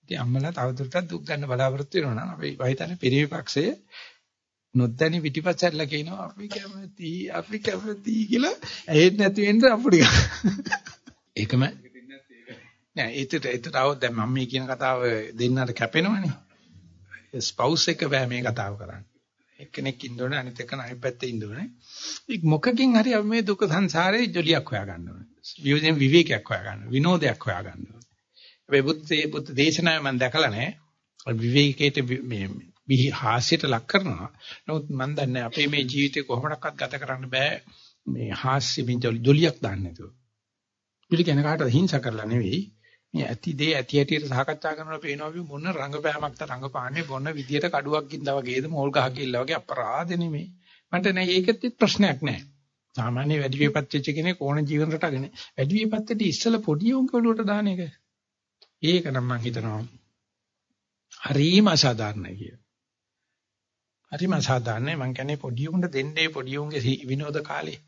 ඉතින් අම්මලා තවදුරටත් දුක් ගන්න බලාපොරොත්තු වෙනවා නම් අපි වහිතන්නේ පරිවිපක්ෂයේ නොදැනි පිටිපස්සටලා කියනවා අපි කැමති අපි කැමති කියලා ඇහෙන්නේ නැති වෙන්න අපුඩිය. ඒකම නෑ ඒතට આવොත් දැන් මම මේ කියන කතාව දෙන්නට කැපෙනවනේ. ස්පවුස් එක බෑ මේ කතාව කරන්න. එක්කෙනෙක් ඉන්න ඕනේ අනිත් එක්කන අනිත් පැත්තේ ඉන්න ඕනේ. ඒක මොකකින් හරි අපි මේ දුක සංසාරේ ජොලියක් හොයාගන්න ඕනේ. විවේචන විවේකයක් හොයාගන්න. විනෝදයක් හොයාගන්න ඕනේ. හැබැයි බුද්ධ දේශනාවේ මම දැකලා නැහැ. විවේකයට මේ මිහි හාස්‍යයට ලක් කරනවා. නමුත් මම දන්නේ අපේ මේ ජීවිතේ කොහොමඩක්වත් ගත කරන්න බෑ මේ හාස්‍ය මින් ජොලියක් දාන්න නැතුව. පිළිගෙන කාටද හිංසා කරලා නෙවෙයි මේ ඇති දේ ඇති හැටියට සාකච්ඡා කරනකොට පේනවා අපි මොන රංගපෑමක්ද රංගපාන්නේ මොන විදියට කඩුවක් ගින්දා වගේද මෝල් ගහක් ගිල්ලා වගේ අපරාධ නෙමෙයි මට නෑ ඒකෙත් ප්‍රශ්නයක් නෑ. සාමාන්‍ය වැඩි විපත් වෙච්ච කෙනෙක් ඕන ජීවන රටගෙන වැඩි විපත්තට ඉස්සලා පොඩි උන් කවලුවට දාන එක. ඒක නම් මම හිතනවා හරිම අසාධාරණයි කියලා. හරිම අසාධාරණයි මං කියන්නේ පොඩි උන්ට දෙන්නේ පොඩි උන්ගේ විනෝද කාලේ.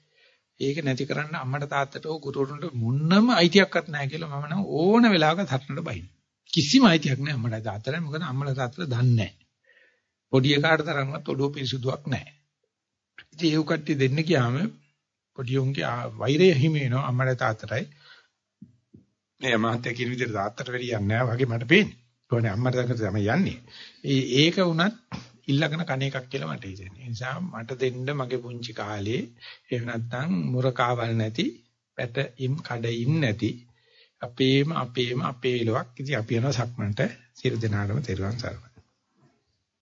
ඒක නැති කරන්න අම්මට තාත්තට ඕ ගුරුවරුන්ට මුන්නම අයිතියක්වත් නැහැ කියලා මම නම් ඕන වෙලාවක හතරට බයින. කිසිම අයිතියක් නැහැ අම්මට තාත්තට මොකද අම්මලා තාත්තලා දන්නේ නැහැ. පොඩි එකාට තරම්වත් ඔළුව පිරිසුදුවක් නැහැ. ඉතින් ඒව කට්ටිය දෙන්න ගියාම පොඩි උන්ගේ වෛරය හිමි වෙනවා අම්මලා තාත්තටයි. නේ මහත්තයා කියන විදිහට තාත්තට වැඩි යන්නේ නැහැ වගේ මට පේන්නේ. කොහොනේ අම්මට ළඟට තමයි යන්නේ. ඒක වුණත් ඉල්ලගෙන කණ එකක් කියලා මට හිතෙනවා. ඒ නිසා මට දෙන්න මගේ පුංචි කාලේ එහෙම නැත්නම් මුරකාවල් නැති පැට ඉම් කඩින් නැති අපේම අපේම අපේ ඉලවක් ඉතින් අපි යනවා සක්මන්ට සියලු දෙනාටම තෙරුවන් සරණයි.